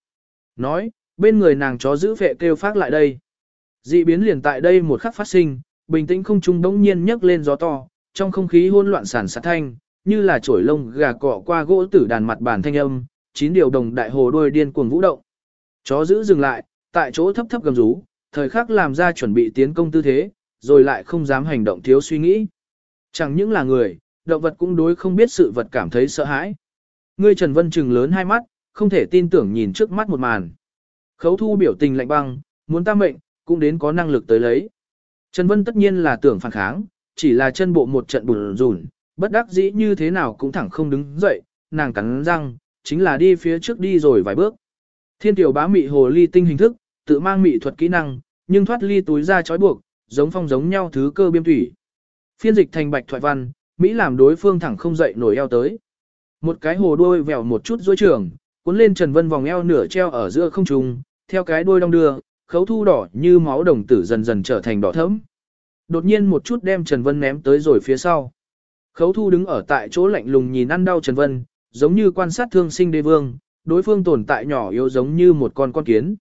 Nói, bên người nàng chó giữ vệ kêu phát lại đây. Dị biến liền tại đây một khắc phát sinh, bình tĩnh không trung đống nhiên nhấc lên gió to, trong không khí hỗn loạn sản sát thanh, như là chổi lông gà cọ qua gỗ tử đàn mặt bàn thanh âm, chín điều đồng đại hồ đôi điên cuồng vũ động. Chó giữ dừng lại, tại chỗ thấp thấp gầm rú, thời khắc làm ra chuẩn bị tiến công tư thế, rồi lại không dám hành động thiếu suy nghĩ. Chẳng những là người, động vật cũng đối không biết sự vật cảm thấy sợ hãi. Ngươi Trần Vân trừng lớn hai mắt, không thể tin tưởng nhìn trước mắt một màn. Khấu thu biểu tình lạnh băng, muốn ta mệnh, cũng đến có năng lực tới lấy. Trần Vân tất nhiên là tưởng phản kháng, chỉ là chân bộ một trận bùn rùn, bất đắc dĩ như thế nào cũng thẳng không đứng dậy, nàng cắn răng, chính là đi phía trước đi rồi vài bước. Thiên tiểu bá mị hồ ly tinh hình thức, tự mang mị thuật kỹ năng, nhưng thoát ly túi ra trói buộc, giống phong giống nhau thứ cơ biêm thủy. Phiên dịch thành bạch thoại văn, Mỹ làm đối phương thẳng không dậy nổi eo tới. Một cái hồ đuôi vèo một chút dối trường, cuốn lên Trần Vân vòng eo nửa treo ở giữa không trung, theo cái đuôi đong đưa, khấu thu đỏ như máu đồng tử dần dần trở thành đỏ thẫm. Đột nhiên một chút đem Trần Vân ném tới rồi phía sau. Khấu thu đứng ở tại chỗ lạnh lùng nhìn ăn đau Trần Vân, giống như quan sát thương sinh đế vương, Đối phương tồn tại nhỏ yếu giống như một con con kiến.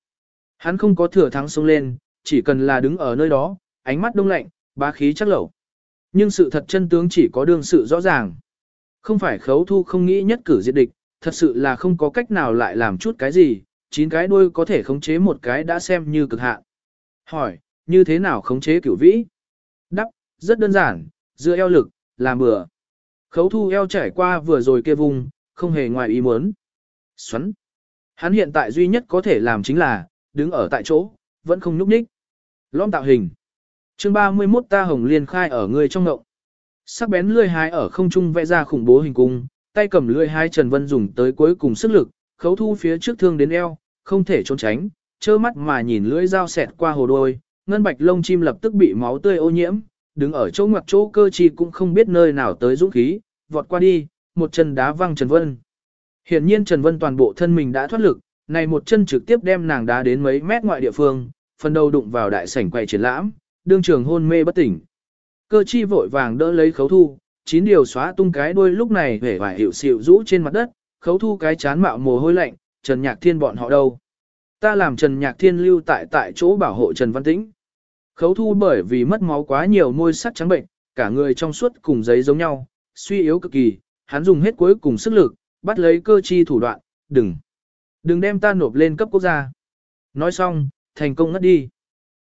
Hắn không có thừa thắng xông lên, chỉ cần là đứng ở nơi đó, ánh mắt đông lạnh, bá khí chắc lẩu. Nhưng sự thật chân tướng chỉ có đương sự rõ ràng. Không phải khấu thu không nghĩ nhất cử diệt địch, thật sự là không có cách nào lại làm chút cái gì, chín cái đuôi có thể khống chế một cái đã xem như cực hạn. Hỏi, như thế nào khống chế cửu vĩ? Đắp, rất đơn giản, dựa eo lực, làm bừa. Khấu thu eo trải qua vừa rồi kia vùng, không hề ngoài ý muốn. Xoắn. Hắn hiện tại duy nhất có thể làm chính là, đứng ở tại chỗ, vẫn không nhúc nhích. Lom tạo hình. chương 31 ta hồng liên khai ở người trong ngậu. Sắc bén lươi hái ở không trung vẽ ra khủng bố hình cung, tay cầm lươi hái Trần Vân dùng tới cuối cùng sức lực, khấu thu phía trước thương đến eo, không thể trốn tránh, trơ mắt mà nhìn lưỡi dao xẹt qua hồ đôi, ngân bạch lông chim lập tức bị máu tươi ô nhiễm, đứng ở chỗ ngoặt chỗ cơ chi cũng không biết nơi nào tới dũng khí, vọt qua đi, một chân đá văng Trần Vân. Hiển nhiên Trần Vân toàn bộ thân mình đã thoát lực, này một chân trực tiếp đem nàng đá đến mấy mét ngoại địa phương, phần đầu đụng vào đại sảnh quay triển lãm, đương trường hôn mê bất tỉnh. Cơ chi vội vàng đỡ lấy khấu thu, chín điều xóa tung cái đuôi lúc này vẻ vải hiệu xịu rũ trên mặt đất, khấu thu cái chán mạo mồ hôi lạnh, Trần Nhạc Thiên bọn họ đâu. Ta làm Trần Nhạc Thiên lưu tại tại chỗ bảo hộ Trần Văn Tĩnh. Khấu thu bởi vì mất máu quá nhiều môi sắc trắng bệnh, cả người trong suốt cùng giấy giống nhau, suy yếu cực kỳ, hắn dùng hết cuối cùng sức lực, bắt lấy cơ chi thủ đoạn, đừng, đừng đem ta nộp lên cấp quốc gia. Nói xong, thành công ngất đi.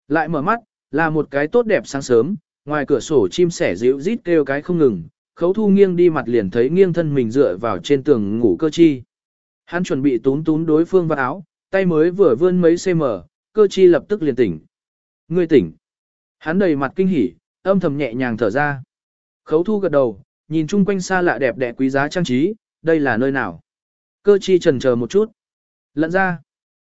Lại mở mắt, là một cái tốt đẹp sáng sớm, ngoài cửa sổ chim sẻ dịu rít kêu cái không ngừng, khấu thu nghiêng đi mặt liền thấy nghiêng thân mình dựa vào trên tường ngủ cơ chi. Hắn chuẩn bị tún tún đối phương vào áo, tay mới vừa vươn mấy cm, cơ chi lập tức liền tỉnh. Ngươi tỉnh. Hắn đầy mặt kinh hỉ, âm thầm nhẹ nhàng thở ra. Khấu thu gật đầu, nhìn chung quanh xa lạ đẹp đẽ quý giá trang trí, đây là nơi nào. Cơ chi trần chờ một chút. Lận ra.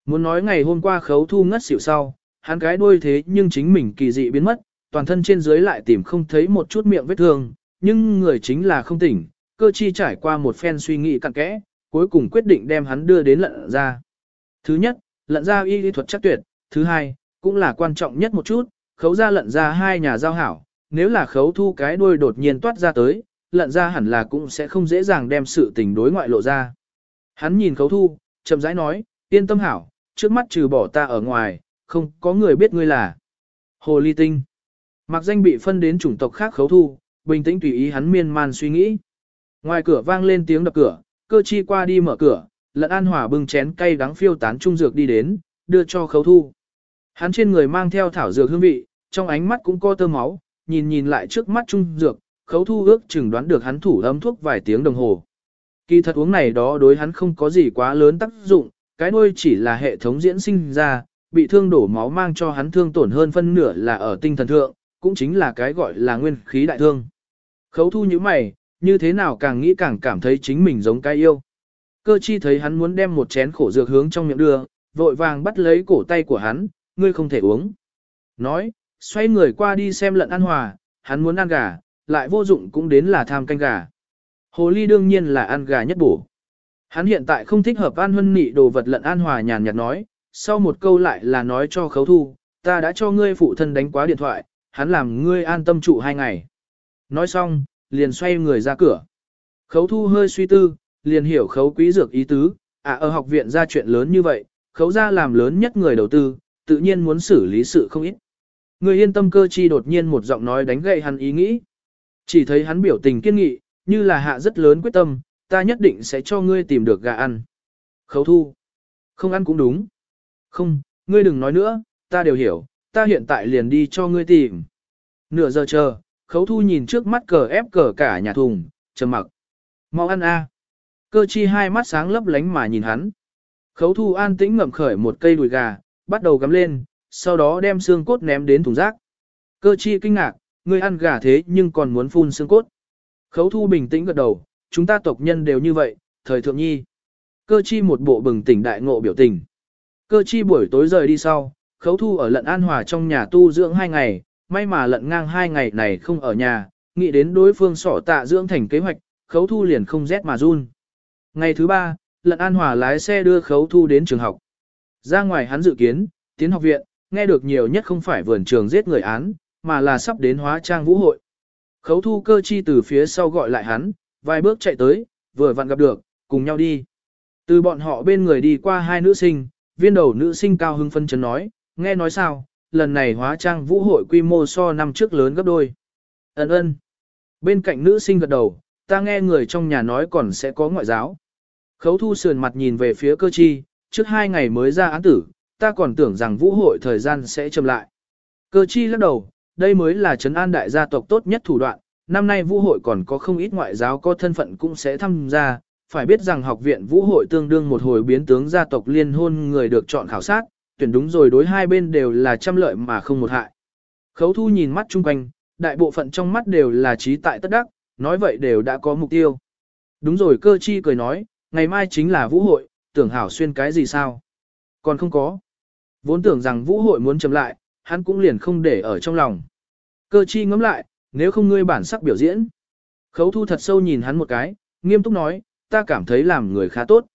Muốn nói ngày hôm qua khấu thu ngất xỉu sau, hắn cái đuôi thế nhưng chính mình kỳ dị biến mất, toàn thân trên dưới lại tìm không thấy một chút miệng vết thương, nhưng người chính là không tỉnh, cơ chi trải qua một phen suy nghĩ cặn kẽ, cuối cùng quyết định đem hắn đưa đến lận ra. Thứ nhất, lận ra y lý thuật chắc tuyệt, thứ hai, cũng là quan trọng nhất một chút, khấu ra lận ra hai nhà giao hảo, nếu là khấu thu cái đuôi đột nhiên toát ra tới, lận ra hẳn là cũng sẽ không dễ dàng đem sự tình đối ngoại lộ ra. Hắn nhìn khấu thu, chậm rãi nói, yên tâm hảo, trước mắt trừ bỏ ta ở ngoài, không có người biết ngươi là Hồ Ly Tinh. Mặc danh bị phân đến chủng tộc khác khấu thu, bình tĩnh tùy ý hắn miên man suy nghĩ. Ngoài cửa vang lên tiếng đập cửa, cơ chi qua đi mở cửa, lận an hòa bưng chén cay đắng phiêu tán trung dược đi đến, đưa cho khấu thu. Hắn trên người mang theo thảo dược hương vị, trong ánh mắt cũng có tơ máu, nhìn nhìn lại trước mắt trung dược, khấu thu ước chừng đoán được hắn thủ ấm thuốc vài tiếng đồng hồ. Kỳ thật uống này đó đối hắn không có gì quá lớn tác dụng, cái đuôi chỉ là hệ thống diễn sinh ra, bị thương đổ máu mang cho hắn thương tổn hơn phân nửa là ở tinh thần thượng, cũng chính là cái gọi là nguyên khí đại thương. Khấu thu như mày, như thế nào càng nghĩ càng cảm thấy chính mình giống cái yêu. Cơ chi thấy hắn muốn đem một chén khổ dược hướng trong miệng đưa, vội vàng bắt lấy cổ tay của hắn, ngươi không thể uống. Nói, xoay người qua đi xem lận ăn hòa, hắn muốn ăn gà, lại vô dụng cũng đến là tham canh gà. Hồ ly đương nhiên là ăn gà nhất bổ. Hắn hiện tại không thích hợp ăn huân nị đồ vật lận an hòa nhàn nhạt nói, sau một câu lại là nói cho khấu thu, ta đã cho ngươi phụ thân đánh quá điện thoại, hắn làm ngươi an tâm trụ hai ngày. Nói xong, liền xoay người ra cửa. Khấu thu hơi suy tư, liền hiểu khấu quý dược ý tứ, à ở học viện ra chuyện lớn như vậy, khấu ra làm lớn nhất người đầu tư, tự nhiên muốn xử lý sự không ít. Người yên tâm cơ chi đột nhiên một giọng nói đánh gậy hắn ý nghĩ. Chỉ thấy hắn biểu tình kiên nghị, như là hạ rất lớn quyết tâm, ta nhất định sẽ cho ngươi tìm được gà ăn. Khấu thu. Không ăn cũng đúng. Không, ngươi đừng nói nữa, ta đều hiểu, ta hiện tại liền đi cho ngươi tìm. Nửa giờ chờ, khấu thu nhìn trước mắt cờ ép cờ cả nhà thùng, trầm mặc. Mau ăn a. Cơ chi hai mắt sáng lấp lánh mà nhìn hắn. Khấu thu an tĩnh ngậm khởi một cây đùi gà, bắt đầu gắm lên, sau đó đem xương cốt ném đến thùng rác. Cơ chi kinh ngạc, ngươi ăn gà thế nhưng còn muốn phun xương cốt. Khấu thu bình tĩnh gật đầu, chúng ta tộc nhân đều như vậy, thời thượng nhi. Cơ chi một bộ bừng tỉnh đại ngộ biểu tình. Cơ chi buổi tối rời đi sau, khấu thu ở lận an hòa trong nhà tu dưỡng hai ngày, may mà lận ngang hai ngày này không ở nhà, nghĩ đến đối phương sỏ tạ dưỡng thành kế hoạch, khấu thu liền không rét mà run. Ngày thứ ba, lận an hòa lái xe đưa khấu thu đến trường học. Ra ngoài hắn dự kiến, tiến học viện, nghe được nhiều nhất không phải vườn trường giết người án, mà là sắp đến hóa trang vũ hội. Khấu thu cơ chi từ phía sau gọi lại hắn, vài bước chạy tới, vừa vặn gặp được, cùng nhau đi. Từ bọn họ bên người đi qua hai nữ sinh, viên đầu nữ sinh cao hưng phân chấn nói, nghe nói sao, lần này hóa trang vũ hội quy mô so năm trước lớn gấp đôi. Ấn ơn. Bên cạnh nữ sinh gật đầu, ta nghe người trong nhà nói còn sẽ có ngoại giáo. Khấu thu sườn mặt nhìn về phía cơ chi, trước hai ngày mới ra án tử, ta còn tưởng rằng vũ hội thời gian sẽ chậm lại. Cơ chi lắc đầu, đây mới là trấn an đại gia tộc tốt nhất thủ đoạn, năm nay vũ hội còn có không ít ngoại giáo có thân phận cũng sẽ tham gia, phải biết rằng học viện vũ hội tương đương một hồi biến tướng gia tộc liên hôn người được chọn khảo sát, tuyển đúng rồi đối hai bên đều là trăm lợi mà không một hại. Khấu thu nhìn mắt chung quanh, đại bộ phận trong mắt đều là trí tại tất đắc, nói vậy đều đã có mục tiêu. Đúng rồi cơ chi cười nói, ngày mai chính là vũ hội, tưởng hảo xuyên cái gì sao? Còn không có. Vốn tưởng rằng vũ hội muốn chấm lại, hắn cũng liền không để ở trong lòng. Cơ chi ngẫm lại, nếu không ngươi bản sắc biểu diễn. Khấu thu thật sâu nhìn hắn một cái, nghiêm túc nói, ta cảm thấy làm người khá tốt.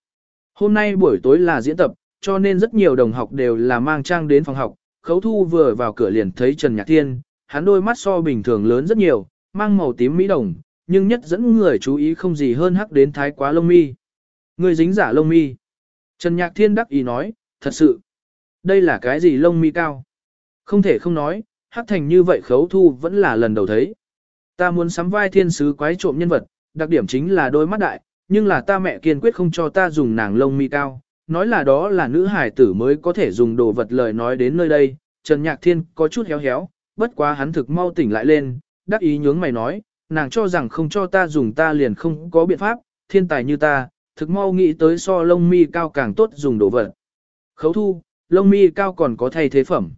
Hôm nay buổi tối là diễn tập, cho nên rất nhiều đồng học đều là mang trang đến phòng học. Khấu thu vừa vào cửa liền thấy Trần Nhạc Thiên, hắn đôi mắt so bình thường lớn rất nhiều, mang màu tím mỹ đồng, nhưng nhất dẫn người chú ý không gì hơn hắc đến thái quá lông mi. Người dính giả lông mi. Trần Nhạc Thiên đắc ý nói, thật sự. Đây là cái gì lông mi cao? Không thể không nói, hát thành như vậy khấu thu vẫn là lần đầu thấy. Ta muốn sắm vai thiên sứ quái trộm nhân vật, đặc điểm chính là đôi mắt đại, nhưng là ta mẹ kiên quyết không cho ta dùng nàng lông mi cao. Nói là đó là nữ hải tử mới có thể dùng đồ vật lời nói đến nơi đây, Trần Nhạc Thiên có chút héo héo, bất quá hắn thực mau tỉnh lại lên, đắc ý nhướng mày nói, nàng cho rằng không cho ta dùng ta liền không có biện pháp, thiên tài như ta, thực mau nghĩ tới so lông mi cao càng tốt dùng đồ vật. Khấu thu, lông mi cao còn có thay thế phẩm.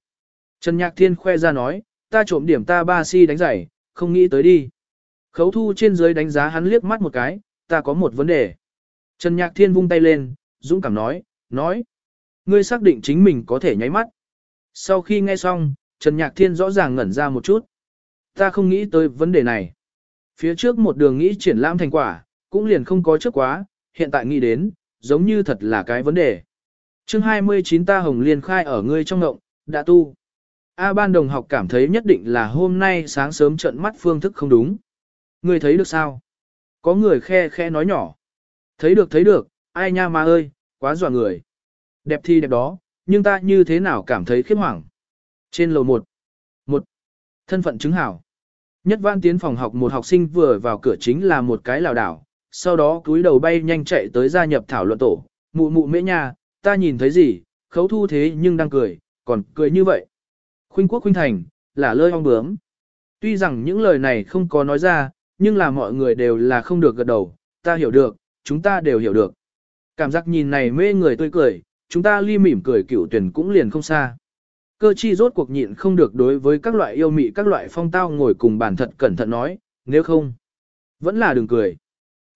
Trần Nhạc Thiên khoe ra nói, ta trộm điểm ta ba si đánh giải, không nghĩ tới đi. Khấu thu trên dưới đánh giá hắn liếc mắt một cái, ta có một vấn đề. Trần Nhạc Thiên vung tay lên, dũng cảm nói, nói. Ngươi xác định chính mình có thể nháy mắt. Sau khi nghe xong, Trần Nhạc Thiên rõ ràng ngẩn ra một chút. Ta không nghĩ tới vấn đề này. Phía trước một đường nghĩ triển lãm thành quả, cũng liền không có trước quá, hiện tại nghĩ đến, giống như thật là cái vấn đề. chương 29 ta hồng liên khai ở ngươi trong ngộng, đã tu. A ban đồng học cảm thấy nhất định là hôm nay sáng sớm trận mắt phương thức không đúng. Ngươi thấy được sao? Có người khe khe nói nhỏ. Thấy được thấy được, ai nha ma ơi, quá dọa người. Đẹp thì đẹp đó, nhưng ta như thế nào cảm thấy khiếp hoảng. Trên lầu 1. một Thân phận chứng hảo. Nhất văn tiến phòng học một học sinh vừa vào cửa chính là một cái lào đảo, sau đó cúi đầu bay nhanh chạy tới gia nhập thảo luận tổ. Mụ mụ mễ nha, ta nhìn thấy gì, khấu thu thế nhưng đang cười, còn cười như vậy. Khuynh quốc khuynh thành, là lơi ong bướm. Tuy rằng những lời này không có nói ra, nhưng là mọi người đều là không được gật đầu, ta hiểu được, chúng ta đều hiểu được. Cảm giác nhìn này mê người tươi cười, chúng ta ly mỉm cười cựu tuyển cũng liền không xa. Cơ chi rốt cuộc nhịn không được đối với các loại yêu mị các loại phong tao ngồi cùng bản thật cẩn thận nói, nếu không, vẫn là đừng cười.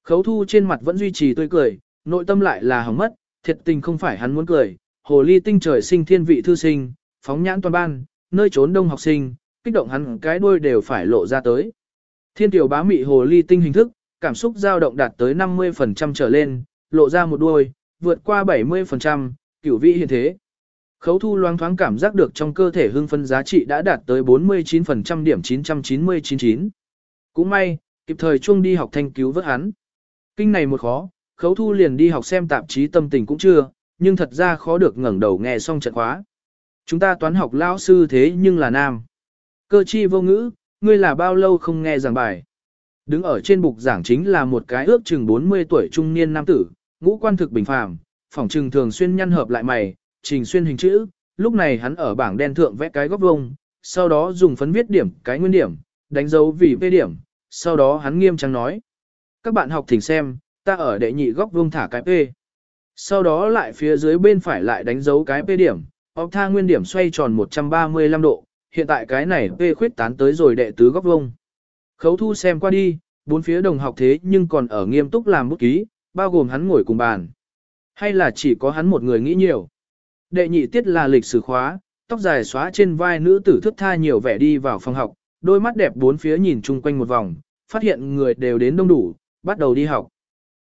Khấu thu trên mặt vẫn duy trì tươi cười, nội tâm lại là hỏng mất, thiệt tình không phải hắn muốn cười, hồ ly tinh trời sinh thiên vị thư sinh, phóng nhãn toàn ban, nơi trốn đông học sinh, kích động hắn cái đuôi đều phải lộ ra tới. Thiên tiểu bá mị hồ ly tinh hình thức, cảm xúc dao động đạt tới 50% trở lên, lộ ra một đuôi, vượt qua 70%, cửu vị hiện thế. Khấu thu loáng thoáng cảm giác được trong cơ thể hưng phân giá trị đã đạt tới 49% điểm 999. Cũng may, kịp thời chuông đi học thanh cứu vớt hắn. Kinh này một khó, khấu thu liền đi học xem tạp chí tâm tình cũng chưa, nhưng thật ra khó được ngẩng đầu nghe xong trận khóa. Chúng ta toán học lão sư thế nhưng là nam. Cơ chi vô ngữ, ngươi là bao lâu không nghe giảng bài. Đứng ở trên bục giảng chính là một cái ước chừng 40 tuổi trung niên nam tử, ngũ quan thực bình phàm, phỏng trừng thường xuyên nhăn hợp lại mày, trình xuyên hình chữ, lúc này hắn ở bảng đen thượng vẽ cái góc vuông, sau đó dùng phấn viết điểm cái nguyên điểm, đánh dấu vì vê điểm, sau đó hắn nghiêm trang nói. Các bạn học thỉnh xem, ta ở đệ nhị góc vuông thả cái P. Sau đó lại phía dưới bên phải lại đánh dấu cái P điểm, ốc tha nguyên điểm xoay tròn 135 độ, hiện tại cái này P khuyết tán tới rồi đệ tứ góc vuông. Khấu thu xem qua đi, bốn phía đồng học thế nhưng còn ở nghiêm túc làm bút ký, bao gồm hắn ngồi cùng bàn. Hay là chỉ có hắn một người nghĩ nhiều. Đệ nhị tiết là lịch sử khóa, tóc dài xóa trên vai nữ tử thức tha nhiều vẻ đi vào phòng học, đôi mắt đẹp bốn phía nhìn chung quanh một vòng, phát hiện người đều đến đông đủ, bắt đầu đi học.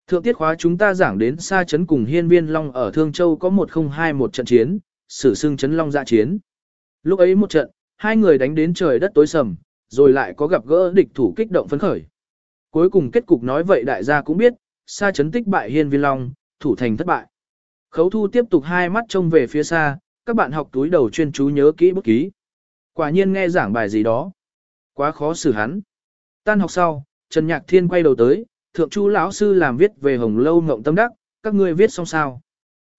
Thượng tiết khóa chúng ta giảng đến xa chấn cùng hiên viên Long ở Thương Châu có 1021 trận chiến, sử xưng chấn Long dạ chiến. Lúc ấy một trận, hai người đánh đến trời đất tối sầm, rồi lại có gặp gỡ địch thủ kích động phấn khởi. Cuối cùng kết cục nói vậy đại gia cũng biết, xa chấn tích bại hiên viên Long, thủ thành thất bại. Khấu thu tiếp tục hai mắt trông về phía xa, các bạn học túi đầu chuyên chú nhớ kỹ bút ký. Quả nhiên nghe giảng bài gì đó. Quá khó xử hắn. Tan học sau, Trần Nhạc Thiên quay đầu tới, thượng chu lão sư làm viết về hồng lâu ngộng tâm đắc, các ngươi viết xong sao.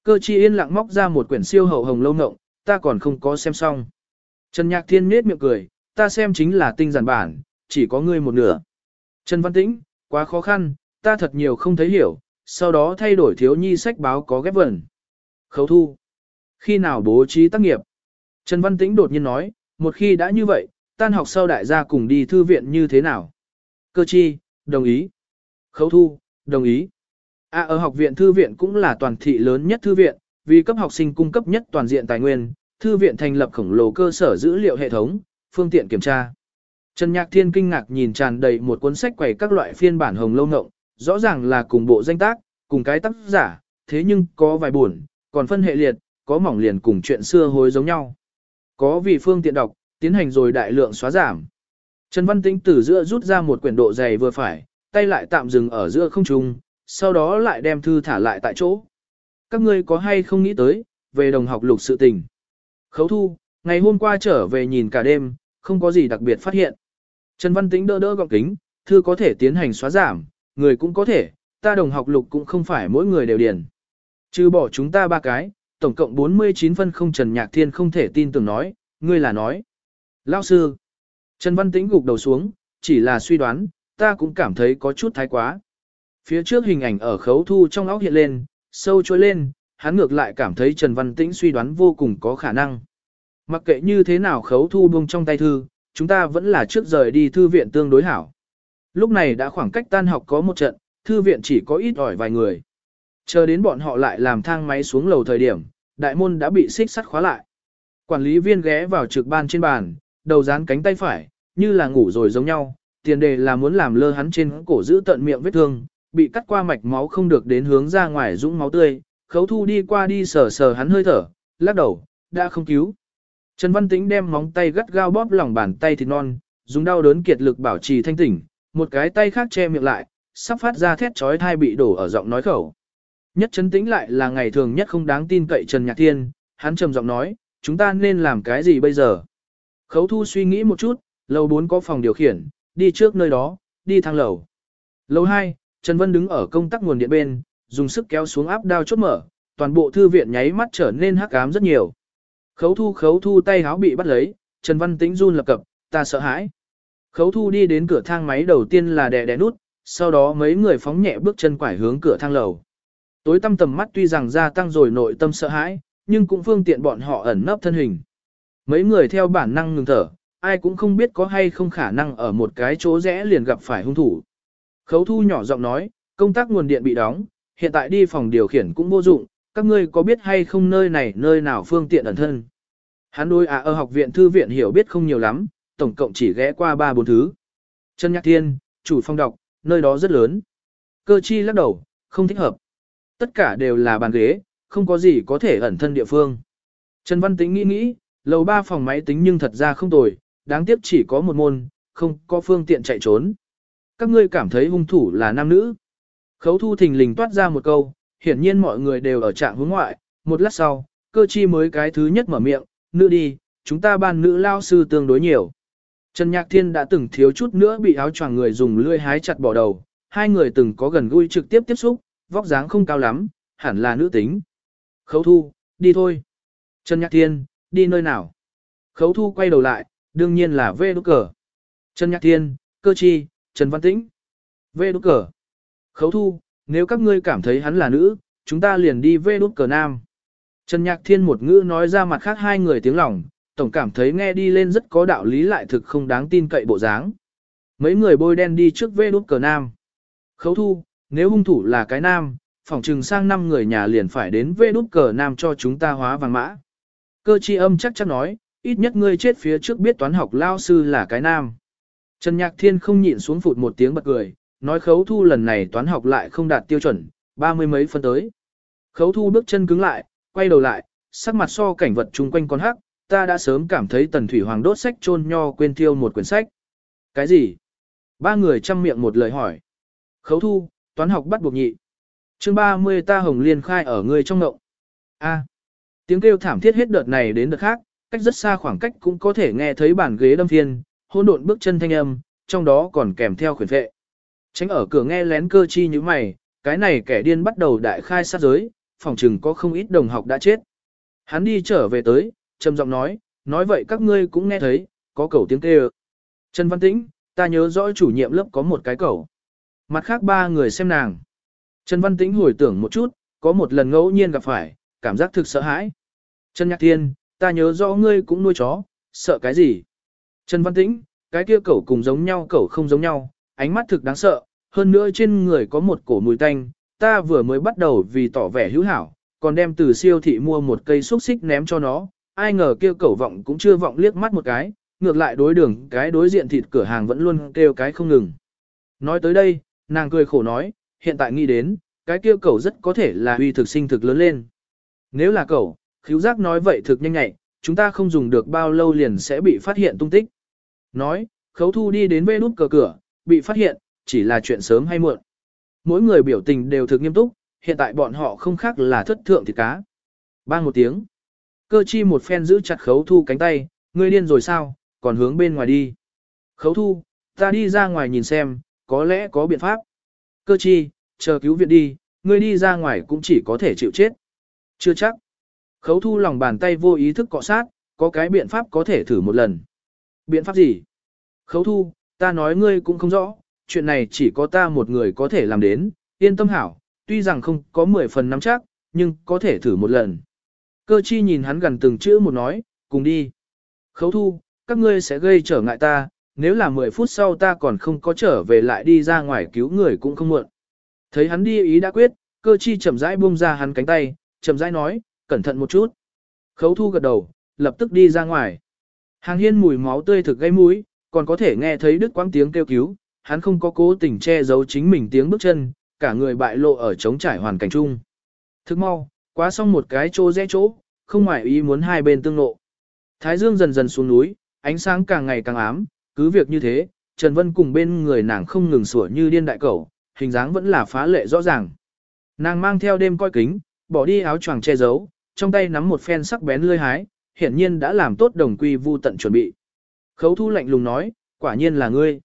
Cơ chi yên lặng móc ra một quyển siêu hậu hồng lâu ngộng, ta còn không có xem xong. Trần Nhạc Thiên nết miệng cười, ta xem chính là tinh giản bản, chỉ có ngươi một nửa. Trần Văn Tĩnh, quá khó khăn, ta thật nhiều không thấy hiểu, sau đó thay đổi thiếu nhi sách báo có ghép vẩn. Khấu thu. Khi nào bố trí tác nghiệp? Trần Văn Tĩnh đột nhiên nói, một khi đã như vậy, tan học sau đại gia cùng đi thư viện như thế nào? Cơ chi, đồng ý. Khấu thu, đồng ý. À ở học viện thư viện cũng là toàn thị lớn nhất thư viện, vì cấp học sinh cung cấp nhất toàn diện tài nguyên, thư viện thành lập khổng lồ cơ sở dữ liệu hệ thống, phương tiện kiểm tra. Trần Nhạc Thiên kinh ngạc nhìn tràn đầy một cuốn sách quầy các loại phiên bản hồng lâu ngộng, rõ ràng là cùng bộ danh tác, cùng cái tác giả, thế nhưng có vài buồn, còn phân hệ liệt, có mỏng liền cùng chuyện xưa hối giống nhau. Có vì phương tiện đọc, tiến hành rồi đại lượng xóa giảm. Trần Văn Tĩnh từ giữa rút ra một quyển độ dày vừa phải, tay lại tạm dừng ở giữa không trung, sau đó lại đem thư thả lại tại chỗ. Các ngươi có hay không nghĩ tới, về đồng học lục sự tình. Khấu thu, ngày hôm qua trở về nhìn cả đêm, không có gì đặc biệt phát hiện. Trần Văn Tĩnh đỡ đỡ gọng kính, thư có thể tiến hành xóa giảm, người cũng có thể, ta đồng học lục cũng không phải mỗi người đều điền. Trừ bỏ chúng ta ba cái, tổng cộng 49 phân không Trần Nhạc Thiên không thể tin tưởng nói, ngươi là nói. Lao sư. Trần Văn Tĩnh gục đầu xuống, chỉ là suy đoán, ta cũng cảm thấy có chút thái quá. Phía trước hình ảnh ở khấu thu trong óc hiện lên, sâu trôi lên, hắn ngược lại cảm thấy Trần Văn Tĩnh suy đoán vô cùng có khả năng. Mặc kệ như thế nào khấu thu buông trong tay thư, chúng ta vẫn là trước rời đi thư viện tương đối hảo. Lúc này đã khoảng cách tan học có một trận, thư viện chỉ có ít ỏi vài người. Chờ đến bọn họ lại làm thang máy xuống lầu thời điểm, đại môn đã bị xích sắt khóa lại. Quản lý viên ghé vào trực ban trên bàn, đầu dán cánh tay phải, như là ngủ rồi giống nhau, tiền đề là muốn làm lơ hắn trên cổ giữ tận miệng vết thương, bị cắt qua mạch máu không được đến hướng ra ngoài dũng máu tươi, khấu thu đi qua đi sờ sờ hắn hơi thở, lắc đầu, đã không cứu. Trần Văn Tĩnh đem móng tay gắt gao bóp lòng bàn tay thịt non, dùng đau đớn kiệt lực bảo trì thanh tỉnh, một cái tay khác che miệng lại, sắp phát ra thét chói tai bị đổ ở giọng nói khẩu. Nhất chấn tĩnh lại là ngày thường nhất không đáng tin cậy Trần Nhạc Thiên, hắn trầm giọng nói, chúng ta nên làm cái gì bây giờ? Khấu thu suy nghĩ một chút, lầu 4 có phòng điều khiển, đi trước nơi đó, đi thang lầu. Lầu 2, Trần Vân đứng ở công tắc nguồn điện bên, dùng sức kéo xuống áp đao chốt mở, toàn bộ thư viện nháy mắt trở nên hắc ám rất nhiều. Khấu thu khấu thu tay háo bị bắt lấy, Trần Văn Tĩnh run lập cập, ta sợ hãi. Khấu thu đi đến cửa thang máy đầu tiên là đè đè nút, sau đó mấy người phóng nhẹ bước chân quải hướng cửa thang lầu. Tối tâm tầm mắt tuy rằng gia tăng rồi nội tâm sợ hãi, nhưng cũng phương tiện bọn họ ẩn nấp thân hình. Mấy người theo bản năng ngừng thở, ai cũng không biết có hay không khả năng ở một cái chỗ rẽ liền gặp phải hung thủ. Khấu thu nhỏ giọng nói, công tác nguồn điện bị đóng, hiện tại đi phòng điều khiển cũng vô dụng, các ngươi có biết hay không nơi này nơi nào phương tiện ẩn thân. Hắn đối à ở học viện thư viện hiểu biết không nhiều lắm, tổng cộng chỉ ghé qua ba bốn thứ. Trần Nhạc Thiên, chủ phong đọc, nơi đó rất lớn. Cơ chi lắc đầu, không thích hợp. Tất cả đều là bàn ghế, không có gì có thể ẩn thân địa phương. Trần Văn Tĩnh nghĩ nghĩ, lầu ba phòng máy tính nhưng thật ra không tồi, đáng tiếc chỉ có một môn, không có phương tiện chạy trốn. Các ngươi cảm thấy hung thủ là nam nữ. Khấu thu thình lình toát ra một câu, hiển nhiên mọi người đều ở trạng hướng ngoại, một lát sau, cơ chi mới cái thứ nhất mở miệng, nữ đi, chúng ta ban nữ lao sư tương đối nhiều. Trần Nhạc Thiên đã từng thiếu chút nữa bị áo choàng người dùng lưỡi hái chặt bỏ đầu, hai người từng có gần gũi trực tiếp tiếp xúc, vóc dáng không cao lắm, hẳn là nữ tính. Khấu thu, đi thôi. Trần Nhạc Thiên, đi nơi nào? Khấu thu quay đầu lại, đương nhiên là Vê đúc cờ. Trần Nhạc Thiên, cơ chi, Trần Văn Tĩnh. Vê đúc cờ. Khấu thu, nếu các ngươi cảm thấy hắn là nữ, chúng ta liền đi Vê đúc cờ nam. Trần Nhạc Thiên một ngữ nói ra mặt khác hai người tiếng lòng, tổng cảm thấy nghe đi lên rất có đạo lý lại thực không đáng tin cậy bộ dáng. Mấy người bôi đen đi trước vê đút cờ nam. Khấu thu, nếu hung thủ là cái nam, phỏng trừng sang năm người nhà liền phải đến vê đút cờ nam cho chúng ta hóa vàng mã. Cơ chi âm chắc chắn nói, ít nhất ngươi chết phía trước biết toán học lao sư là cái nam. Trần Nhạc Thiên không nhịn xuống phụt một tiếng bật cười, nói khấu thu lần này toán học lại không đạt tiêu chuẩn, ba mươi mấy phân tới. Khấu thu bước chân cứng lại, quay đầu lại, sắc mặt so cảnh vật chung quanh con hắc, ta đã sớm cảm thấy tần thủy hoàng đốt sách chôn nho quên tiêu một quyển sách. Cái gì? Ba người chăm miệng một lời hỏi. Khấu thu, toán học bắt buộc nhị. chương 30 ta hồng liên khai ở người trong ngộng. A. tiếng kêu thảm thiết hết đợt này đến đợt khác, cách rất xa khoảng cách cũng có thể nghe thấy bàn ghế đâm phiên, hỗn độn bước chân thanh âm, trong đó còn kèm theo khuyển vệ. Tránh ở cửa nghe lén cơ chi như mày, cái này kẻ điên bắt đầu đại khai sát giới, phòng trừng có không ít đồng học đã chết. Hắn đi trở về tới, trầm giọng nói, nói vậy các ngươi cũng nghe thấy, có cầu tiếng kêu. Trần Văn Tĩnh, ta nhớ rõ chủ nhiệm lớp có một cái cầu. Mặt khác ba người xem nàng. Trần Văn Tĩnh hồi tưởng một chút, có một lần ngẫu nhiên gặp phải, cảm giác thực sợ hãi. Trần Nhạc Thiên, ta nhớ rõ ngươi cũng nuôi chó, sợ cái gì? Trần Văn Tĩnh, cái kia cẩu cùng giống nhau cẩu không giống nhau, ánh mắt thực đáng sợ, hơn nữa trên người có một cổ mùi tanh, ta vừa mới bắt đầu vì tỏ vẻ hữu hảo, còn đem từ siêu thị mua một cây xúc xích ném cho nó, ai ngờ kia cẩu vọng cũng chưa vọng liếc mắt một cái, ngược lại đối đường cái đối diện thịt cửa hàng vẫn luôn kêu cái không ngừng. Nói tới đây, nàng cười khổ nói, hiện tại nghĩ đến, cái kia cẩu rất có thể là uy thực sinh thực lớn lên. Nếu là cẩu, khiếu giác nói vậy thực nhanh nhạy, chúng ta không dùng được bao lâu liền sẽ bị phát hiện tung tích. Nói, khấu thu đi đến bê nút cờ cửa, bị phát hiện, chỉ là chuyện sớm hay muộn. Mỗi người biểu tình đều thực nghiêm túc, hiện tại bọn họ không khác là thất thượng thịt cá. Bang một tiếng. Cơ chi một phen giữ chặt khấu thu cánh tay, ngươi điên rồi sao, còn hướng bên ngoài đi. Khấu thu, ta đi ra ngoài nhìn xem, có lẽ có biện pháp. Cơ chi, chờ cứu viện đi, ngươi đi ra ngoài cũng chỉ có thể chịu chết. Chưa chắc. Khấu thu lòng bàn tay vô ý thức cọ sát, có cái biện pháp có thể thử một lần. Biện pháp gì? Khấu thu, ta nói ngươi cũng không rõ, chuyện này chỉ có ta một người có thể làm đến, yên tâm hảo, tuy rằng không có 10 phần nắm chắc, nhưng có thể thử một lần. Cơ chi nhìn hắn gần từng chữ một nói, cùng đi. Khấu thu, các ngươi sẽ gây trở ngại ta, nếu là 10 phút sau ta còn không có trở về lại đi ra ngoài cứu người cũng không muộn. Thấy hắn đi ý đã quyết, cơ chi chậm rãi buông ra hắn cánh tay, chậm rãi nói, cẩn thận một chút. Khấu thu gật đầu, lập tức đi ra ngoài. Hàng hiên mùi máu tươi thực gây mũi, còn có thể nghe thấy đứt quãng tiếng kêu cứu, hắn không có cố tình che giấu chính mình tiếng bước chân, cả người bại lộ ở trống trải hoàn cảnh chung. Thức mau, quá xong một cái chỗ rẽ chỗ, không ngoài ý muốn hai bên tương lộ. Thái dương dần dần xuống núi, ánh sáng càng ngày càng ám, cứ việc như thế, Trần Vân cùng bên người nàng không ngừng sủa như điên đại cẩu, hình dáng vẫn là phá lệ rõ ràng. Nàng mang theo đêm coi kính, bỏ đi áo choàng che giấu, trong tay nắm một phen sắc bén lươi hái, hiển nhiên đã làm tốt đồng quy vu tận chuẩn bị. Khấu thu lạnh lùng nói, quả nhiên là ngươi.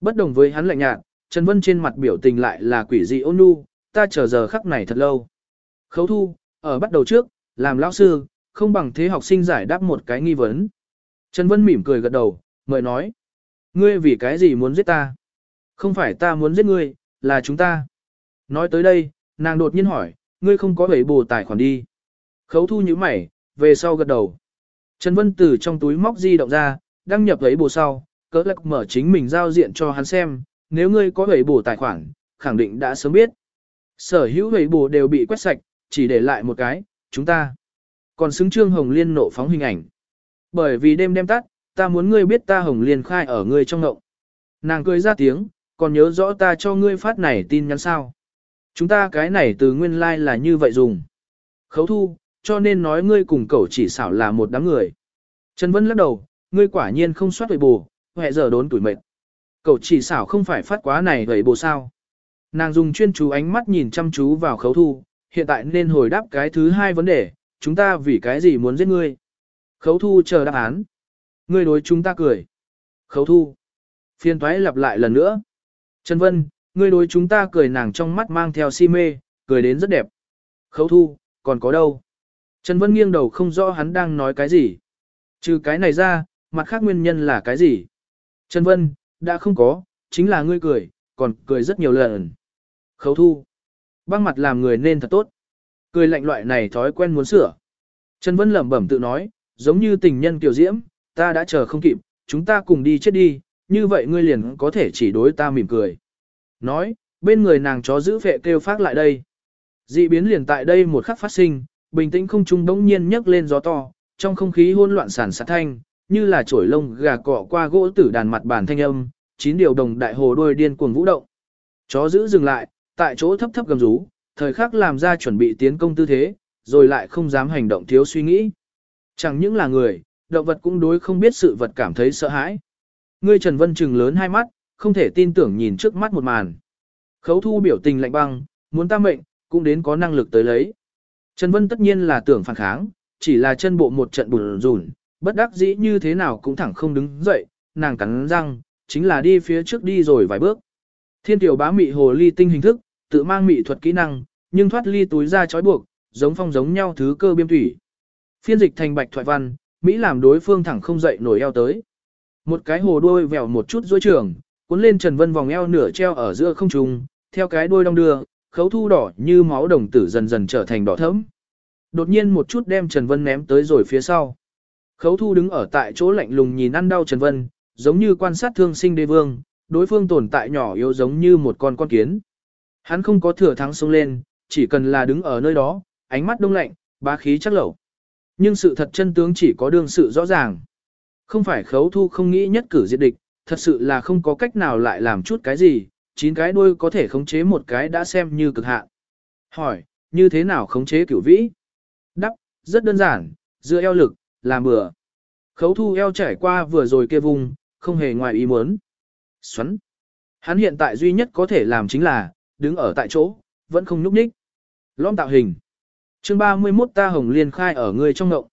Bất đồng với hắn lạnh nhạt, Trần Vân trên mặt biểu tình lại là quỷ dị ôn nhu, ta chờ giờ khắc này thật lâu. Khấu thu, ở bắt đầu trước, làm lão sư, không bằng thế học sinh giải đáp một cái nghi vấn. Trần Vân mỉm cười gật đầu, mời nói. Ngươi vì cái gì muốn giết ta? Không phải ta muốn giết ngươi, là chúng ta. Nói tới đây, nàng đột nhiên hỏi, ngươi không có bể bồ tài khoản đi. Khấu thu như mày, về sau gật đầu. Trần Vân từ trong túi móc di động ra, đăng nhập ấy bù sau, cỡ lạc mở chính mình giao diện cho hắn xem, nếu ngươi có ấy bù tài khoản, khẳng định đã sớm biết. Sở hữu ấy bù đều bị quét sạch, chỉ để lại một cái, chúng ta. Còn xứng trương Hồng Liên nộ phóng hình ảnh. Bởi vì đêm đêm tắt, ta muốn ngươi biết ta Hồng Liên khai ở ngươi trong ngộng. Nàng cười ra tiếng, còn nhớ rõ ta cho ngươi phát này tin nhắn sao. Chúng ta cái này từ nguyên lai like là như vậy dùng. Khấu thu, cho nên nói ngươi cùng cậu chỉ xảo là một đám người. Trần Vân lắc đầu, ngươi quả nhiên không soát vậy bù, hệ giờ đốn tuổi mệt. Cậu chỉ xảo không phải phát quá này vậy bù sao. Nàng dùng chuyên chú ánh mắt nhìn chăm chú vào khấu thu, hiện tại nên hồi đáp cái thứ hai vấn đề, chúng ta vì cái gì muốn giết ngươi. Khấu thu chờ đáp án. Ngươi đối chúng ta cười. Khấu thu. Phiên thoái lặp lại lần nữa. Trần Vân, ngươi đối chúng ta cười nàng trong mắt mang theo si mê, cười đến rất đẹp. Khấu thu, còn có đâu? Trần Vân nghiêng đầu không rõ hắn đang nói cái gì. Trừ cái này ra, mặt khác nguyên nhân là cái gì? Trần Vân, đã không có, chính là ngươi cười, còn cười rất nhiều lần. Khấu thu. Băng mặt làm người nên thật tốt. Cười lạnh loại này thói quen muốn sửa. Trần Vân lẩm bẩm tự nói, giống như tình nhân tiểu diễm, ta đã chờ không kịp, chúng ta cùng đi chết đi, như vậy ngươi liền có thể chỉ đối ta mỉm cười. Nói, bên người nàng chó giữ vệ kêu phát lại đây. Dị biến liền tại đây một khắc phát sinh, bình tĩnh không trung đống nhiên nhấc lên gió to, trong không khí hỗn loạn sản sát thanh, như là chổi lông gà cọ qua gỗ tử đàn mặt bàn thanh âm, chín điều đồng đại hồ đôi điên cuồng vũ động. Chó giữ dừng lại, tại chỗ thấp thấp gầm rú, thời khắc làm ra chuẩn bị tiến công tư thế, rồi lại không dám hành động thiếu suy nghĩ. Chẳng những là người, động vật cũng đối không biết sự vật cảm thấy sợ hãi. Ngươi Trần Vân trừng lớn hai mắt, không thể tin tưởng nhìn trước mắt một màn. Khấu thu biểu tình lạnh băng, muốn ta mệnh, cũng đến có năng lực tới lấy. Trần Vân tất nhiên là tưởng phản kháng, chỉ là chân bộ một trận bùn rùn, bất đắc dĩ như thế nào cũng thẳng không đứng dậy, nàng cắn răng, chính là đi phía trước đi rồi vài bước. Thiên tiểu bá mị hồ ly tinh hình thức, tự mang mị thuật kỹ năng, nhưng thoát ly túi ra trói buộc, giống phong giống nhau thứ cơ biêm thủy. Phiên dịch thành bạch thoại văn, Mỹ làm đối phương thẳng không dậy nổi eo tới. Một cái hồ đuôi vèo một chút dối trường, cuốn lên Trần Vân vòng eo nửa treo ở giữa không trung, theo cái đuôi đong đưa, khấu thu đỏ như máu đồng tử dần dần trở thành đỏ thẫm. Đột nhiên một chút đem Trần Vân ném tới rồi phía sau. Khấu thu đứng ở tại chỗ lạnh lùng nhìn ăn đau Trần Vân, giống như quan sát thương sinh đế vương, đối phương tồn tại nhỏ yếu giống như một con con kiến. Hắn không có thừa thắng xông lên, chỉ cần là đứng ở nơi đó, ánh mắt đông lạnh, bá khí chắc lẩu. Nhưng sự thật chân tướng chỉ có đương sự rõ ràng. Không phải khấu thu không nghĩ nhất cử diệt địch, thật sự là không có cách nào lại làm chút cái gì, chín cái đuôi có thể khống chế một cái đã xem như cực hạn. Hỏi, như thế nào khống chế cửu vĩ? Đắp, rất đơn giản, dựa eo lực, làm bừa. Khấu thu eo trải qua vừa rồi kia vùng, không hề ngoài ý muốn. Xoắn. Hắn hiện tại duy nhất có thể làm chính là, đứng ở tại chỗ, vẫn không nhúc nhích. Lõm tạo hình. chương 31 ta hồng liên khai ở người trong ngậu.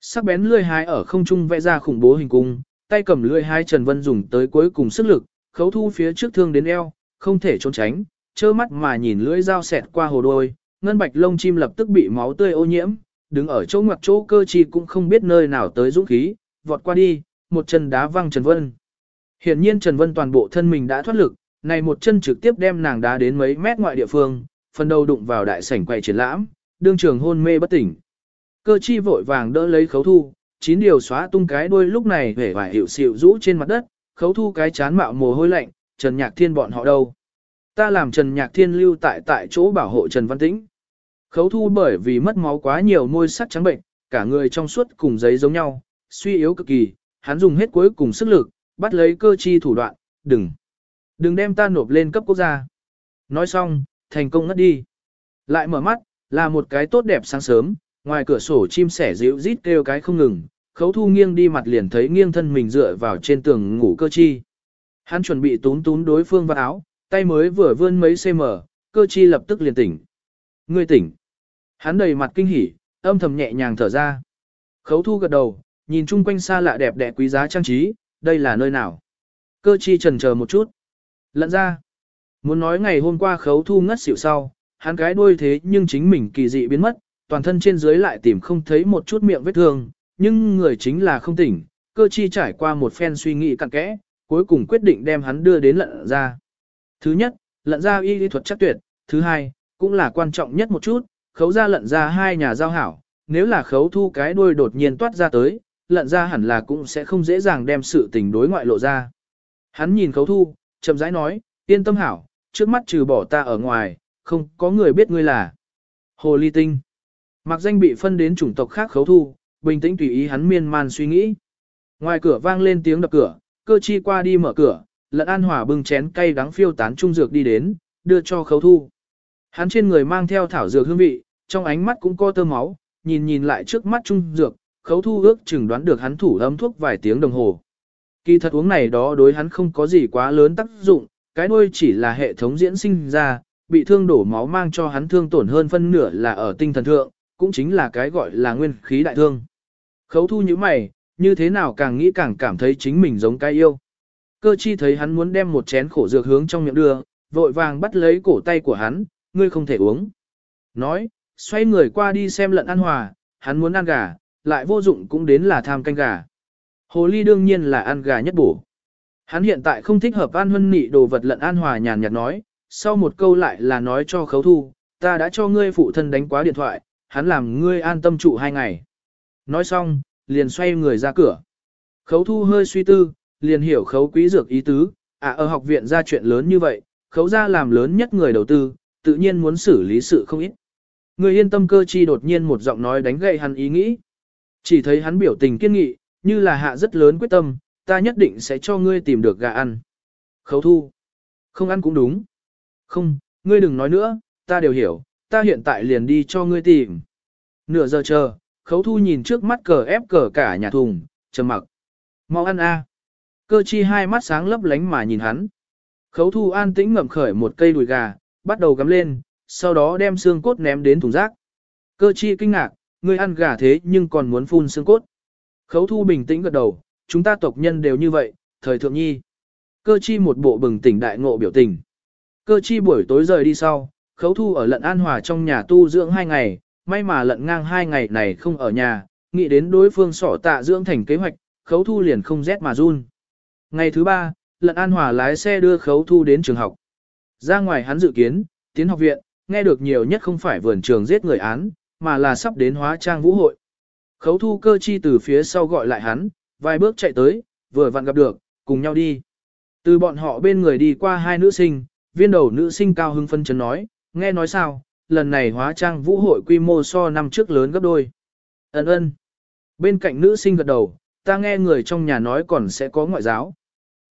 Sắc bén lươi hái ở không trung vẽ ra khủng bố hình cung, tay cầm lươi hái Trần Vân dùng tới cuối cùng sức lực, khấu thu phía trước thương đến eo, không thể trốn tránh, trơ mắt mà nhìn lưỡi dao xẹt qua hồ đôi, ngân bạch lông chim lập tức bị máu tươi ô nhiễm, đứng ở chỗ ngoặc chỗ cơ chi cũng không biết nơi nào tới dũng khí, vọt qua đi, một chân đá văng Trần Vân. Hiển nhiên Trần Vân toàn bộ thân mình đã thoát lực, này một chân trực tiếp đem nàng đá đến mấy mét ngoại địa phương, phần đầu đụng vào đại sảnh quầy triển lãm, đương trường hôn mê bất tỉnh. Cơ chi vội vàng đỡ lấy khấu thu, chín điều xóa tung cái đuôi lúc này vẻ vải hiệu xịu rũ trên mặt đất, khấu thu cái chán mạo mồ hôi lạnh, Trần Nhạc Thiên bọn họ đâu. Ta làm Trần Nhạc Thiên lưu tại tại chỗ bảo hộ Trần Văn Tĩnh. Khấu thu bởi vì mất máu quá nhiều môi sắc trắng bệnh, cả người trong suốt cùng giấy giống nhau, suy yếu cực kỳ, hắn dùng hết cuối cùng sức lực, bắt lấy cơ chi thủ đoạn, đừng, đừng đem ta nộp lên cấp quốc gia. Nói xong, thành công ngất đi. Lại mở mắt, là một cái tốt đẹp sáng sớm, ngoài cửa sổ chim sẻ dịu rít kêu cái không ngừng, khấu thu nghiêng đi mặt liền thấy nghiêng thân mình dựa vào trên tường ngủ cơ chi. Hắn chuẩn bị tún tún đối phương vào áo, tay mới vừa vươn mấy cm, cơ chi lập tức liền tỉnh. Ngươi tỉnh. Hắn đầy mặt kinh hỉ, âm thầm nhẹ nhàng thở ra. Khấu thu gật đầu, nhìn chung quanh xa lạ đẹp đẽ quý giá trang trí, đây là nơi nào. Cơ chi trần chờ một chút. Lận ra. Muốn nói ngày hôm qua khấu thu ngất xỉu sau, hắn cái đuôi thế nhưng chính mình kỳ dị biến mất, toàn thân trên dưới lại tìm không thấy một chút miệng vết thương, nhưng người chính là không tỉnh, cơ chi trải qua một phen suy nghĩ cặn kẽ, cuối cùng quyết định đem hắn đưa đến lận ra. Thứ nhất, lận ra y lý thuật chắc tuyệt, thứ hai, cũng là quan trọng nhất một chút, khấu ra lận ra hai nhà giao hảo, nếu là khấu thu cái đuôi đột nhiên toát ra tới, lận ra hẳn là cũng sẽ không dễ dàng đem sự tình đối ngoại lộ ra. Hắn nhìn khấu thu, chậm rãi nói, yên tâm hảo, trước mắt trừ bỏ ta ở ngoài, không có người biết ngươi là Hồ Ly Tinh. Mặc danh bị phân đến chủng tộc khác khấu thu, bình tĩnh tùy ý hắn miên man suy nghĩ. Ngoài cửa vang lên tiếng đập cửa, cơ chi qua đi mở cửa, lận an hòa bưng chén cay đắng phiêu tán trung dược đi đến, đưa cho khấu thu. Hắn trên người mang theo thảo dược hương vị, trong ánh mắt cũng có tơ máu, nhìn nhìn lại trước mắt trung dược, khấu thu ước chừng đoán được hắn thủ ấm thuốc vài tiếng đồng hồ. Kỳ thật uống này đó đối hắn không có gì quá lớn tác dụng, cái đuôi chỉ là hệ thống diễn sinh ra, bị thương đổ máu mang cho hắn thương tổn hơn phân nửa là ở tinh thần thượng, cũng chính là cái gọi là nguyên khí đại thương. Khấu thu như mày, như thế nào càng nghĩ càng cảm thấy chính mình giống cái yêu. Cơ chi thấy hắn muốn đem một chén khổ dược hướng trong miệng đưa, vội vàng bắt lấy cổ tay của hắn, ngươi không thể uống. Nói, xoay người qua đi xem lận ăn hòa, hắn muốn ăn gà, lại vô dụng cũng đến là tham canh gà. Hồ ly đương nhiên là ăn gà nhất bổ. Hắn hiện tại không thích hợp ăn huân nị đồ vật lận an hòa nhàn nhạt nói, sau một câu lại là nói cho khấu thu, ta đã cho ngươi phụ thân đánh quá điện thoại, hắn làm ngươi an tâm trụ hai ngày. Nói xong, liền xoay người ra cửa. Khấu thu hơi suy tư, liền hiểu khấu quý dược ý tứ, à ở học viện ra chuyện lớn như vậy, khấu ra làm lớn nhất người đầu tư, tự nhiên muốn xử lý sự không ít. Người yên tâm cơ chi đột nhiên một giọng nói đánh gậy hắn ý nghĩ. Chỉ thấy hắn biểu tình kiên nghị, như là hạ rất lớn quyết tâm, ta nhất định sẽ cho ngươi tìm được gà ăn. Khấu thu. Không ăn cũng đúng. Không, ngươi đừng nói nữa, ta đều hiểu, ta hiện tại liền đi cho ngươi tìm. Nửa giờ chờ, khấu thu nhìn trước mắt cờ ép cờ cả nhà thùng, trầm mặc. Mau ăn a. Cơ chi hai mắt sáng lấp lánh mà nhìn hắn. Khấu thu an tĩnh ngậm khởi một cây đùi gà, bắt đầu gắm lên, sau đó đem xương cốt ném đến thùng rác. Cơ chi kinh ngạc, ngươi ăn gà thế nhưng còn muốn phun xương cốt. Khấu thu bình tĩnh gật đầu, chúng ta tộc nhân đều như vậy, thời thượng nhi. Cơ chi một bộ bừng tỉnh đại ngộ biểu tình. Cơ chi buổi tối rời đi sau, khấu thu ở lận an hòa trong nhà tu dưỡng hai ngày, may mà lận ngang hai ngày này không ở nhà, nghĩ đến đối phương sỏ tạ dưỡng thành kế hoạch, khấu thu liền không rét mà run. Ngày thứ ba, lận an hòa lái xe đưa khấu thu đến trường học. Ra ngoài hắn dự kiến, tiến học viện, nghe được nhiều nhất không phải vườn trường giết người án, mà là sắp đến hóa trang vũ hội. Khấu thu cơ chi từ phía sau gọi lại hắn, vài bước chạy tới, vừa vặn gặp được, cùng nhau đi. Từ bọn họ bên người đi qua hai nữ sinh, viên đầu nữ sinh cao hưng phân chấn nói, nghe nói sao, lần này hóa trang vũ hội quy mô so năm trước lớn gấp đôi. Ấn ơn. Bên cạnh nữ sinh gật đầu, ta nghe người trong nhà nói còn sẽ có ngoại giáo.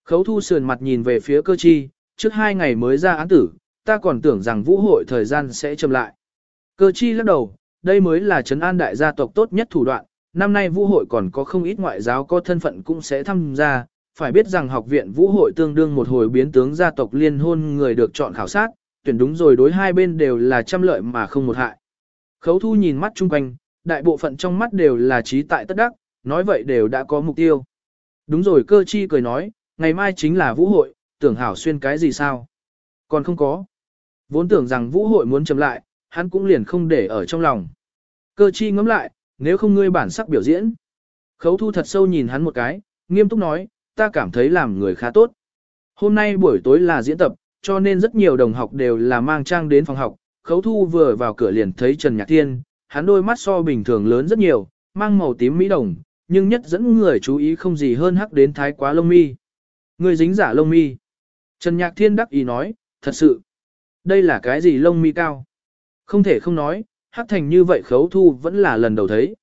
Khấu thu sườn mặt nhìn về phía cơ chi, trước hai ngày mới ra án tử, ta còn tưởng rằng vũ hội thời gian sẽ chậm lại. Cơ chi lắc đầu, đây mới là trấn an đại gia tộc tốt nhất thủ đoạn, năm nay vũ hội còn có không ít ngoại giáo có thân phận cũng sẽ tham gia, phải biết rằng học viện vũ hội tương đương một hồi biến tướng gia tộc liên hôn người được chọn khảo sát, tuyển đúng rồi đối hai bên đều là trăm lợi mà không một hại. Khấu thu nhìn mắt chung quanh, đại bộ phận trong mắt đều là trí tại tất đắc, nói vậy đều đã có mục tiêu. Đúng rồi cơ chi cười nói, ngày mai chính là vũ hội, tưởng hảo xuyên cái gì sao? Còn không có. Vốn tưởng rằng vũ hội muốn chấm lại, hắn cũng liền không để ở trong lòng. Cơ chi ngẫm lại, nếu không ngươi bản sắc biểu diễn. Khấu thu thật sâu nhìn hắn một cái, nghiêm túc nói, ta cảm thấy làm người khá tốt. Hôm nay buổi tối là diễn tập, cho nên rất nhiều đồng học đều là mang trang đến phòng học. Khấu thu vừa vào cửa liền thấy Trần Nhạc Thiên, hắn đôi mắt so bình thường lớn rất nhiều, mang màu tím mỹ đồng, nhưng nhất dẫn người chú ý không gì hơn hắc đến thái quá lông mi. Người dính giả lông mi. Trần Nhạc Thiên đắc ý nói, thật sự. Đây là cái gì lông mi cao? Không thể không nói, hắc thành như vậy khấu thu vẫn là lần đầu thấy.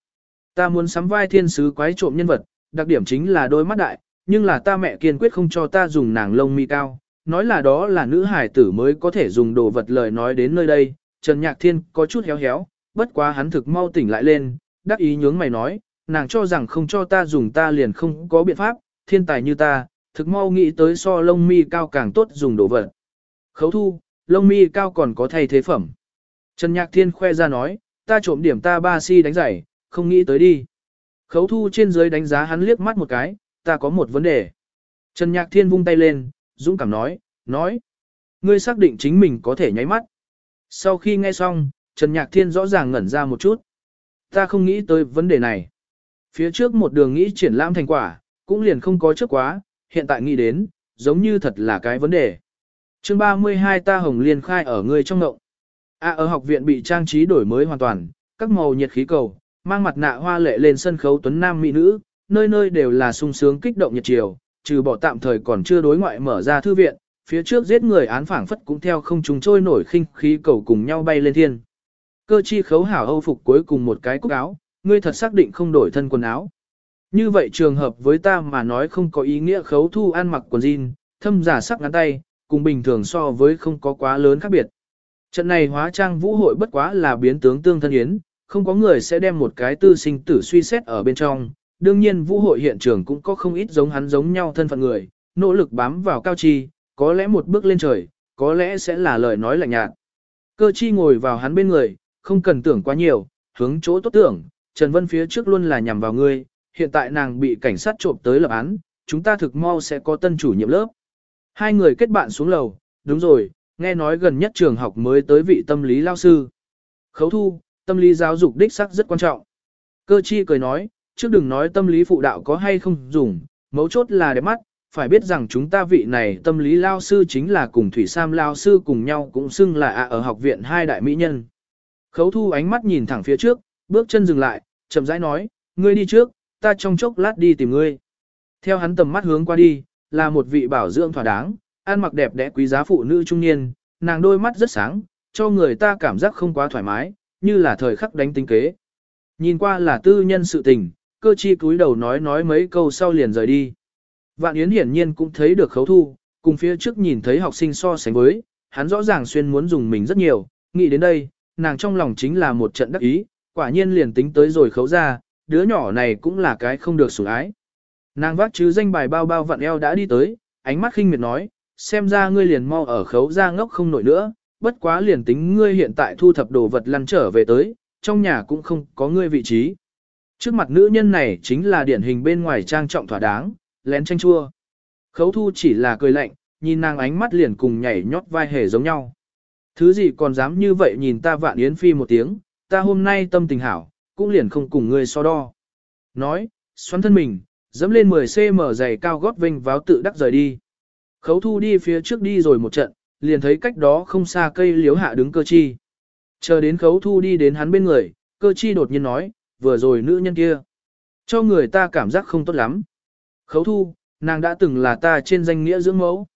Ta muốn sắm vai thiên sứ quái trộm nhân vật, đặc điểm chính là đôi mắt đại, nhưng là ta mẹ kiên quyết không cho ta dùng nàng lông mi cao. Nói là đó là nữ hải tử mới có thể dùng đồ vật lời nói đến nơi đây, Trần Nhạc Thiên có chút héo héo, bất quá hắn thực mau tỉnh lại lên, đắc ý nhướng mày nói, nàng cho rằng không cho ta dùng ta liền không có biện pháp, thiên tài như ta, thực mau nghĩ tới so lông mi cao càng tốt dùng đồ vật. Khấu thu, lông mi cao còn có thay thế phẩm. Trần Nhạc Thiên khoe ra nói, ta trộm điểm ta ba si đánh giải, không nghĩ tới đi. Khấu thu trên dưới đánh giá hắn liếc mắt một cái, ta có một vấn đề. Trần Nhạc Thiên vung tay lên, dũng cảm nói, nói. Ngươi xác định chính mình có thể nháy mắt. Sau khi nghe xong, Trần Nhạc Thiên rõ ràng ngẩn ra một chút. Ta không nghĩ tới vấn đề này. Phía trước một đường nghĩ triển lãm thành quả, cũng liền không có trước quá, hiện tại nghĩ đến, giống như thật là cái vấn đề. chương 32 ta hồng liên khai ở ngươi trong ngộng. À ở học viện bị trang trí đổi mới hoàn toàn, các màu nhiệt khí cầu, mang mặt nạ hoa lệ lên sân khấu tuấn nam mỹ nữ, nơi nơi đều là sung sướng kích động nhiệt chiều, trừ bỏ tạm thời còn chưa đối ngoại mở ra thư viện, phía trước giết người án phảng phất cũng theo không trùng trôi nổi khinh khí cầu cùng nhau bay lên thiên. Cơ chi khấu hảo âu phục cuối cùng một cái cúc áo, ngươi thật xác định không đổi thân quần áo. Như vậy trường hợp với ta mà nói không có ý nghĩa khấu thu ăn mặc quần jean, thâm giả sắc ngắn tay, cùng bình thường so với không có quá lớn khác biệt. Trận này hóa trang vũ hội bất quá là biến tướng tương thân yến, không có người sẽ đem một cái tư sinh tử suy xét ở bên trong. Đương nhiên vũ hội hiện trường cũng có không ít giống hắn giống nhau thân phận người, nỗ lực bám vào cao chi, có lẽ một bước lên trời, có lẽ sẽ là lời nói lạnh nhạt. Cơ chi ngồi vào hắn bên người, không cần tưởng quá nhiều, hướng chỗ tốt tưởng, Trần Vân phía trước luôn là nhằm vào ngươi, hiện tại nàng bị cảnh sát trộm tới lập án, chúng ta thực mau sẽ có tân chủ nhiệm lớp. Hai người kết bạn xuống lầu, đúng rồi, nghe nói gần nhất trường học mới tới vị tâm lý lao sư. Khấu thu, tâm lý giáo dục đích sắc rất quan trọng. Cơ chi cười nói, trước đừng nói tâm lý phụ đạo có hay không dùng, mấu chốt là đẹp mắt, phải biết rằng chúng ta vị này tâm lý lao sư chính là cùng Thủy Sam lao sư cùng nhau cũng xưng là ạ ở học viện hai đại mỹ nhân. Khấu thu ánh mắt nhìn thẳng phía trước, bước chân dừng lại, chậm rãi nói, ngươi đi trước, ta trong chốc lát đi tìm ngươi. Theo hắn tầm mắt hướng qua đi, là một vị bảo dưỡng thỏa đáng, ăn mặc đẹp đẽ quý giá phụ nữ trung niên, nàng đôi mắt rất sáng, cho người ta cảm giác không quá thoải mái, như là thời khắc đánh tính kế. Nhìn qua là tư nhân sự tình, cơ chi cúi đầu nói nói mấy câu sau liền rời đi. Vạn Yến hiển nhiên cũng thấy được khấu thu, cùng phía trước nhìn thấy học sinh so sánh với, hắn rõ ràng xuyên muốn dùng mình rất nhiều, nghĩ đến đây, nàng trong lòng chính là một trận đắc ý, quả nhiên liền tính tới rồi khấu ra, đứa nhỏ này cũng là cái không được sủng ái. Nàng vác chứ danh bài bao bao vặn eo đã đi tới, ánh mắt khinh miệt nói, xem ra ngươi liền mau ở khấu ra ngốc không nổi nữa, bất quá liền tính ngươi hiện tại thu thập đồ vật lăn trở về tới, trong nhà cũng không có ngươi vị trí. Trước mặt nữ nhân này chính là điển hình bên ngoài trang trọng thỏa đáng, lén tranh chua. Khấu thu chỉ là cười lạnh, nhìn nàng ánh mắt liền cùng nhảy nhót vai hề giống nhau. Thứ gì còn dám như vậy nhìn ta vạn yến phi một tiếng, ta hôm nay tâm tình hảo, cũng liền không cùng ngươi so đo. Nói, xoắn thân mình, dẫm lên 10cm giày cao gót vinh váo tự đắc rời đi. Khấu thu đi phía trước đi rồi một trận, liền thấy cách đó không xa cây liếu hạ đứng cơ chi. Chờ đến khấu thu đi đến hắn bên người, cơ chi đột nhiên nói, vừa rồi nữ nhân kia. Cho người ta cảm giác không tốt lắm. Khấu thu, nàng đã từng là ta trên danh nghĩa dưỡng mẫu.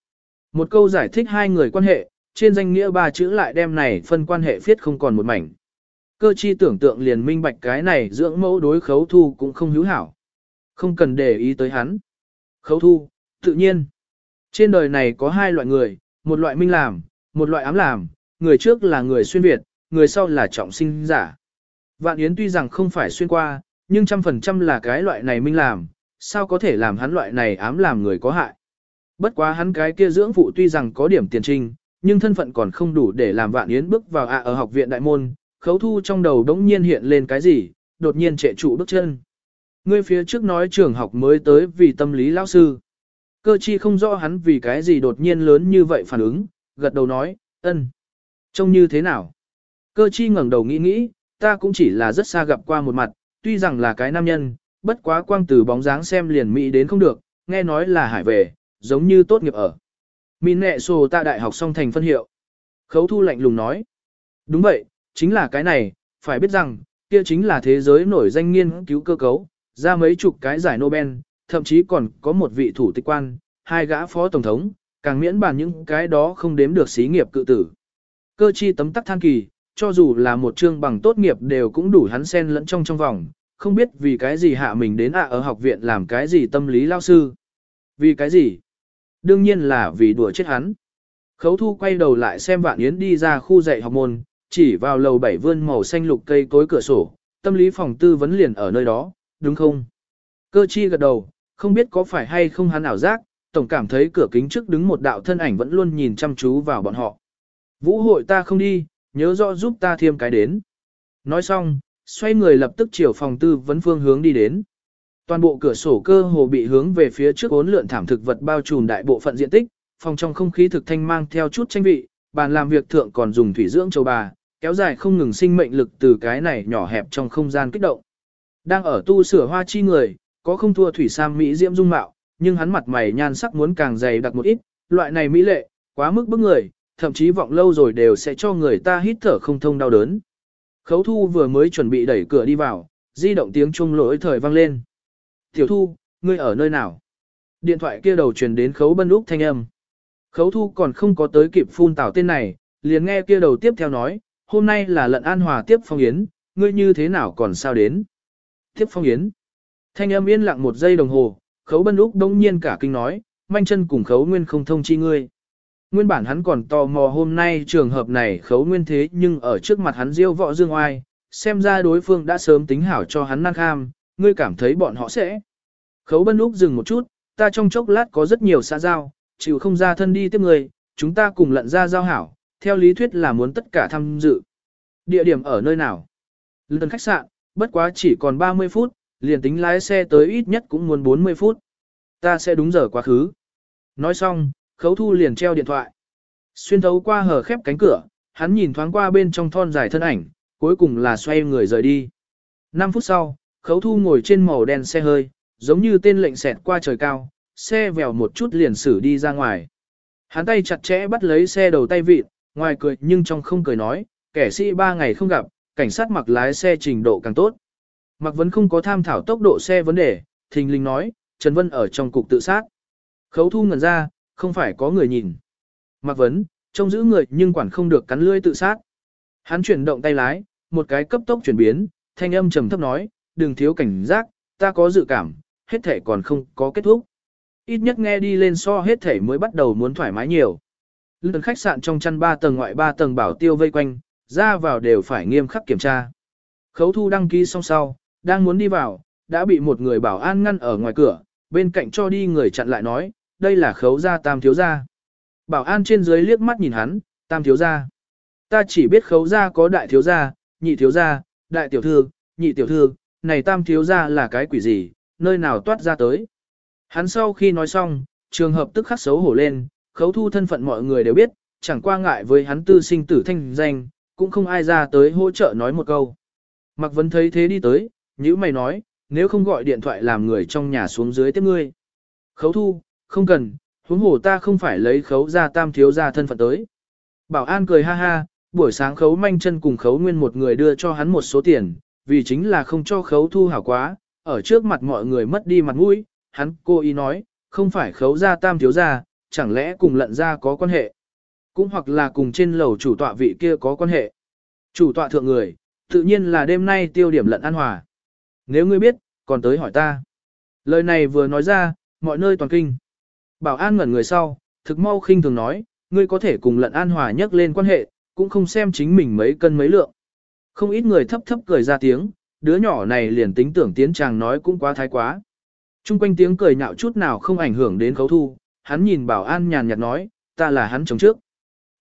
Một câu giải thích hai người quan hệ, trên danh nghĩa ba chữ lại đem này phân quan hệ phiết không còn một mảnh. Cơ chi tưởng tượng liền minh bạch cái này dưỡng mẫu đối khấu thu cũng không hữu hảo. Không cần để ý tới hắn. Khấu thu, tự nhiên. Trên đời này có hai loại người, một loại minh làm, một loại ám làm, người trước là người xuyên Việt, người sau là trọng sinh giả. Vạn Yến tuy rằng không phải xuyên qua, nhưng trăm phần trăm là cái loại này minh làm, sao có thể làm hắn loại này ám làm người có hại. Bất quá hắn cái kia dưỡng phụ tuy rằng có điểm tiền trinh, nhưng thân phận còn không đủ để làm Vạn Yến bước vào ạ ở học viện đại môn, khấu thu trong đầu đống nhiên hiện lên cái gì, đột nhiên trệ trụ bước chân. Ngươi phía trước nói trường học mới tới vì tâm lý lão sư. Cơ chi không rõ hắn vì cái gì đột nhiên lớn như vậy phản ứng, gật đầu nói, ân. Trông như thế nào? Cơ chi ngẩng đầu nghĩ nghĩ, ta cũng chỉ là rất xa gặp qua một mặt, tuy rằng là cái nam nhân, bất quá quang từ bóng dáng xem liền mỹ đến không được, nghe nói là hải về, giống như tốt nghiệp ở. Min nệ sổ ta đại học song thành phân hiệu. Khấu thu lạnh lùng nói. Đúng vậy, chính là cái này, phải biết rằng, kia chính là thế giới nổi danh nghiên cứu cơ cấu, ra mấy chục cái giải Nobel, thậm chí còn có một vị thủ tịch quan, hai gã phó tổng thống, càng miễn bàn những cái đó không đếm được xí nghiệp cự tử. Cơ chi tấm tắc than kỳ, cho dù là một chương bằng tốt nghiệp đều cũng đủ hắn xen lẫn trong trong vòng, không biết vì cái gì hạ mình đến ạ ở học viện làm cái gì tâm lý lao sư. Vì cái gì? Đương nhiên là vì đùa chết hắn. Khấu thu quay đầu lại xem vạn yến đi ra khu dạy học môn, chỉ vào lầu bảy vươn màu xanh lục cây cối cửa sổ, tâm lý phòng tư vấn liền ở nơi đó, đúng không? Cơ chi gật đầu, không biết có phải hay không hắn ảo giác, tổng cảm thấy cửa kính trước đứng một đạo thân ảnh vẫn luôn nhìn chăm chú vào bọn họ. Vũ hội ta không đi, nhớ rõ giúp ta thêm cái đến. Nói xong, xoay người lập tức chiều phòng tư vấn phương hướng đi đến. Toàn bộ cửa sổ cơ hồ bị hướng về phía trước ốn lượn thảm thực vật bao trùm đại bộ phận diện tích, phòng trong không khí thực thanh mang theo chút tranh vị, bàn làm việc thượng còn dùng thủy dưỡng châu bà, kéo dài không ngừng sinh mệnh lực từ cái này nhỏ hẹp trong không gian kích động. Đang ở tu sửa hoa chi người, có không thua thủy sam mỹ diễm dung mạo, nhưng hắn mặt mày nhan sắc muốn càng dày đặc một ít, loại này mỹ lệ, quá mức bức người, thậm chí vọng lâu rồi đều sẽ cho người ta hít thở không thông đau đớn. Khấu thu vừa mới chuẩn bị đẩy cửa đi vào, di động tiếng chuông lỗi thời vang lên. Tiểu thu, ngươi ở nơi nào? Điện thoại kia đầu truyền đến khấu bân úc thanh âm. Khấu thu còn không có tới kịp phun tảo tên này, liền nghe kia đầu tiếp theo nói, hôm nay là lận an hòa tiếp phong yến, ngươi như thế nào còn sao đến? Tiếp phong yến. Thanh âm yên lặng một giây đồng hồ, khấu bân úc đông nhiên cả kinh nói, manh chân cùng khấu nguyên không thông chi ngươi. Nguyên bản hắn còn tò mò hôm nay trường hợp này khấu nguyên thế nhưng ở trước mặt hắn diêu võ dương oai, xem ra đối phương đã sớm tính hảo cho hắn năng kham, ngươi cảm thấy bọn họ sẽ. Khấu bân úc dừng một chút, ta trong chốc lát có rất nhiều xã giao, chịu không ra thân đi tiếp người, chúng ta cùng lận ra giao hảo, theo lý thuyết là muốn tất cả tham dự. Địa điểm ở nơi nào? Lần khách sạn, bất quá chỉ còn 30 phút, liền tính lái xe tới ít nhất cũng muốn 40 phút. Ta sẽ đúng giờ quá khứ. Nói xong, khấu thu liền treo điện thoại. Xuyên thấu qua hở khép cánh cửa, hắn nhìn thoáng qua bên trong thon dài thân ảnh, cuối cùng là xoay người rời đi. 5 phút sau, khấu thu ngồi trên màu đen xe hơi, giống như tên lệnh xẹt qua trời cao, xe vèo một chút liền xử đi ra ngoài. Hắn tay chặt chẽ bắt lấy xe đầu tay vịt, ngoài cười nhưng trong không cười nói, kẻ sĩ ba ngày không gặp, cảnh sát mặc lái xe trình độ càng tốt. Mặc vẫn không có tham thảo tốc độ xe vấn đề, thình linh nói, Trần Vân ở trong cục tự sát. Khấu thu ngẩn ra, không phải có người nhìn. Mặc vấn, trông giữ người nhưng quản không được cắn lưỡi tự sát. Hắn chuyển động tay lái, một cái cấp tốc chuyển biến, thanh âm trầm thấp nói, đừng thiếu cảnh giác, ta có dự cảm, hết thể còn không có kết thúc. Ít nhất nghe đi lên so hết thể mới bắt đầu muốn thoải mái nhiều. Lần khách sạn trong chăn 3 tầng ngoại 3 tầng bảo tiêu vây quanh, ra vào đều phải nghiêm khắc kiểm tra. Khấu thu đăng ký xong sau, đang muốn đi vào, đã bị một người bảo an ngăn ở ngoài cửa, bên cạnh cho đi người chặn lại nói, đây là khấu gia tam thiếu gia. Bảo an trên dưới liếc mắt nhìn hắn, tam thiếu gia. Ta chỉ biết khấu gia có đại thiếu gia, nhị thiếu gia, đại tiểu thư, nhị tiểu thư, này tam thiếu gia là cái quỷ gì, nơi nào toát ra tới. Hắn sau khi nói xong, trường hợp tức khắc xấu hổ lên, khấu thu thân phận mọi người đều biết, chẳng qua ngại với hắn tư sinh tử thanh danh, cũng không ai ra tới hỗ trợ nói một câu. Mặc Vấn thấy thế đi tới, nhữ mày nói, nếu không gọi điện thoại làm người trong nhà xuống dưới tiếp ngươi. Khấu thu, không cần, huống hồ ta không phải lấy khấu ra tam thiếu ra thân phận tới. Bảo an cười ha ha, buổi sáng khấu manh chân cùng khấu nguyên một người đưa cho hắn một số tiền, vì chính là không cho khấu thu hảo quá, ở trước mặt mọi người mất đi mặt mũi, hắn cô ý nói, không phải khấu ra tam thiếu ra, chẳng lẽ cùng lận ra có quan hệ. Cũng hoặc là cùng trên lầu chủ tọa vị kia có quan hệ. Chủ tọa thượng người, tự nhiên là đêm nay tiêu điểm lận an hòa. Nếu ngươi biết, còn tới hỏi ta. Lời này vừa nói ra, mọi nơi toàn kinh. Bảo an ngẩn người sau, thực mau khinh thường nói, ngươi có thể cùng lận an hòa nhắc lên quan hệ, cũng không xem chính mình mấy cân mấy lượng. Không ít người thấp thấp cười ra tiếng, đứa nhỏ này liền tính tưởng tiến chàng nói cũng quá thái quá. Trung quanh tiếng cười nhạo chút nào không ảnh hưởng đến khấu thu, hắn nhìn bảo an nhàn nhạt nói, ta là hắn chống trước.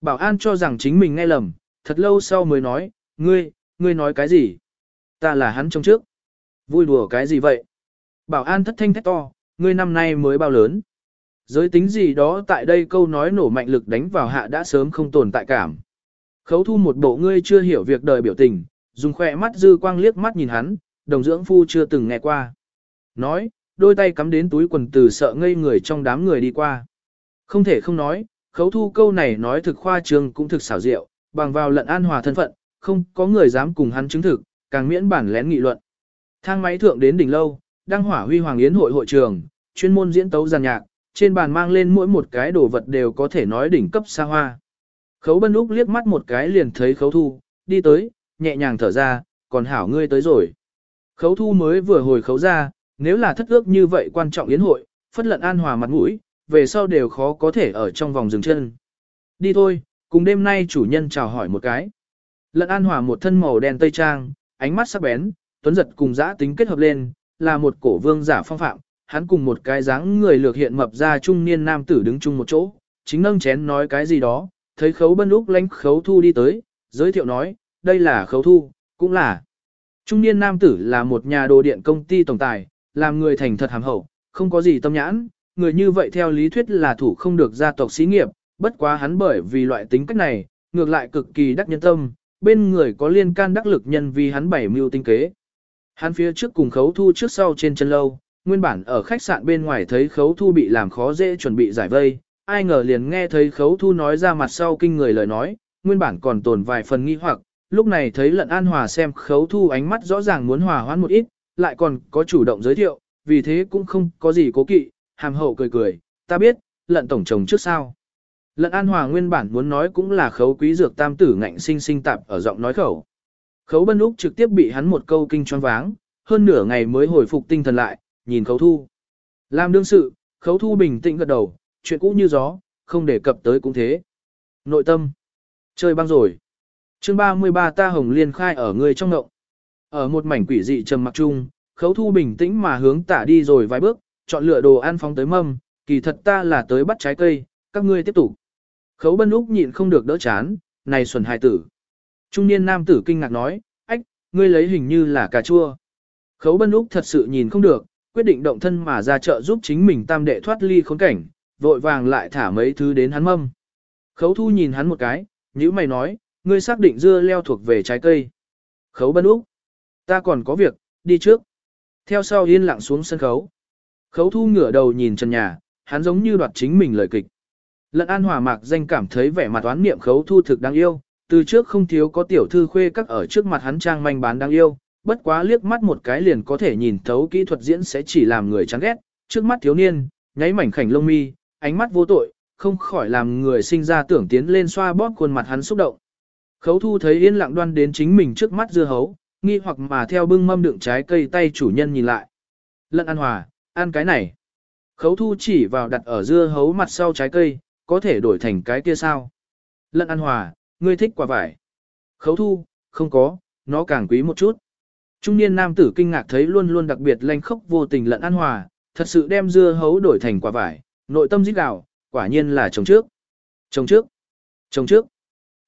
Bảo an cho rằng chính mình nghe lầm, thật lâu sau mới nói, ngươi, ngươi nói cái gì? Ta là hắn chống trước. Vui đùa cái gì vậy? Bảo an thất thanh thét to, ngươi năm nay mới bao lớn. Giới tính gì đó tại đây câu nói nổ mạnh lực đánh vào hạ đã sớm không tồn tại cảm. Khấu thu một bộ ngươi chưa hiểu việc đời biểu tình, dùng khỏe mắt dư quang liếc mắt nhìn hắn, đồng dưỡng phu chưa từng nghe qua. Nói, đôi tay cắm đến túi quần từ sợ ngây người trong đám người đi qua. Không thể không nói, khấu thu câu này nói thực khoa trương cũng thực xảo diệu, bằng vào lận an hòa thân phận, không có người dám cùng hắn chứng thực, càng miễn bản lén nghị luận. Thang máy thượng đến đỉnh lâu, đăng hỏa huy hoàng yến hội hội trường, chuyên môn diễn tấu giàn nhạc, trên bàn mang lên mỗi một cái đồ vật đều có thể nói đỉnh cấp xa hoa. Khấu bân úc liếc mắt một cái liền thấy khấu thu, đi tới, nhẹ nhàng thở ra, còn hảo ngươi tới rồi. Khấu thu mới vừa hồi khấu ra, nếu là thất ước như vậy quan trọng yến hội, phất lận an hòa mặt mũi, về sau đều khó có thể ở trong vòng dừng chân. Đi thôi, cùng đêm nay chủ nhân chào hỏi một cái. Lận an hòa một thân màu đen tây trang, ánh mắt sắc bén, tuấn giật cùng giã tính kết hợp lên, là một cổ vương giả phong phạm, hắn cùng một cái dáng người lược hiện mập ra trung niên nam tử đứng chung một chỗ, chính nâng chén nói cái gì đó, thấy khấu bân úc lánh khấu thu đi tới, giới thiệu nói, đây là khấu thu, cũng là. Trung niên nam tử là một nhà đồ điện công ty tổng tài, làm người thành thật hàm hậu, không có gì tâm nhãn, người như vậy theo lý thuyết là thủ không được gia tộc xí nghiệp, bất quá hắn bởi vì loại tính cách này, ngược lại cực kỳ đắc nhân tâm, bên người có liên can đắc lực nhân vì hắn bảy mưu tinh kế. Hắn phía trước cùng khấu thu trước sau trên chân lâu, nguyên bản ở khách sạn bên ngoài thấy khấu thu bị làm khó dễ chuẩn bị giải vây, ai ngờ liền nghe thấy khấu thu nói ra mặt sau kinh người lời nói, nguyên bản còn tồn vài phần nghi hoặc, lúc này thấy lận an hòa xem khấu thu ánh mắt rõ ràng muốn hòa hoãn một ít, lại còn có chủ động giới thiệu, vì thế cũng không có gì cố kỵ, hàm hậu cười cười, ta biết, lận tổng chồng trước sao. Lận an hòa nguyên bản muốn nói cũng là khấu quý dược tam tử ngạnh sinh sinh tạp ở giọng nói khẩu. Khấu bân úc trực tiếp bị hắn một câu kinh choáng váng, hơn nửa ngày mới hồi phục tinh thần lại, nhìn khấu thu. Làm đương sự, khấu thu bình tĩnh gật đầu, chuyện cũ như gió, không đề cập tới cũng thế. Nội tâm. Chơi băng rồi. chương 33 ta hồng liên khai ở người trong ngộng. Ở một mảnh quỷ dị trầm mặc chung, khấu thu bình tĩnh mà hướng tả đi rồi vài bước, chọn lựa đồ ăn phóng tới mâm, kỳ thật ta là tới bắt trái cây, các ngươi tiếp tục. Khấu bân úc nhịn không được đỡ chán, này xuẩn hài tử. Trung niên nam tử kinh ngạc nói, ách, ngươi lấy hình như là cà chua. Khấu bân úc thật sự nhìn không được, quyết định động thân mà ra chợ giúp chính mình tam đệ thoát ly khốn cảnh, vội vàng lại thả mấy thứ đến hắn mâm. Khấu thu nhìn hắn một cái, nhữ mày nói, ngươi xác định dưa leo thuộc về trái cây. Khấu bân úc, ta còn có việc, đi trước. Theo sau yên lặng xuống sân khấu. Khấu thu ngửa đầu nhìn trần nhà, hắn giống như đoạt chính mình lời kịch. Lận an hòa mạc danh cảm thấy vẻ mặt oán niệm khấu thu thực đáng yêu, từ trước không thiếu có tiểu thư khuê các ở trước mặt hắn trang manh bán đáng yêu, bất quá liếc mắt một cái liền có thể nhìn thấu kỹ thuật diễn sẽ chỉ làm người chán ghét, trước mắt thiếu niên, nháy mảnh khảnh lông mi, ánh mắt vô tội, không khỏi làm người sinh ra tưởng tiến lên xoa bóp khuôn mặt hắn xúc động. Khấu thu thấy yên lặng đoan đến chính mình trước mắt dưa hấu, nghi hoặc mà theo bưng mâm đựng trái cây tay chủ nhân nhìn lại. Lận an hòa, ăn cái này. Khấu thu chỉ vào đặt ở dưa hấu mặt sau trái cây, có thể đổi thành cái kia sao. Lận an hòa, ngươi thích quả vải. Khấu thu, không có, nó càng quý một chút. Trung niên nam tử kinh ngạc thấy luôn luôn đặc biệt lanh khốc vô tình lận an hòa, thật sự đem dưa hấu đổi thành quả vải, nội tâm rít gạo, quả nhiên là chồng trước. chồng trước. chồng trước.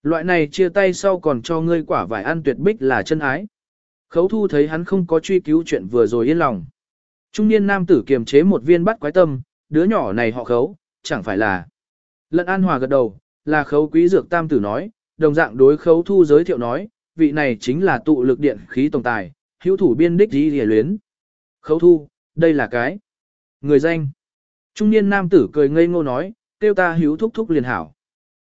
Loại này chia tay sau còn cho ngươi quả vải ăn tuyệt bích là chân ái. Khấu thu thấy hắn không có truy cứu chuyện vừa rồi yên lòng. Trung niên nam tử kiềm chế một viên bắt quái tâm, đứa nhỏ này họ khấu, chẳng phải là. Lận an hòa gật đầu, là khấu quý dược tam tử nói, đồng dạng đối khấu thu giới thiệu nói, vị này chính là tụ lực điện khí tổng tài, hữu thủ biên đích gì hề luyến. Khấu thu, đây là cái. Người danh. Trung niên nam tử cười ngây ngô nói, tiêu ta hữu thúc thúc liền hảo.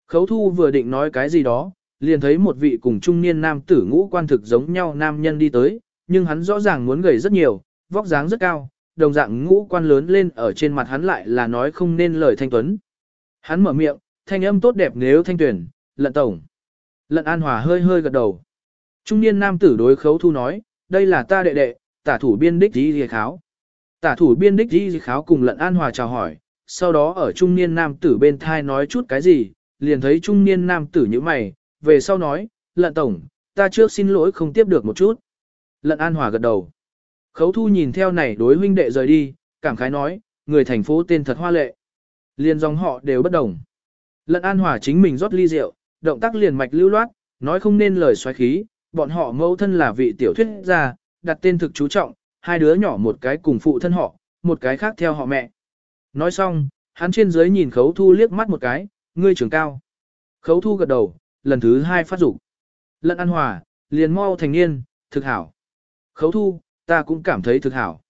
Khấu thu vừa định nói cái gì đó, liền thấy một vị cùng trung niên nam tử ngũ quan thực giống nhau nam nhân đi tới, nhưng hắn rõ ràng muốn gầy rất nhiều, vóc dáng rất cao, đồng dạng ngũ quan lớn lên ở trên mặt hắn lại là nói không nên lời thanh tuấn. Hắn mở miệng, thanh âm tốt đẹp nếu thanh tuyển, lận tổng. Lận an hòa hơi hơi gật đầu. Trung niên nam tử đối khấu thu nói, đây là ta đệ đệ, tả thủ biên đích đi kháo. Tả thủ biên đích đi kháo cùng lận an hòa chào hỏi, sau đó ở trung niên nam tử bên thai nói chút cái gì, liền thấy trung niên nam tử như mày, về sau nói, lận tổng, ta trước xin lỗi không tiếp được một chút. Lận an hòa gật đầu. Khấu thu nhìn theo này đối huynh đệ rời đi, cảm khái nói, người thành phố tên thật hoa lệ. Liền dòng họ đều bất đồng. Lận an hòa chính mình rót ly rượu, động tác liền mạch lưu loát, nói không nên lời xoáy khí, bọn họ mẫu thân là vị tiểu thuyết gia, đặt tên thực chú trọng, hai đứa nhỏ một cái cùng phụ thân họ, một cái khác theo họ mẹ. Nói xong, hắn trên dưới nhìn khấu thu liếc mắt một cái, ngươi trưởng cao. Khấu thu gật đầu, lần thứ hai phát dục Lận an hòa, liền mau thành niên, thực hảo. Khấu thu, ta cũng cảm thấy thực hảo.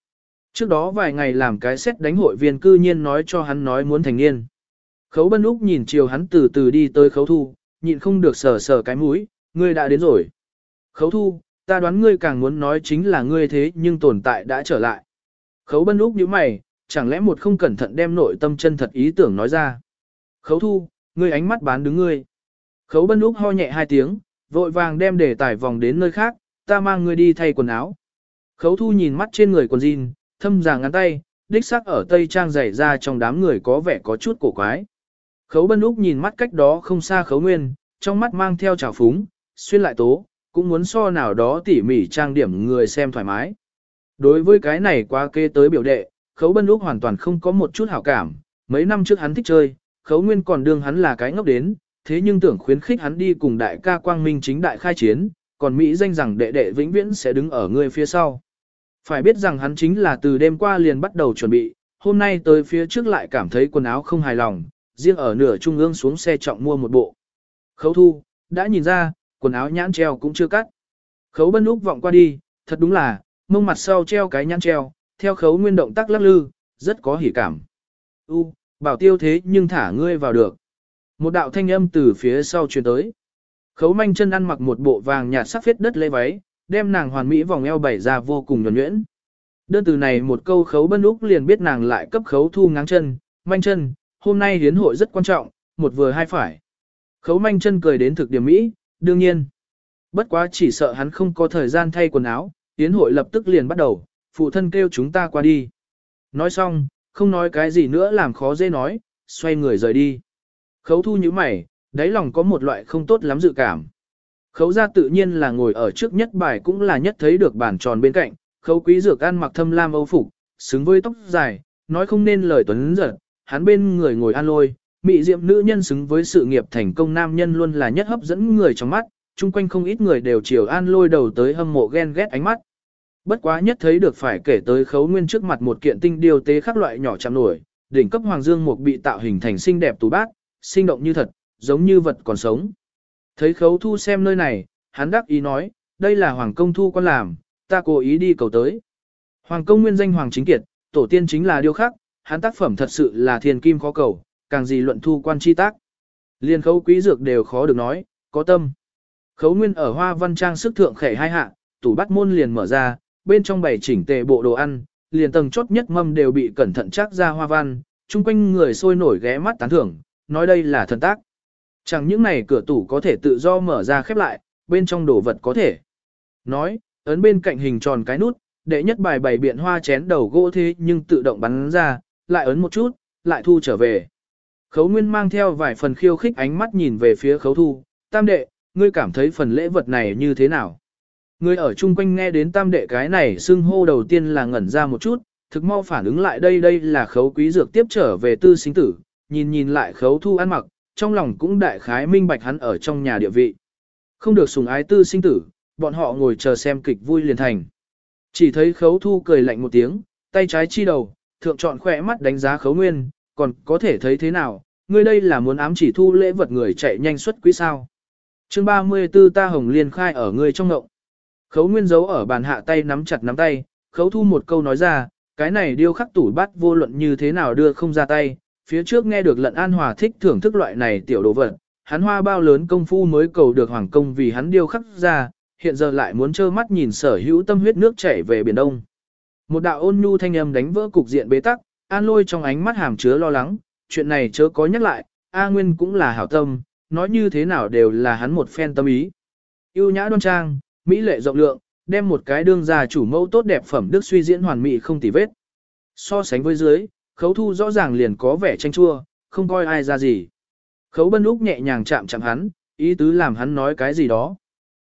Trước đó vài ngày làm cái xét đánh hội viên cư nhiên nói cho hắn nói muốn thành niên. Khấu bân úc nhìn chiều hắn từ từ đi tới khấu thu, nhịn không được sờ sờ cái mũi, ngươi đã đến rồi. Khấu thu, ta đoán ngươi càng muốn nói chính là ngươi thế nhưng tồn tại đã trở lại. Khấu bân úc như mày, chẳng lẽ một không cẩn thận đem nội tâm chân thật ý tưởng nói ra. Khấu thu, ngươi ánh mắt bán đứng ngươi. Khấu bân úc ho nhẹ hai tiếng, vội vàng đem để tải vòng đến nơi khác, ta mang ngươi đi thay quần áo. Khấu thu nhìn mắt trên người quần jean, thâm giàng ngắn tay, đích sắc ở tây trang dày ra trong đám người có vẻ có chút cổ quái. Khấu bân úc nhìn mắt cách đó không xa khấu nguyên, trong mắt mang theo trào phúng, xuyên lại tố, cũng muốn so nào đó tỉ mỉ trang điểm người xem thoải mái. Đối với cái này qua kê tới biểu đệ, khấu bân úc hoàn toàn không có một chút hảo cảm, mấy năm trước hắn thích chơi, khấu nguyên còn đương hắn là cái ngốc đến, thế nhưng tưởng khuyến khích hắn đi cùng đại ca quang minh chính đại khai chiến, còn Mỹ danh rằng đệ đệ vĩnh viễn sẽ đứng ở người phía sau. Phải biết rằng hắn chính là từ đêm qua liền bắt đầu chuẩn bị, hôm nay tới phía trước lại cảm thấy quần áo không hài lòng, riêng ở nửa trung ương xuống xe trọng mua một bộ. Khấu thu, đã nhìn ra, quần áo nhãn treo cũng chưa cắt. Khấu bân úc vọng qua đi, thật đúng là, mông mặt sau treo cái nhãn treo, theo khấu nguyên động tác lắc lư, rất có hỉ cảm. U, bảo tiêu thế nhưng thả ngươi vào được. Một đạo thanh âm từ phía sau truyền tới. Khấu manh chân ăn mặc một bộ vàng nhạt sắc phết đất lê váy, đem nàng hoàn mỹ vòng eo bảy ra vô cùng nhuần nhuyễn. Đơn từ này một câu khấu bân úc liền biết nàng lại cấp khấu thu ngáng chân, manh chân, hôm nay hiến hội rất quan trọng, một vừa hai phải. Khấu manh chân cười đến thực điểm mỹ, đương nhiên. Bất quá chỉ sợ hắn không có thời gian thay quần áo, hiến hội lập tức liền bắt đầu, phụ thân kêu chúng ta qua đi. Nói xong, không nói cái gì nữa làm khó dễ nói, xoay người rời đi. Khấu thu như mày, đáy lòng có một loại không tốt lắm dự cảm. Khấu ra tự nhiên là ngồi ở trước nhất bài cũng là nhất thấy được bản tròn bên cạnh, khấu quý dược ăn mặc thâm lam âu phục, xứng với tóc dài, nói không nên lời tuấn giật, hắn bên người ngồi an lôi, mị diệm nữ nhân xứng với sự nghiệp thành công nam nhân luôn là nhất hấp dẫn người trong mắt, chung quanh không ít người đều chiều an lôi đầu tới hâm mộ ghen ghét ánh mắt. Bất quá nhất thấy được phải kể tới khấu nguyên trước mặt một kiện tinh điều tế khắc loại nhỏ chạm nổi, đỉnh cấp hoàng dương mục bị tạo hình thành xinh đẹp tú bát, sinh động như thật, giống như vật còn sống. Thấy khấu thu xem nơi này, hắn đắc ý nói, đây là hoàng công thu con làm, ta cố ý đi cầu tới. Hoàng công nguyên danh hoàng chính kiệt, tổ tiên chính là điêu khắc, hắn tác phẩm thật sự là thiên kim khó cầu, càng gì luận thu quan chi tác. Liên khấu quý dược đều khó được nói, có tâm. Khấu nguyên ở hoa văn trang sức thượng khẻ hai hạ, tủ bắt môn liền mở ra, bên trong bày chỉnh tề bộ đồ ăn, liền tầng chốt nhất mâm đều bị cẩn thận chắc ra hoa văn, chung quanh người sôi nổi ghé mắt tán thưởng, nói đây là thần tác. Chẳng những này cửa tủ có thể tự do mở ra khép lại, bên trong đồ vật có thể. Nói, ấn bên cạnh hình tròn cái nút, đệ nhất bài bày biện hoa chén đầu gỗ thế nhưng tự động bắn ra, lại ấn một chút, lại thu trở về. Khấu Nguyên mang theo vài phần khiêu khích ánh mắt nhìn về phía khấu thu, tam đệ, ngươi cảm thấy phần lễ vật này như thế nào? Ngươi ở chung quanh nghe đến tam đệ cái này xưng hô đầu tiên là ngẩn ra một chút, thực mau phản ứng lại đây đây là khấu quý dược tiếp trở về tư sinh tử, nhìn nhìn lại khấu thu ăn mặc, trong lòng cũng đại khái minh bạch hắn ở trong nhà địa vị. Không được sùng ái tư sinh tử, bọn họ ngồi chờ xem kịch vui liền thành. Chỉ thấy khấu thu cười lạnh một tiếng, tay trái chi đầu, thượng chọn khỏe mắt đánh giá khấu nguyên, còn có thể thấy thế nào, ngươi đây là muốn ám chỉ thu lễ vật người chạy nhanh xuất quý sao. chương 34 ta hồng liên khai ở ngươi trong ngộng. Khấu nguyên giấu ở bàn hạ tay nắm chặt nắm tay, khấu thu một câu nói ra, cái này điêu khắc tủ bắt vô luận như thế nào đưa không ra tay, phía trước nghe được lận an hòa thích thưởng thức loại này tiểu đồ vật, hắn hoa bao lớn công phu mới cầu được hoàng công vì hắn điêu khắc ra, hiện giờ lại muốn trơ mắt nhìn sở hữu tâm huyết nước chảy về biển đông. Một đạo ôn nhu thanh âm đánh vỡ cục diện bế tắc, an lôi trong ánh mắt hàm chứa lo lắng, chuyện này chớ có nhắc lại, A Nguyên cũng là hảo tâm, nói như thế nào đều là hắn một phen tâm ý. Yêu nhã đoan trang, mỹ lệ rộng lượng, đem một cái đương gia chủ mẫu tốt đẹp phẩm đức suy diễn hoàn mỹ không tì vết. So sánh với dưới, khấu thu rõ ràng liền có vẻ tranh chua, không coi ai ra gì. Khấu bân úc nhẹ nhàng chạm chạm hắn, ý tứ làm hắn nói cái gì đó.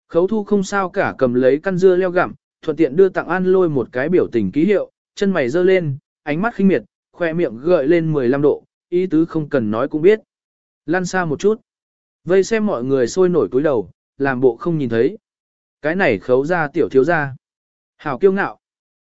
Khấu thu không sao cả cầm lấy căn dưa leo gặm, thuận tiện đưa tặng an lôi một cái biểu tình ký hiệu, chân mày dơ lên, ánh mắt khinh miệt, khoe miệng gợi lên 15 độ, ý tứ không cần nói cũng biết. Lăn xa một chút. Vây xem mọi người sôi nổi cúi đầu, làm bộ không nhìn thấy. Cái này khấu ra tiểu thiếu ra. Hảo kiêu ngạo.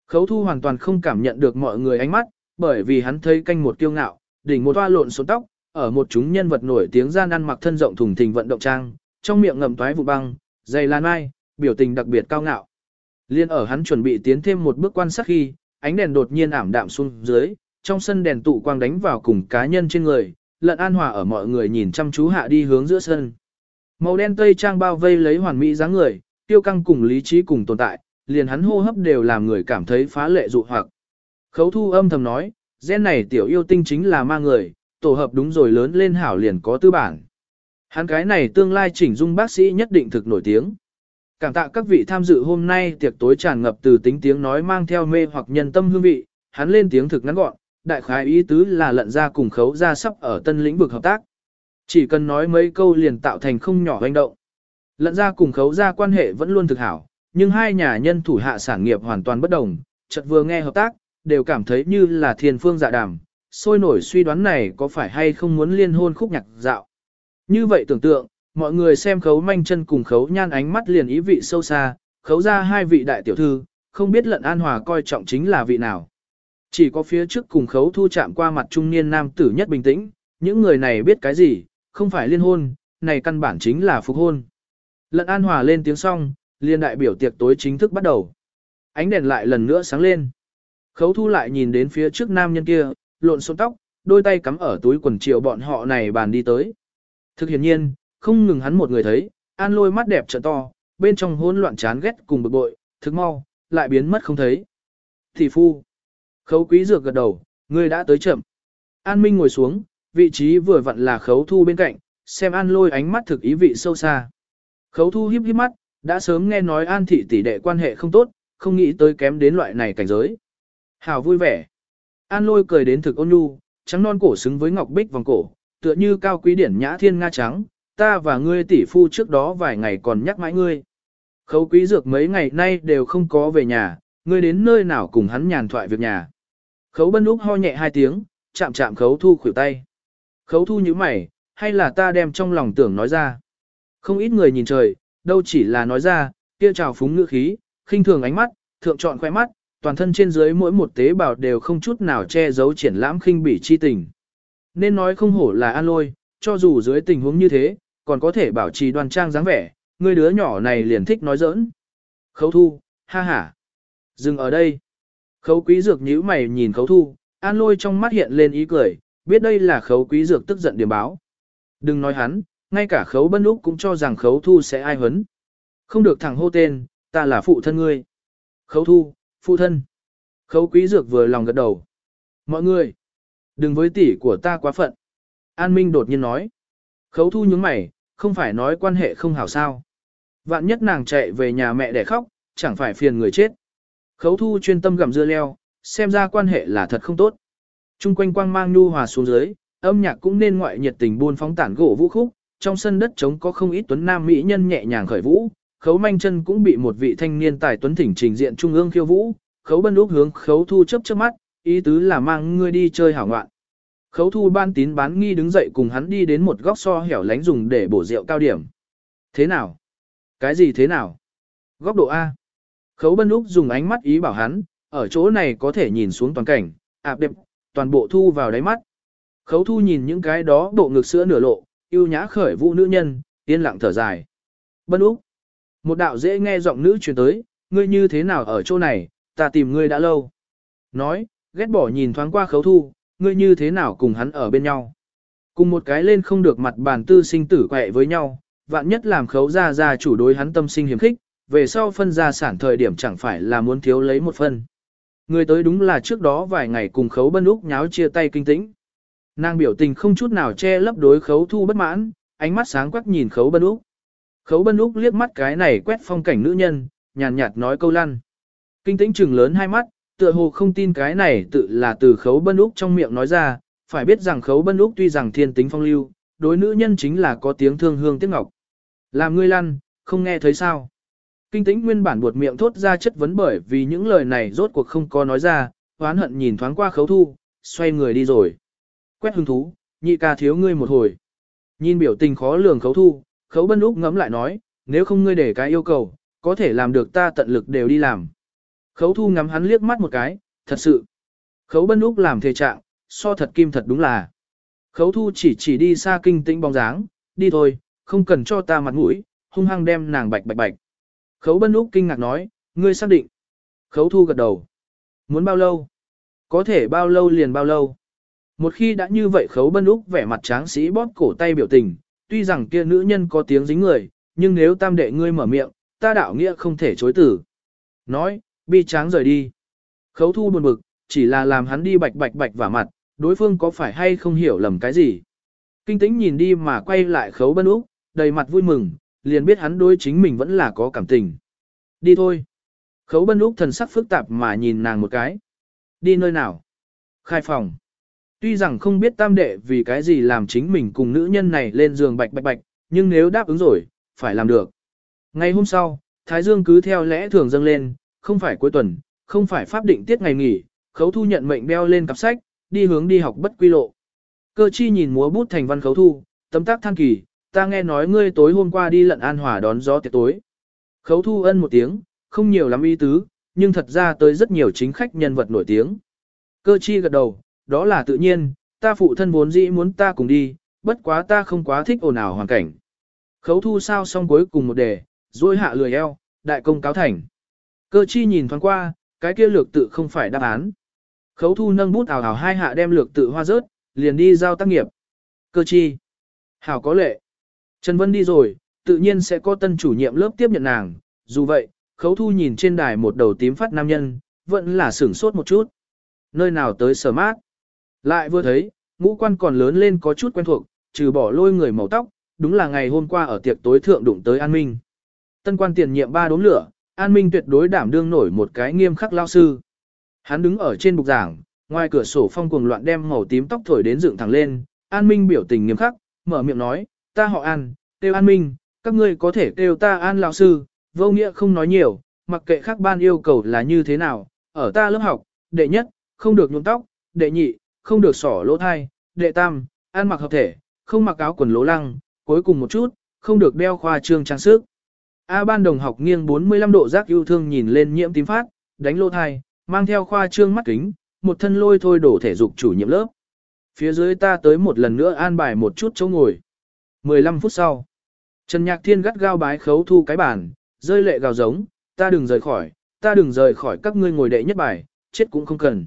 Khấu thu hoàn toàn không cảm nhận được mọi người ánh mắt, bởi vì hắn thấy canh một kiêu ngạo, đỉnh một toa lộn số tóc, ở một chúng nhân vật nổi tiếng gian ăn mặc thân rộng thùng thình vận động trang, trong miệng ngậm toái vụ băng, dày lan mai, biểu tình đặc biệt cao ngạo. Liên ở hắn chuẩn bị tiến thêm một bước quan sát khi, ánh đèn đột nhiên ảm đạm xuống dưới, trong sân đèn tụ quang đánh vào cùng cá nhân trên người, lận an hòa ở mọi người nhìn chăm chú hạ đi hướng giữa sân. Màu đen tây trang bao vây lấy hoàn mỹ dáng người, tiêu căng cùng lý trí cùng tồn tại, liền hắn hô hấp đều làm người cảm thấy phá lệ dụ hoặc. Khấu thu âm thầm nói, gen này tiểu yêu tinh chính là ma người, tổ hợp đúng rồi lớn lên hảo liền có tư bản. Hắn cái này tương lai chỉnh dung bác sĩ nhất định thực nổi tiếng. Cảm tạ các vị tham dự hôm nay tiệc tối tràn ngập từ tính tiếng nói mang theo mê hoặc nhân tâm hương vị, hắn lên tiếng thực ngắn gọn, đại khái ý tứ là lận ra cùng khấu ra sắp ở tân lĩnh vực hợp tác. Chỉ cần nói mấy câu liền tạo thành không nhỏ hành động. Lận ra cùng khấu ra quan hệ vẫn luôn thực hảo, nhưng hai nhà nhân thủ hạ sản nghiệp hoàn toàn bất đồng, chợt vừa nghe hợp tác, đều cảm thấy như là thiên phương dạ đàm, sôi nổi suy đoán này có phải hay không muốn liên hôn khúc nhạc dạo. Như vậy tưởng tượng, mọi người xem khấu manh chân cùng khấu nhan ánh mắt liền ý vị sâu xa, khấu ra hai vị đại tiểu thư, không biết lận an hòa coi trọng chính là vị nào. Chỉ có phía trước cùng khấu thu chạm qua mặt trung niên nam tử nhất bình tĩnh, những người này biết cái gì, không phải liên hôn, này căn bản chính là phục hôn. Lận an hòa lên tiếng xong, liên đại biểu tiệc tối chính thức bắt đầu. Ánh đèn lại lần nữa sáng lên. Khấu thu lại nhìn đến phía trước nam nhân kia, lộn xộn tóc, đôi tay cắm ở túi quần chiều bọn họ này bàn đi tới. Thực hiện nhiên, không ngừng hắn một người thấy, an lôi mắt đẹp trợ to, bên trong hỗn loạn chán ghét cùng bực bội, thực mau, lại biến mất không thấy. Thị phu. Khấu quý dược gật đầu, ngươi đã tới chậm. An Minh ngồi xuống, vị trí vừa vặn là khấu thu bên cạnh, xem an lôi ánh mắt thực ý vị sâu xa. Khấu thu híp híp mắt, đã sớm nghe nói an thị tỷ đệ quan hệ không tốt, không nghĩ tới kém đến loại này cảnh giới. Hào vui vẻ. An lôi cười đến thực ôn nhu, trắng non cổ xứng với ngọc bích vòng cổ, tựa như cao quý điển nhã thiên nga trắng, ta và ngươi tỷ phu trước đó vài ngày còn nhắc mãi ngươi. Khấu quý dược mấy ngày nay đều không có về nhà, ngươi đến nơi nào cùng hắn nhàn thoại việc nhà. Khấu bân úc ho nhẹ hai tiếng, chạm chạm khấu thu khuỷu tay. Khấu thu như mày, hay là ta đem trong lòng tưởng nói ra. Không ít người nhìn trời, đâu chỉ là nói ra, kia trào phúng ngữ khí, khinh thường ánh mắt, thượng chọn khoe mắt, toàn thân trên dưới mỗi một tế bào đều không chút nào che giấu triển lãm khinh bỉ chi tình. Nên nói không hổ là an lôi, cho dù dưới tình huống như thế, còn có thể bảo trì đoan trang dáng vẻ, người đứa nhỏ này liền thích nói giỡn. Khấu thu, ha ha. Dừng ở đây. Khấu quý dược nhíu mày nhìn khấu thu, an lôi trong mắt hiện lên ý cười, biết đây là khấu quý dược tức giận điểm báo. Đừng nói hắn, ngay cả khấu bân úc cũng cho rằng khấu thu sẽ ai hấn. Không được thẳng hô tên, ta là phụ thân ngươi. Khấu thu, phụ thân. Khấu quý dược vừa lòng gật đầu. Mọi người, đừng với tỷ của ta quá phận. An Minh đột nhiên nói. Khấu thu nhướng mày, không phải nói quan hệ không hảo sao. Vạn nhất nàng chạy về nhà mẹ để khóc, chẳng phải phiền người chết. Khấu thu chuyên tâm gặm dưa leo, xem ra quan hệ là thật không tốt. Trung quanh quang mang nhu hòa xuống dưới, âm nhạc cũng nên ngoại nhiệt tình buôn phóng tản gỗ vũ khúc, trong sân đất trống có không ít tuấn nam mỹ nhân nhẹ nhàng khởi vũ, khấu manh chân cũng bị một vị thanh niên tài tuấn thỉnh trình diện trung ương khiêu vũ, khấu bân úc hướng khấu thu chấp trước mắt, ý tứ là mang ngươi đi chơi hảo ngoạn. Khấu thu ban tín bán nghi đứng dậy cùng hắn đi đến một góc so hẻo lánh dùng để bổ rượu cao điểm. Thế nào? Cái gì thế nào? Góc độ A. Khấu bân úc dùng ánh mắt ý bảo hắn, ở chỗ này có thể nhìn xuống toàn cảnh, ạp đẹp, toàn bộ thu vào đáy mắt. Khấu thu nhìn những cái đó bộ ngực sữa nửa lộ, yêu nhã khởi vũ nữ nhân, yên lặng thở dài. Bân úc. Một đạo dễ nghe giọng nữ truyền tới, ngươi như thế nào ở chỗ này, ta tìm ngươi đã lâu. Nói, ghét bỏ nhìn thoáng qua khấu thu, ngươi như thế nào cùng hắn ở bên nhau. Cùng một cái lên không được mặt bàn tư sinh tử quẹ với nhau, vạn nhất làm khấu ra ra chủ đối hắn tâm sinh hiểm khích, về sau phân gia sản thời điểm chẳng phải là muốn thiếu lấy một phân. Người tới đúng là trước đó vài ngày cùng khấu bân úc nháo chia tay kinh tĩnh. Nàng biểu tình không chút nào che lấp đối khấu thu bất mãn, ánh mắt sáng quắc nhìn khấu bân úc. Khấu bân úc liếc mắt cái này quét phong cảnh nữ nhân, nhàn nhạt nói câu lăn. Kinh tĩnh trừng lớn hai mắt, tựa hồ không tin cái này tự là từ khấu bân úc trong miệng nói ra, phải biết rằng khấu bân úc tuy rằng thiên tính phong lưu, đối nữ nhân chính là có tiếng thương hương tiếc ngọc. Làm ngươi lăn, không nghe thấy sao. Kinh tĩnh nguyên bản buột miệng thốt ra chất vấn bởi vì những lời này rốt cuộc không có nói ra, oán hận nhìn thoáng qua khấu thu, xoay người đi rồi. Quét hứng thú, nhị ca thiếu ngươi một hồi. Nhìn biểu tình khó lường khấu thu, khấu bân úc ngẫm lại nói, nếu không ngươi để cái yêu cầu, có thể làm được ta tận lực đều đi làm. Khấu thu ngắm hắn liếc mắt một cái, thật sự. Khấu bân úc làm thề trạng, so thật kim thật đúng là. Khấu thu chỉ chỉ đi xa kinh tĩnh bóng dáng, đi thôi, không cần cho ta mặt mũi, hung hăng đem nàng bạch bạch bạch. Khấu bân úc kinh ngạc nói, ngươi xác định. Khấu thu gật đầu. Muốn bao lâu? Có thể bao lâu liền bao lâu? Một khi đã như vậy khấu bân úc vẻ mặt tráng sĩ bóp cổ tay biểu tình, tuy rằng kia nữ nhân có tiếng dính người, nhưng nếu tam đệ ngươi mở miệng, ta đạo nghĩa không thể chối tử. Nói, bi tráng rời đi. Khấu thu buồn bực, chỉ là làm hắn đi bạch bạch bạch vào mặt, đối phương có phải hay không hiểu lầm cái gì. Kinh tĩnh nhìn đi mà quay lại khấu bân úc, đầy mặt vui mừng, liền biết hắn đối chính mình vẫn là có cảm tình. Đi thôi. Khấu bân úc thần sắc phức tạp mà nhìn nàng một cái. Đi nơi nào? Khai phòng. Tuy rằng không biết tam đệ vì cái gì làm chính mình cùng nữ nhân này lên giường bạch bạch bạch, nhưng nếu đáp ứng rồi, phải làm được. Ngày hôm sau, Thái Dương cứ theo lẽ thường dâng lên, không phải cuối tuần, không phải pháp định tiết ngày nghỉ, khấu thu nhận mệnh đeo lên cặp sách, đi hướng đi học bất quy lộ. Cơ chi nhìn múa bút thành văn khấu thu, tấm tác than kỳ, ta nghe nói ngươi tối hôm qua đi lận an hòa đón gió tiệc tối. Khấu thu ân một tiếng, không nhiều lắm ý tứ, nhưng thật ra tới rất nhiều chính khách nhân vật nổi tiếng. Cơ chi gật đầu, đó là tự nhiên, ta phụ thân vốn dĩ muốn ta cùng đi, bất quá ta không quá thích ồn ào hoàn cảnh. Khấu thu sao xong cuối cùng một đề, rồi hạ lười eo, đại công cáo thành. Cơ chi nhìn thoáng qua, cái kia lược tự không phải đáp án. Khấu thu nâng bút ảo ảo hai hạ đem lược tự hoa rớt, liền đi giao tác nghiệp. Cơ chi. Hảo có lệ. Trần Vân đi rồi, tự nhiên sẽ có tân chủ nhiệm lớp tiếp nhận nàng. Dù vậy, khấu thu nhìn trên đài một đầu tím phát nam nhân, vẫn là sửng sốt một chút. Nơi nào tới sở mát. Lại vừa thấy, ngũ quan còn lớn lên có chút quen thuộc, trừ bỏ lôi người màu tóc, đúng là ngày hôm qua ở tiệc tối thượng đụng tới an minh. Tân quan tiền nhiệm ba đốm lửa, an minh tuyệt đối đảm đương nổi một cái nghiêm khắc lao sư. Hắn đứng ở trên bục giảng, ngoài cửa sổ phong cuồng loạn đem màu tím tóc thổi đến dựng thẳng lên, an minh biểu tình nghiêm khắc, mở miệng nói, ta họ an, kêu an minh, các ngươi có thể kêu ta an lão sư, vô nghĩa không nói nhiều, mặc kệ khác ban yêu cầu là như thế nào, ở ta lớp học, đệ nhất, không được nhuộm tóc, đệ nhị, không được sỏ lỗ thai, đệ tam, ăn mặc hợp thể, không mặc áo quần lỗ lăng, cuối cùng một chút, không được đeo khoa trương trang sức. A ban đồng học nghiêng 45 độ giác yêu thương nhìn lên nhiễm tím phát, đánh lỗ thai, mang theo khoa trương mắt kính, một thân lôi thôi đổ thể dục chủ nhiệm lớp. Phía dưới ta tới một lần nữa an bài một chút chỗ ngồi. 15 phút sau, Trần Nhạc Thiên gắt gao bái khấu thu cái bàn, rơi lệ gào giống, ta đừng rời khỏi, ta đừng rời khỏi các ngươi ngồi đệ nhất bài, chết cũng không cần.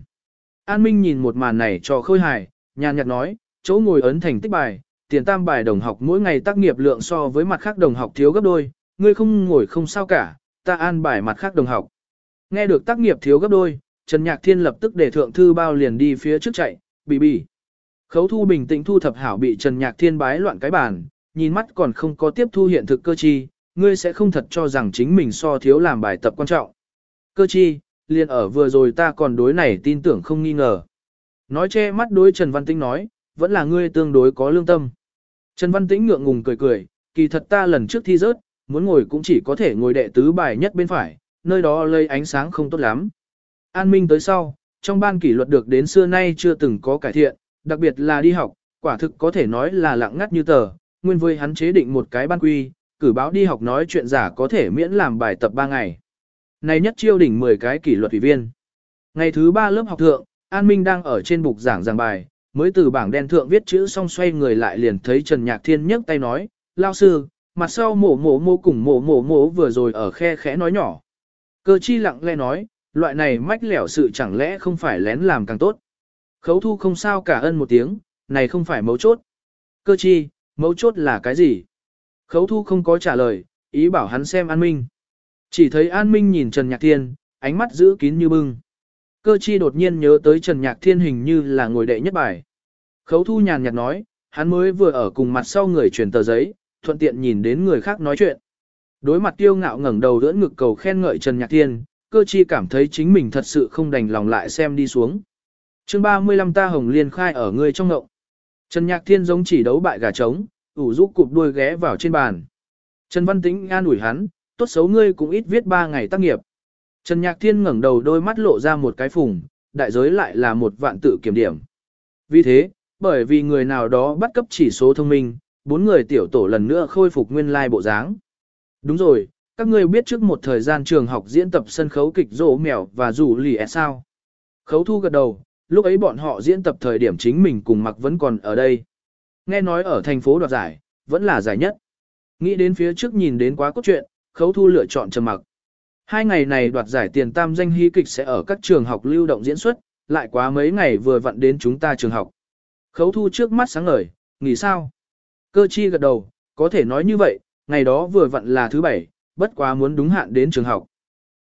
An Minh nhìn một màn này cho khôi hài, nhàn nhạt nói, chỗ ngồi ấn thành tích bài, tiền tam bài đồng học mỗi ngày tác nghiệp lượng so với mặt khác đồng học thiếu gấp đôi, ngươi không ngồi không sao cả, ta an bài mặt khác đồng học. Nghe được tác nghiệp thiếu gấp đôi, Trần Nhạc Thiên lập tức để thượng thư bao liền đi phía trước chạy, bị bì. Khấu thu bình tĩnh thu thập hảo bị Trần Nhạc Thiên bái loạn cái bàn, nhìn mắt còn không có tiếp thu hiện thực cơ chi, ngươi sẽ không thật cho rằng chính mình so thiếu làm bài tập quan trọng. Cơ chi, liền ở vừa rồi ta còn đối này tin tưởng không nghi ngờ. Nói che mắt đối Trần Văn Tĩnh nói, vẫn là ngươi tương đối có lương tâm. Trần Văn Tĩnh ngượng ngùng cười cười, kỳ thật ta lần trước thi rớt, muốn ngồi cũng chỉ có thể ngồi đệ tứ bài nhất bên phải, nơi đó lây ánh sáng không tốt lắm. An Minh tới sau, trong ban kỷ luật được đến xưa nay chưa từng có cải thiện, đặc biệt là đi học, quả thực có thể nói là lặng ngắt như tờ, nguyên với hắn chế định một cái ban quy, cử báo đi học nói chuyện giả có thể miễn làm bài tập 3 ngày. Này nhất chiêu đỉnh 10 cái kỷ luật ủy viên. Ngày thứ 3 lớp học thượng, An Minh đang ở trên bục giảng giảng bài, mới từ bảng đen thượng viết chữ xong xoay người lại liền thấy Trần Nhạc Thiên nhấc tay nói, lao sư, mặt sau mổ mổ mổ cùng mổ mổ mổ vừa rồi ở khe khẽ nói nhỏ. Cơ chi lặng lẽ nói, loại này mách lẻo sự chẳng lẽ không phải lén làm càng tốt. Khấu thu không sao cả ân một tiếng, này không phải mấu chốt. Cơ chi, mấu chốt là cái gì? Khấu thu không có trả lời, ý bảo hắn xem an minh. Chỉ thấy an minh nhìn Trần Nhạc Thiên, ánh mắt giữ kín như bưng. Cơ chi đột nhiên nhớ tới Trần Nhạc Thiên hình như là ngồi đệ nhất bài. Khấu thu nhàn nhạt nói, hắn mới vừa ở cùng mặt sau người truyền tờ giấy, thuận tiện nhìn đến người khác nói chuyện. Đối mặt tiêu ngạo ngẩng đầu đỡ ngực cầu khen ngợi Trần Nhạc Thiên, cơ chi cảm thấy chính mình thật sự không đành lòng lại xem đi xuống. chương 35 ta hồng liên khai ở người trong ngậu. Trần Nhạc Thiên giống chỉ đấu bại gà trống, ủ rũ cụp đuôi ghé vào trên bàn. Trần Văn Tĩnh an ủi hắn, tốt xấu ngươi cũng ít viết ba ngày tác nghiệp. Trần Nhạc Thiên ngẩng đầu đôi mắt lộ ra một cái phùng, đại giới lại là một vạn tự kiểm điểm. Vì thế, bởi vì người nào đó bắt cấp chỉ số thông minh, bốn người tiểu tổ lần nữa khôi phục nguyên lai bộ dáng. Đúng rồi, các ngươi biết trước một thời gian trường học diễn tập sân khấu kịch rỗ mèo và rủ lì ẹ sao. Khấu thu gật đầu, lúc ấy bọn họ diễn tập thời điểm chính mình cùng mặc vẫn còn ở đây. Nghe nói ở thành phố đoạt giải, vẫn là giải nhất. Nghĩ đến phía trước nhìn đến quá cốt truyện, khấu thu lựa chọn trầm mặc. Hai ngày này đoạt giải tiền tam danh hy kịch sẽ ở các trường học lưu động diễn xuất, lại quá mấy ngày vừa vặn đến chúng ta trường học. Khấu thu trước mắt sáng ngời, nghỉ sao? Cơ chi gật đầu, có thể nói như vậy, ngày đó vừa vặn là thứ bảy, bất quá muốn đúng hạn đến trường học.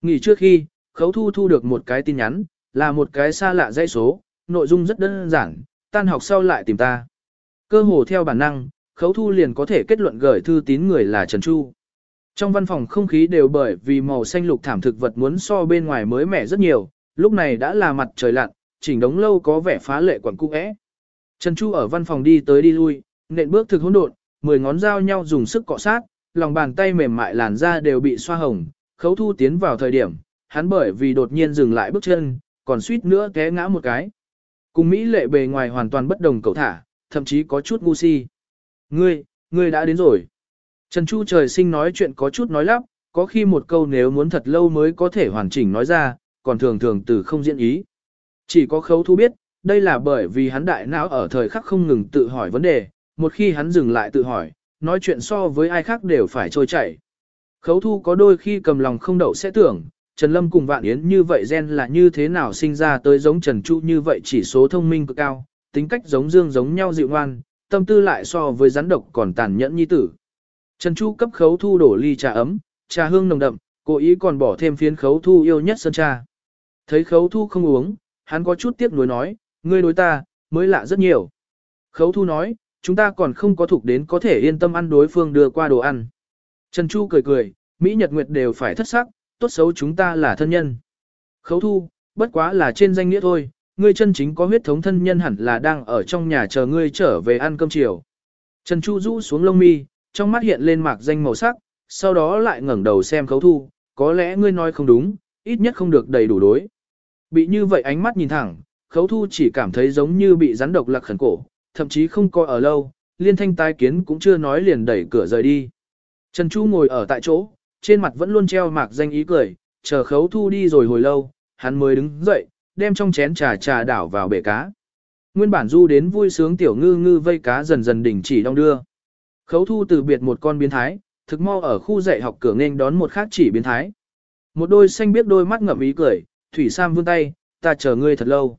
Nghỉ trước khi, khấu thu thu được một cái tin nhắn, là một cái xa lạ dãy số, nội dung rất đơn giản, tan học sau lại tìm ta. Cơ hồ theo bản năng, khấu thu liền có thể kết luận gửi thư tín người là Trần Chu. Trong văn phòng không khí đều bởi vì màu xanh lục thảm thực vật muốn so bên ngoài mới mẻ rất nhiều, lúc này đã là mặt trời lặn, chỉnh đống lâu có vẻ phá lệ quẩn cung ẽ. Trần Chu ở văn phòng đi tới đi lui, nện bước thực hỗn độn, mười ngón dao nhau dùng sức cọ sát, lòng bàn tay mềm mại làn da đều bị xoa hồng, khấu thu tiến vào thời điểm, hắn bởi vì đột nhiên dừng lại bước chân, còn suýt nữa té ngã một cái. Cùng Mỹ lệ bề ngoài hoàn toàn bất đồng cậu thả, thậm chí có chút ngu si. Ngươi, ngươi đã đến rồi. Trần Chu trời sinh nói chuyện có chút nói lắp, có khi một câu nếu muốn thật lâu mới có thể hoàn chỉnh nói ra, còn thường thường từ không diễn ý. Chỉ có khấu thu biết, đây là bởi vì hắn đại não ở thời khắc không ngừng tự hỏi vấn đề, một khi hắn dừng lại tự hỏi, nói chuyện so với ai khác đều phải trôi chảy. Khấu thu có đôi khi cầm lòng không đậu sẽ tưởng, Trần Lâm cùng Vạn Yến như vậy gen là như thế nào sinh ra tới giống Trần Chu như vậy chỉ số thông minh cực cao, tính cách giống dương giống nhau dịu ngoan, tâm tư lại so với rắn độc còn tàn nhẫn như tử. Trần Chu cấp khấu thu đổ ly trà ấm, trà hương nồng đậm, cố ý còn bỏ thêm phiến khấu thu yêu nhất sơn trà. Thấy khấu thu không uống, hắn có chút tiếc nuối nói, ngươi đối ta, mới lạ rất nhiều. Khấu thu nói, chúng ta còn không có thuộc đến có thể yên tâm ăn đối phương đưa qua đồ ăn. Trần Chu cười cười, Mỹ Nhật Nguyệt đều phải thất sắc, tốt xấu chúng ta là thân nhân. Khấu thu, bất quá là trên danh nghĩa thôi, ngươi chân chính có huyết thống thân nhân hẳn là đang ở trong nhà chờ ngươi trở về ăn cơm chiều. Trần Chu rũ xuống lông mi, trong mắt hiện lên mạc danh màu sắc, sau đó lại ngẩng đầu xem khấu thu, có lẽ ngươi nói không đúng, ít nhất không được đầy đủ đối. Bị như vậy ánh mắt nhìn thẳng, khấu thu chỉ cảm thấy giống như bị rắn độc lạc khẩn cổ, thậm chí không coi ở lâu, liên thanh tai kiến cũng chưa nói liền đẩy cửa rời đi. Trần Chu ngồi ở tại chỗ, trên mặt vẫn luôn treo mạc danh ý cười, chờ khấu thu đi rồi hồi lâu, hắn mới đứng dậy, đem trong chén trà trà đảo vào bể cá. Nguyên bản du đến vui sướng tiểu ngư ngư vây cá dần dần đỉnh chỉ đong đưa. Khấu thu từ biệt một con biến thái, thực mau ở khu dạy học cửa nên đón một khác chỉ biến thái. Một đôi xanh biết đôi mắt ngậm ý cười, Thủy Sam vươn tay, ta chờ ngươi thật lâu.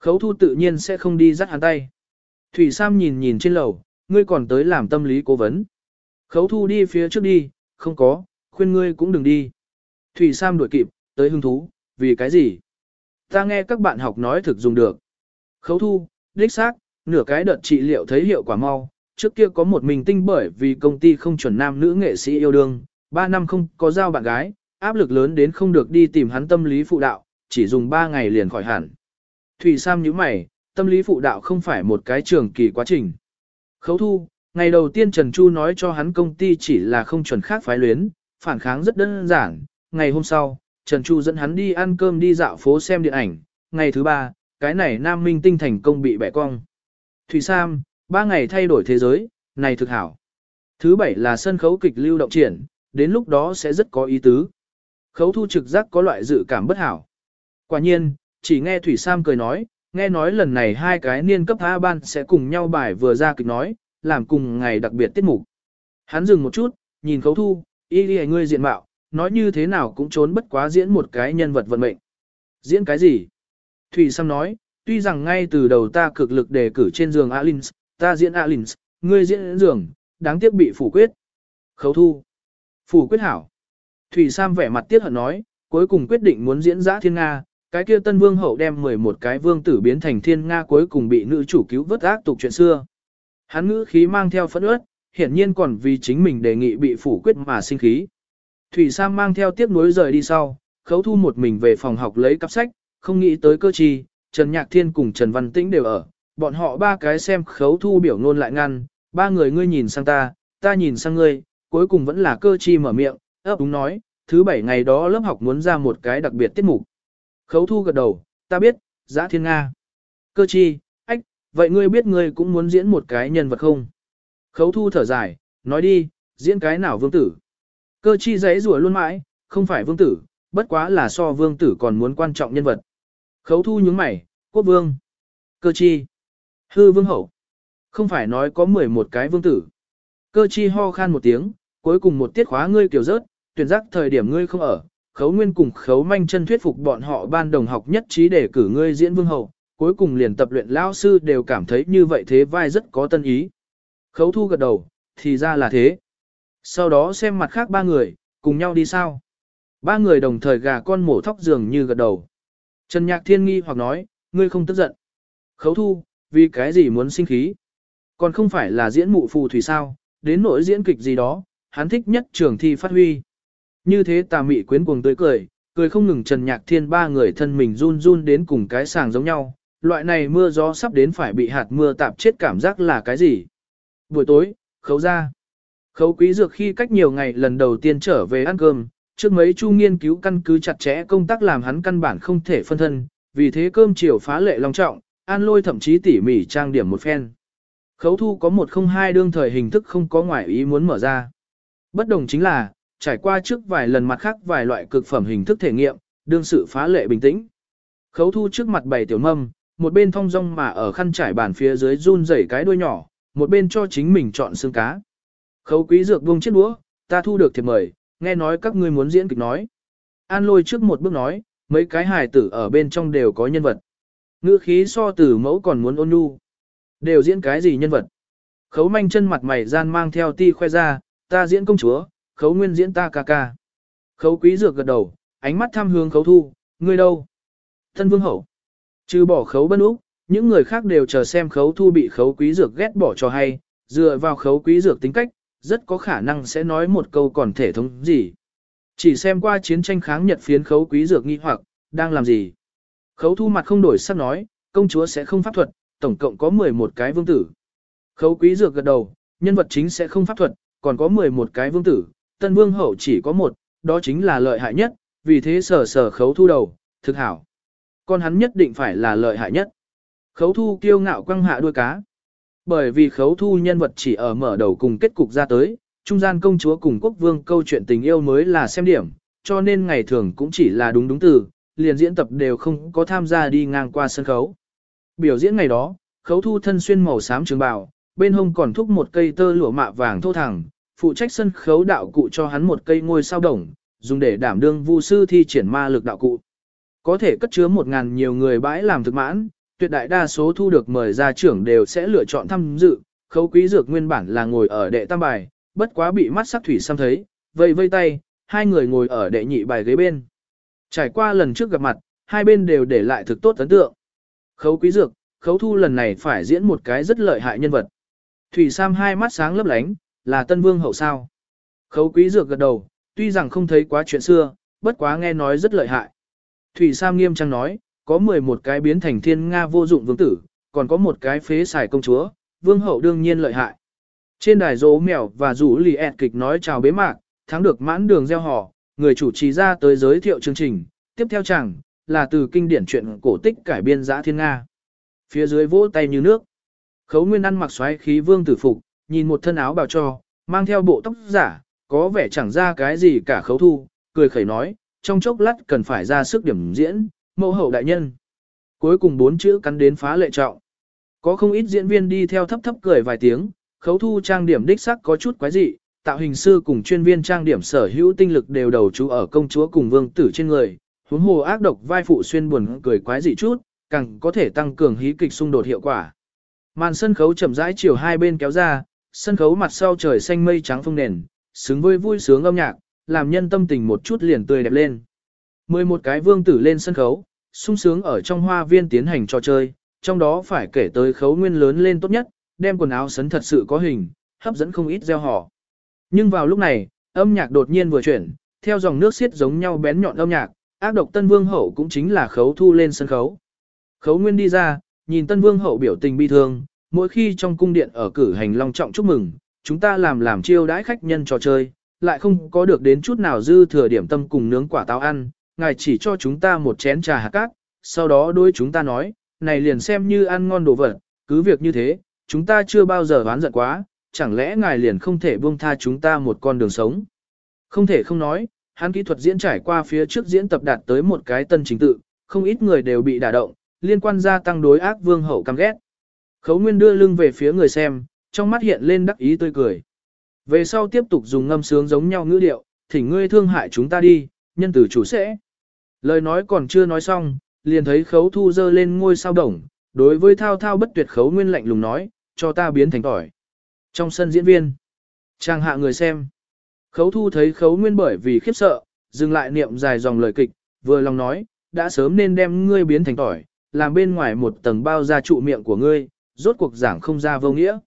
Khấu thu tự nhiên sẽ không đi dắt hắn tay. Thủy Sam nhìn nhìn trên lầu, ngươi còn tới làm tâm lý cố vấn. Khấu thu đi phía trước đi, không có, khuyên ngươi cũng đừng đi. Thủy Sam đuổi kịp, tới hứng thú, vì cái gì? Ta nghe các bạn học nói thực dùng được. Khấu thu, đích xác, nửa cái đợt trị liệu thấy hiệu quả mau. Trước kia có một mình tinh bởi vì công ty không chuẩn nam nữ nghệ sĩ yêu đương, 3 năm không có giao bạn gái, áp lực lớn đến không được đi tìm hắn tâm lý phụ đạo, chỉ dùng 3 ngày liền khỏi hẳn. Thủy Sam nhíu mày, tâm lý phụ đạo không phải một cái trường kỳ quá trình. Khấu thu, ngày đầu tiên Trần Chu nói cho hắn công ty chỉ là không chuẩn khác phái luyến, phản kháng rất đơn giản. Ngày hôm sau, Trần Chu dẫn hắn đi ăn cơm đi dạo phố xem điện ảnh. Ngày thứ ba, cái này nam minh tinh thành công bị bẻ cong. Thủy Sam, ba ngày thay đổi thế giới, này thực hảo. Thứ bảy là sân khấu kịch lưu động triển, đến lúc đó sẽ rất có ý tứ. Khấu thu trực giác có loại dự cảm bất hảo. Quả nhiên, chỉ nghe Thủy Sam cười nói, nghe nói lần này hai cái niên cấp A ban sẽ cùng nhau bài vừa ra kịch nói, làm cùng ngày đặc biệt tiết mục. Hắn dừng một chút, nhìn khấu thu, y đi ngươi diện mạo, nói như thế nào cũng trốn bất quá diễn một cái nhân vật vận mệnh. Diễn cái gì? Thủy Sam nói, tuy rằng ngay từ đầu ta cực lực đề cử trên giường Alins, ta diễn Alins, ngươi diễn giường, đáng tiếc bị phủ quyết. Khấu thu. Phủ quyết hảo. Thủy Sam vẻ mặt tiếc hận nói, cuối cùng quyết định muốn diễn giã thiên Nga, cái kia tân vương hậu đem 11 cái vương tử biến thành thiên Nga cuối cùng bị nữ chủ cứu vớt ác tục chuyện xưa. Hắn ngữ khí mang theo phẫn ướt, hiển nhiên còn vì chính mình đề nghị bị phủ quyết mà sinh khí. Thủy Sam mang theo tiếc nuối rời đi sau, khấu thu một mình về phòng học lấy cặp sách, không nghĩ tới cơ chi, Trần Nhạc Thiên cùng Trần Văn Tĩnh đều ở, bọn họ ba cái xem khấu thu biểu ngôn lại ngăn, ba người ngươi nhìn sang ta, ta nhìn sang ngươi, cuối cùng vẫn là cơ chi mở miệng, ấp đúng nói, thứ bảy ngày đó lớp học muốn ra một cái đặc biệt tiết mục. Khấu thu gật đầu, ta biết, giã thiên Nga. Cơ chi, ách, vậy ngươi biết ngươi cũng muốn diễn một cái nhân vật không? Khấu thu thở dài, nói đi, diễn cái nào vương tử? Cơ chi giấy rủa luôn mãi, không phải vương tử, bất quá là so vương tử còn muốn quan trọng nhân vật. Khấu thu nhướng mày, quốc vương. Cơ chi. Hư vương hậu. Không phải nói có 11 cái vương tử. Cơ chi ho khan một tiếng, cuối cùng một tiết khóa ngươi kiểu rớt, tuyển giác thời điểm ngươi không ở. Khấu nguyên cùng khấu manh chân thuyết phục bọn họ ban đồng học nhất trí để cử ngươi diễn vương hậu, cuối cùng liền tập luyện lão sư đều cảm thấy như vậy thế vai rất có tân ý. Khấu thu gật đầu, thì ra là thế. Sau đó xem mặt khác ba người, cùng nhau đi sao. Ba người đồng thời gà con mổ thóc dường như gật đầu. Trần Nhạc Thiên nghi hoặc nói, ngươi không tức giận. Khấu thu, vì cái gì muốn sinh khí? Còn không phải là diễn mụ phù thủy sao, đến nỗi diễn kịch gì đó, hắn thích nhất trường thi phát huy. Như thế tà mị quyến cuồng tươi cười, cười không ngừng Trần Nhạc Thiên ba người thân mình run run đến cùng cái sàng giống nhau. Loại này mưa gió sắp đến phải bị hạt mưa tạp chết cảm giác là cái gì? Buổi tối, khấu ra. Khấu quý dược khi cách nhiều ngày lần đầu tiên trở về ăn cơm, trước mấy chu nghiên cứu căn cứ chặt chẽ công tác làm hắn căn bản không thể phân thân, vì thế cơm chiều phá lệ long trọng, an lôi thậm chí tỉ mỉ trang điểm một phen. Khấu thu có một không hai đương thời hình thức không có ngoại ý muốn mở ra. Bất đồng chính là, trải qua trước vài lần mặt khác vài loại cực phẩm hình thức thể nghiệm, đương sự phá lệ bình tĩnh. Khấu thu trước mặt bày tiểu mâm, một bên thong rong mà ở khăn trải bàn phía dưới run rẩy cái đuôi nhỏ, một bên cho chính mình chọn xương cá. Khấu quý dược buông chiếc đũa, ta thu được thiệp mời, nghe nói các ngươi muốn diễn kịch nói. An lôi trước một bước nói, mấy cái hài tử ở bên trong đều có nhân vật. Ngữ khí so tử mẫu còn muốn ôn nhu. Đều diễn cái gì nhân vật? Khấu manh chân mặt mày gian mang theo ti khoe ra, ta diễn công chúa, khấu nguyên diễn ta ca ca. Khấu quý dược gật đầu, ánh mắt tham hướng khấu thu, ngươi đâu? Thân vương hậu. Trừ bỏ khấu bân úc, những người khác đều chờ xem khấu thu bị khấu quý dược ghét bỏ cho hay, dựa vào khấu quý dược tính cách, rất có khả năng sẽ nói một câu còn thể thống gì. Chỉ xem qua chiến tranh kháng Nhật phiến khấu quý dược nghi hoặc, đang làm gì. Khấu thu mặt không đổi sắc nói, công chúa sẽ không pháp thuật, tổng cộng có 11 cái vương tử. Khấu quý dược gật đầu, nhân vật chính sẽ không pháp thuật, còn có 11 cái vương tử, tân vương hậu chỉ có một, đó chính là lợi hại nhất, vì thế sở sở khấu thu đầu, thực hảo. Con hắn nhất định phải là lợi hại nhất. Khấu thu kiêu ngạo quăng hạ đuôi cá. Bởi vì khấu thu nhân vật chỉ ở mở đầu cùng kết cục ra tới, trung gian công chúa cùng quốc vương câu chuyện tình yêu mới là xem điểm, cho nên ngày thường cũng chỉ là đúng đúng từ, liền diễn tập đều không có tham gia đi ngang qua sân khấu. Biểu diễn ngày đó, khấu thu thân xuyên màu xám trường bào, bên hông còn thúc một cây tơ lụa mạ vàng thô thẳng, phụ trách sân khấu đạo cụ cho hắn một cây ngôi sao đồng, dùng để đảm đương vu sư thi triển ma lực đạo cụ. Có thể cất chứa một ngàn nhiều người bãi làm thực mãn, tuyệt đại đa số thu được mời ra trưởng đều sẽ lựa chọn tham dự, khấu quý dược nguyên bản là ngồi ở đệ tam bài, bất quá bị mắt sắc thủy xăm thấy, vây vây tay, hai người ngồi ở đệ nhị bài ghế bên. Trải qua lần trước gặp mặt, hai bên đều để lại thực tốt ấn tượng. Khấu quý dược, khấu thu lần này phải diễn một cái rất lợi hại nhân vật. Thủy Sam hai mắt sáng lấp lánh, là tân vương hậu sao. Khấu quý dược gật đầu, tuy rằng không thấy quá chuyện xưa, bất quá nghe nói rất lợi hại. Thủy Sam nghiêm trang nói, có 11 cái biến thành thiên Nga vô dụng vương tử, còn có một cái phế xài công chúa, vương hậu đương nhiên lợi hại. Trên đài dỗ mèo và rủ lì ẹt kịch nói chào bế mạc, thắng được mãn đường gieo hò, người chủ trì ra tới giới thiệu chương trình, tiếp theo chẳng, là từ kinh điển chuyện cổ tích cải biên giã thiên Nga. Phía dưới vỗ tay như nước. Khấu Nguyên ăn mặc xoáy khí vương tử phục, nhìn một thân áo bào cho, mang theo bộ tóc giả, có vẻ chẳng ra cái gì cả khấu thu, cười khẩy nói, trong chốc lát cần phải ra sức điểm diễn, mẫu hậu đại nhân. Cuối cùng bốn chữ cắn đến phá lệ trọng. Có không ít diễn viên đi theo thấp thấp cười vài tiếng, khấu thu trang điểm đích sắc có chút quái dị, tạo hình sư cùng chuyên viên trang điểm sở hữu tinh lực đều đầu chú ở công chúa cùng vương tử trên người, huống hồ ác độc vai phụ xuyên buồn cười quái dị chút, càng có thể tăng cường hí kịch xung đột hiệu quả. Màn sân khấu chậm rãi chiều hai bên kéo ra, sân khấu mặt sau trời xanh mây trắng phong nền, xứng với vui sướng âm nhạc, làm nhân tâm tình một chút liền tươi đẹp lên. Mười một cái vương tử lên sân khấu, sung sướng ở trong hoa viên tiến hành trò chơi, trong đó phải kể tới khấu nguyên lớn lên tốt nhất, đem quần áo sấn thật sự có hình, hấp dẫn không ít gieo họ. Nhưng vào lúc này, âm nhạc đột nhiên vừa chuyển, theo dòng nước xiết giống nhau bén nhọn âm nhạc, ác độc tân vương hậu cũng chính là khấu thu lên sân khấu. Khấu nguyên đi ra, nhìn tân vương hậu biểu tình bi thương, mỗi khi trong cung điện ở cử hành long trọng chúc mừng, chúng ta làm làm chiêu đãi khách nhân trò chơi, lại không có được đến chút nào dư thừa điểm tâm cùng nướng quả táo ăn, ngài chỉ cho chúng ta một chén trà hạt cát, sau đó đôi chúng ta nói, này liền xem như ăn ngon đồ vật, cứ việc như thế, chúng ta chưa bao giờ oán giận quá, chẳng lẽ ngài liền không thể buông tha chúng ta một con đường sống. Không thể không nói, hắn kỹ thuật diễn trải qua phía trước diễn tập đạt tới một cái tân chính tự, không ít người đều bị đả động, liên quan gia tăng đối ác vương hậu căm ghét. Khấu Nguyên đưa lưng về phía người xem, trong mắt hiện lên đắc ý tươi cười. Về sau tiếp tục dùng ngâm sướng giống nhau ngữ điệu, thỉnh ngươi thương hại chúng ta đi, nhân tử chủ sẽ. Lời nói còn chưa nói xong, liền thấy khấu thu dơ lên ngôi sao đồng, đối với thao thao bất tuyệt khấu nguyên lạnh lùng nói, cho ta biến thành tỏi. Trong sân diễn viên, trang hạ người xem. Khấu thu thấy khấu nguyên bởi vì khiếp sợ, dừng lại niệm dài dòng lời kịch, vừa lòng nói, đã sớm nên đem ngươi biến thành tỏi, làm bên ngoài một tầng bao ra trụ miệng của ngươi, rốt cuộc giảng không ra vô nghĩa.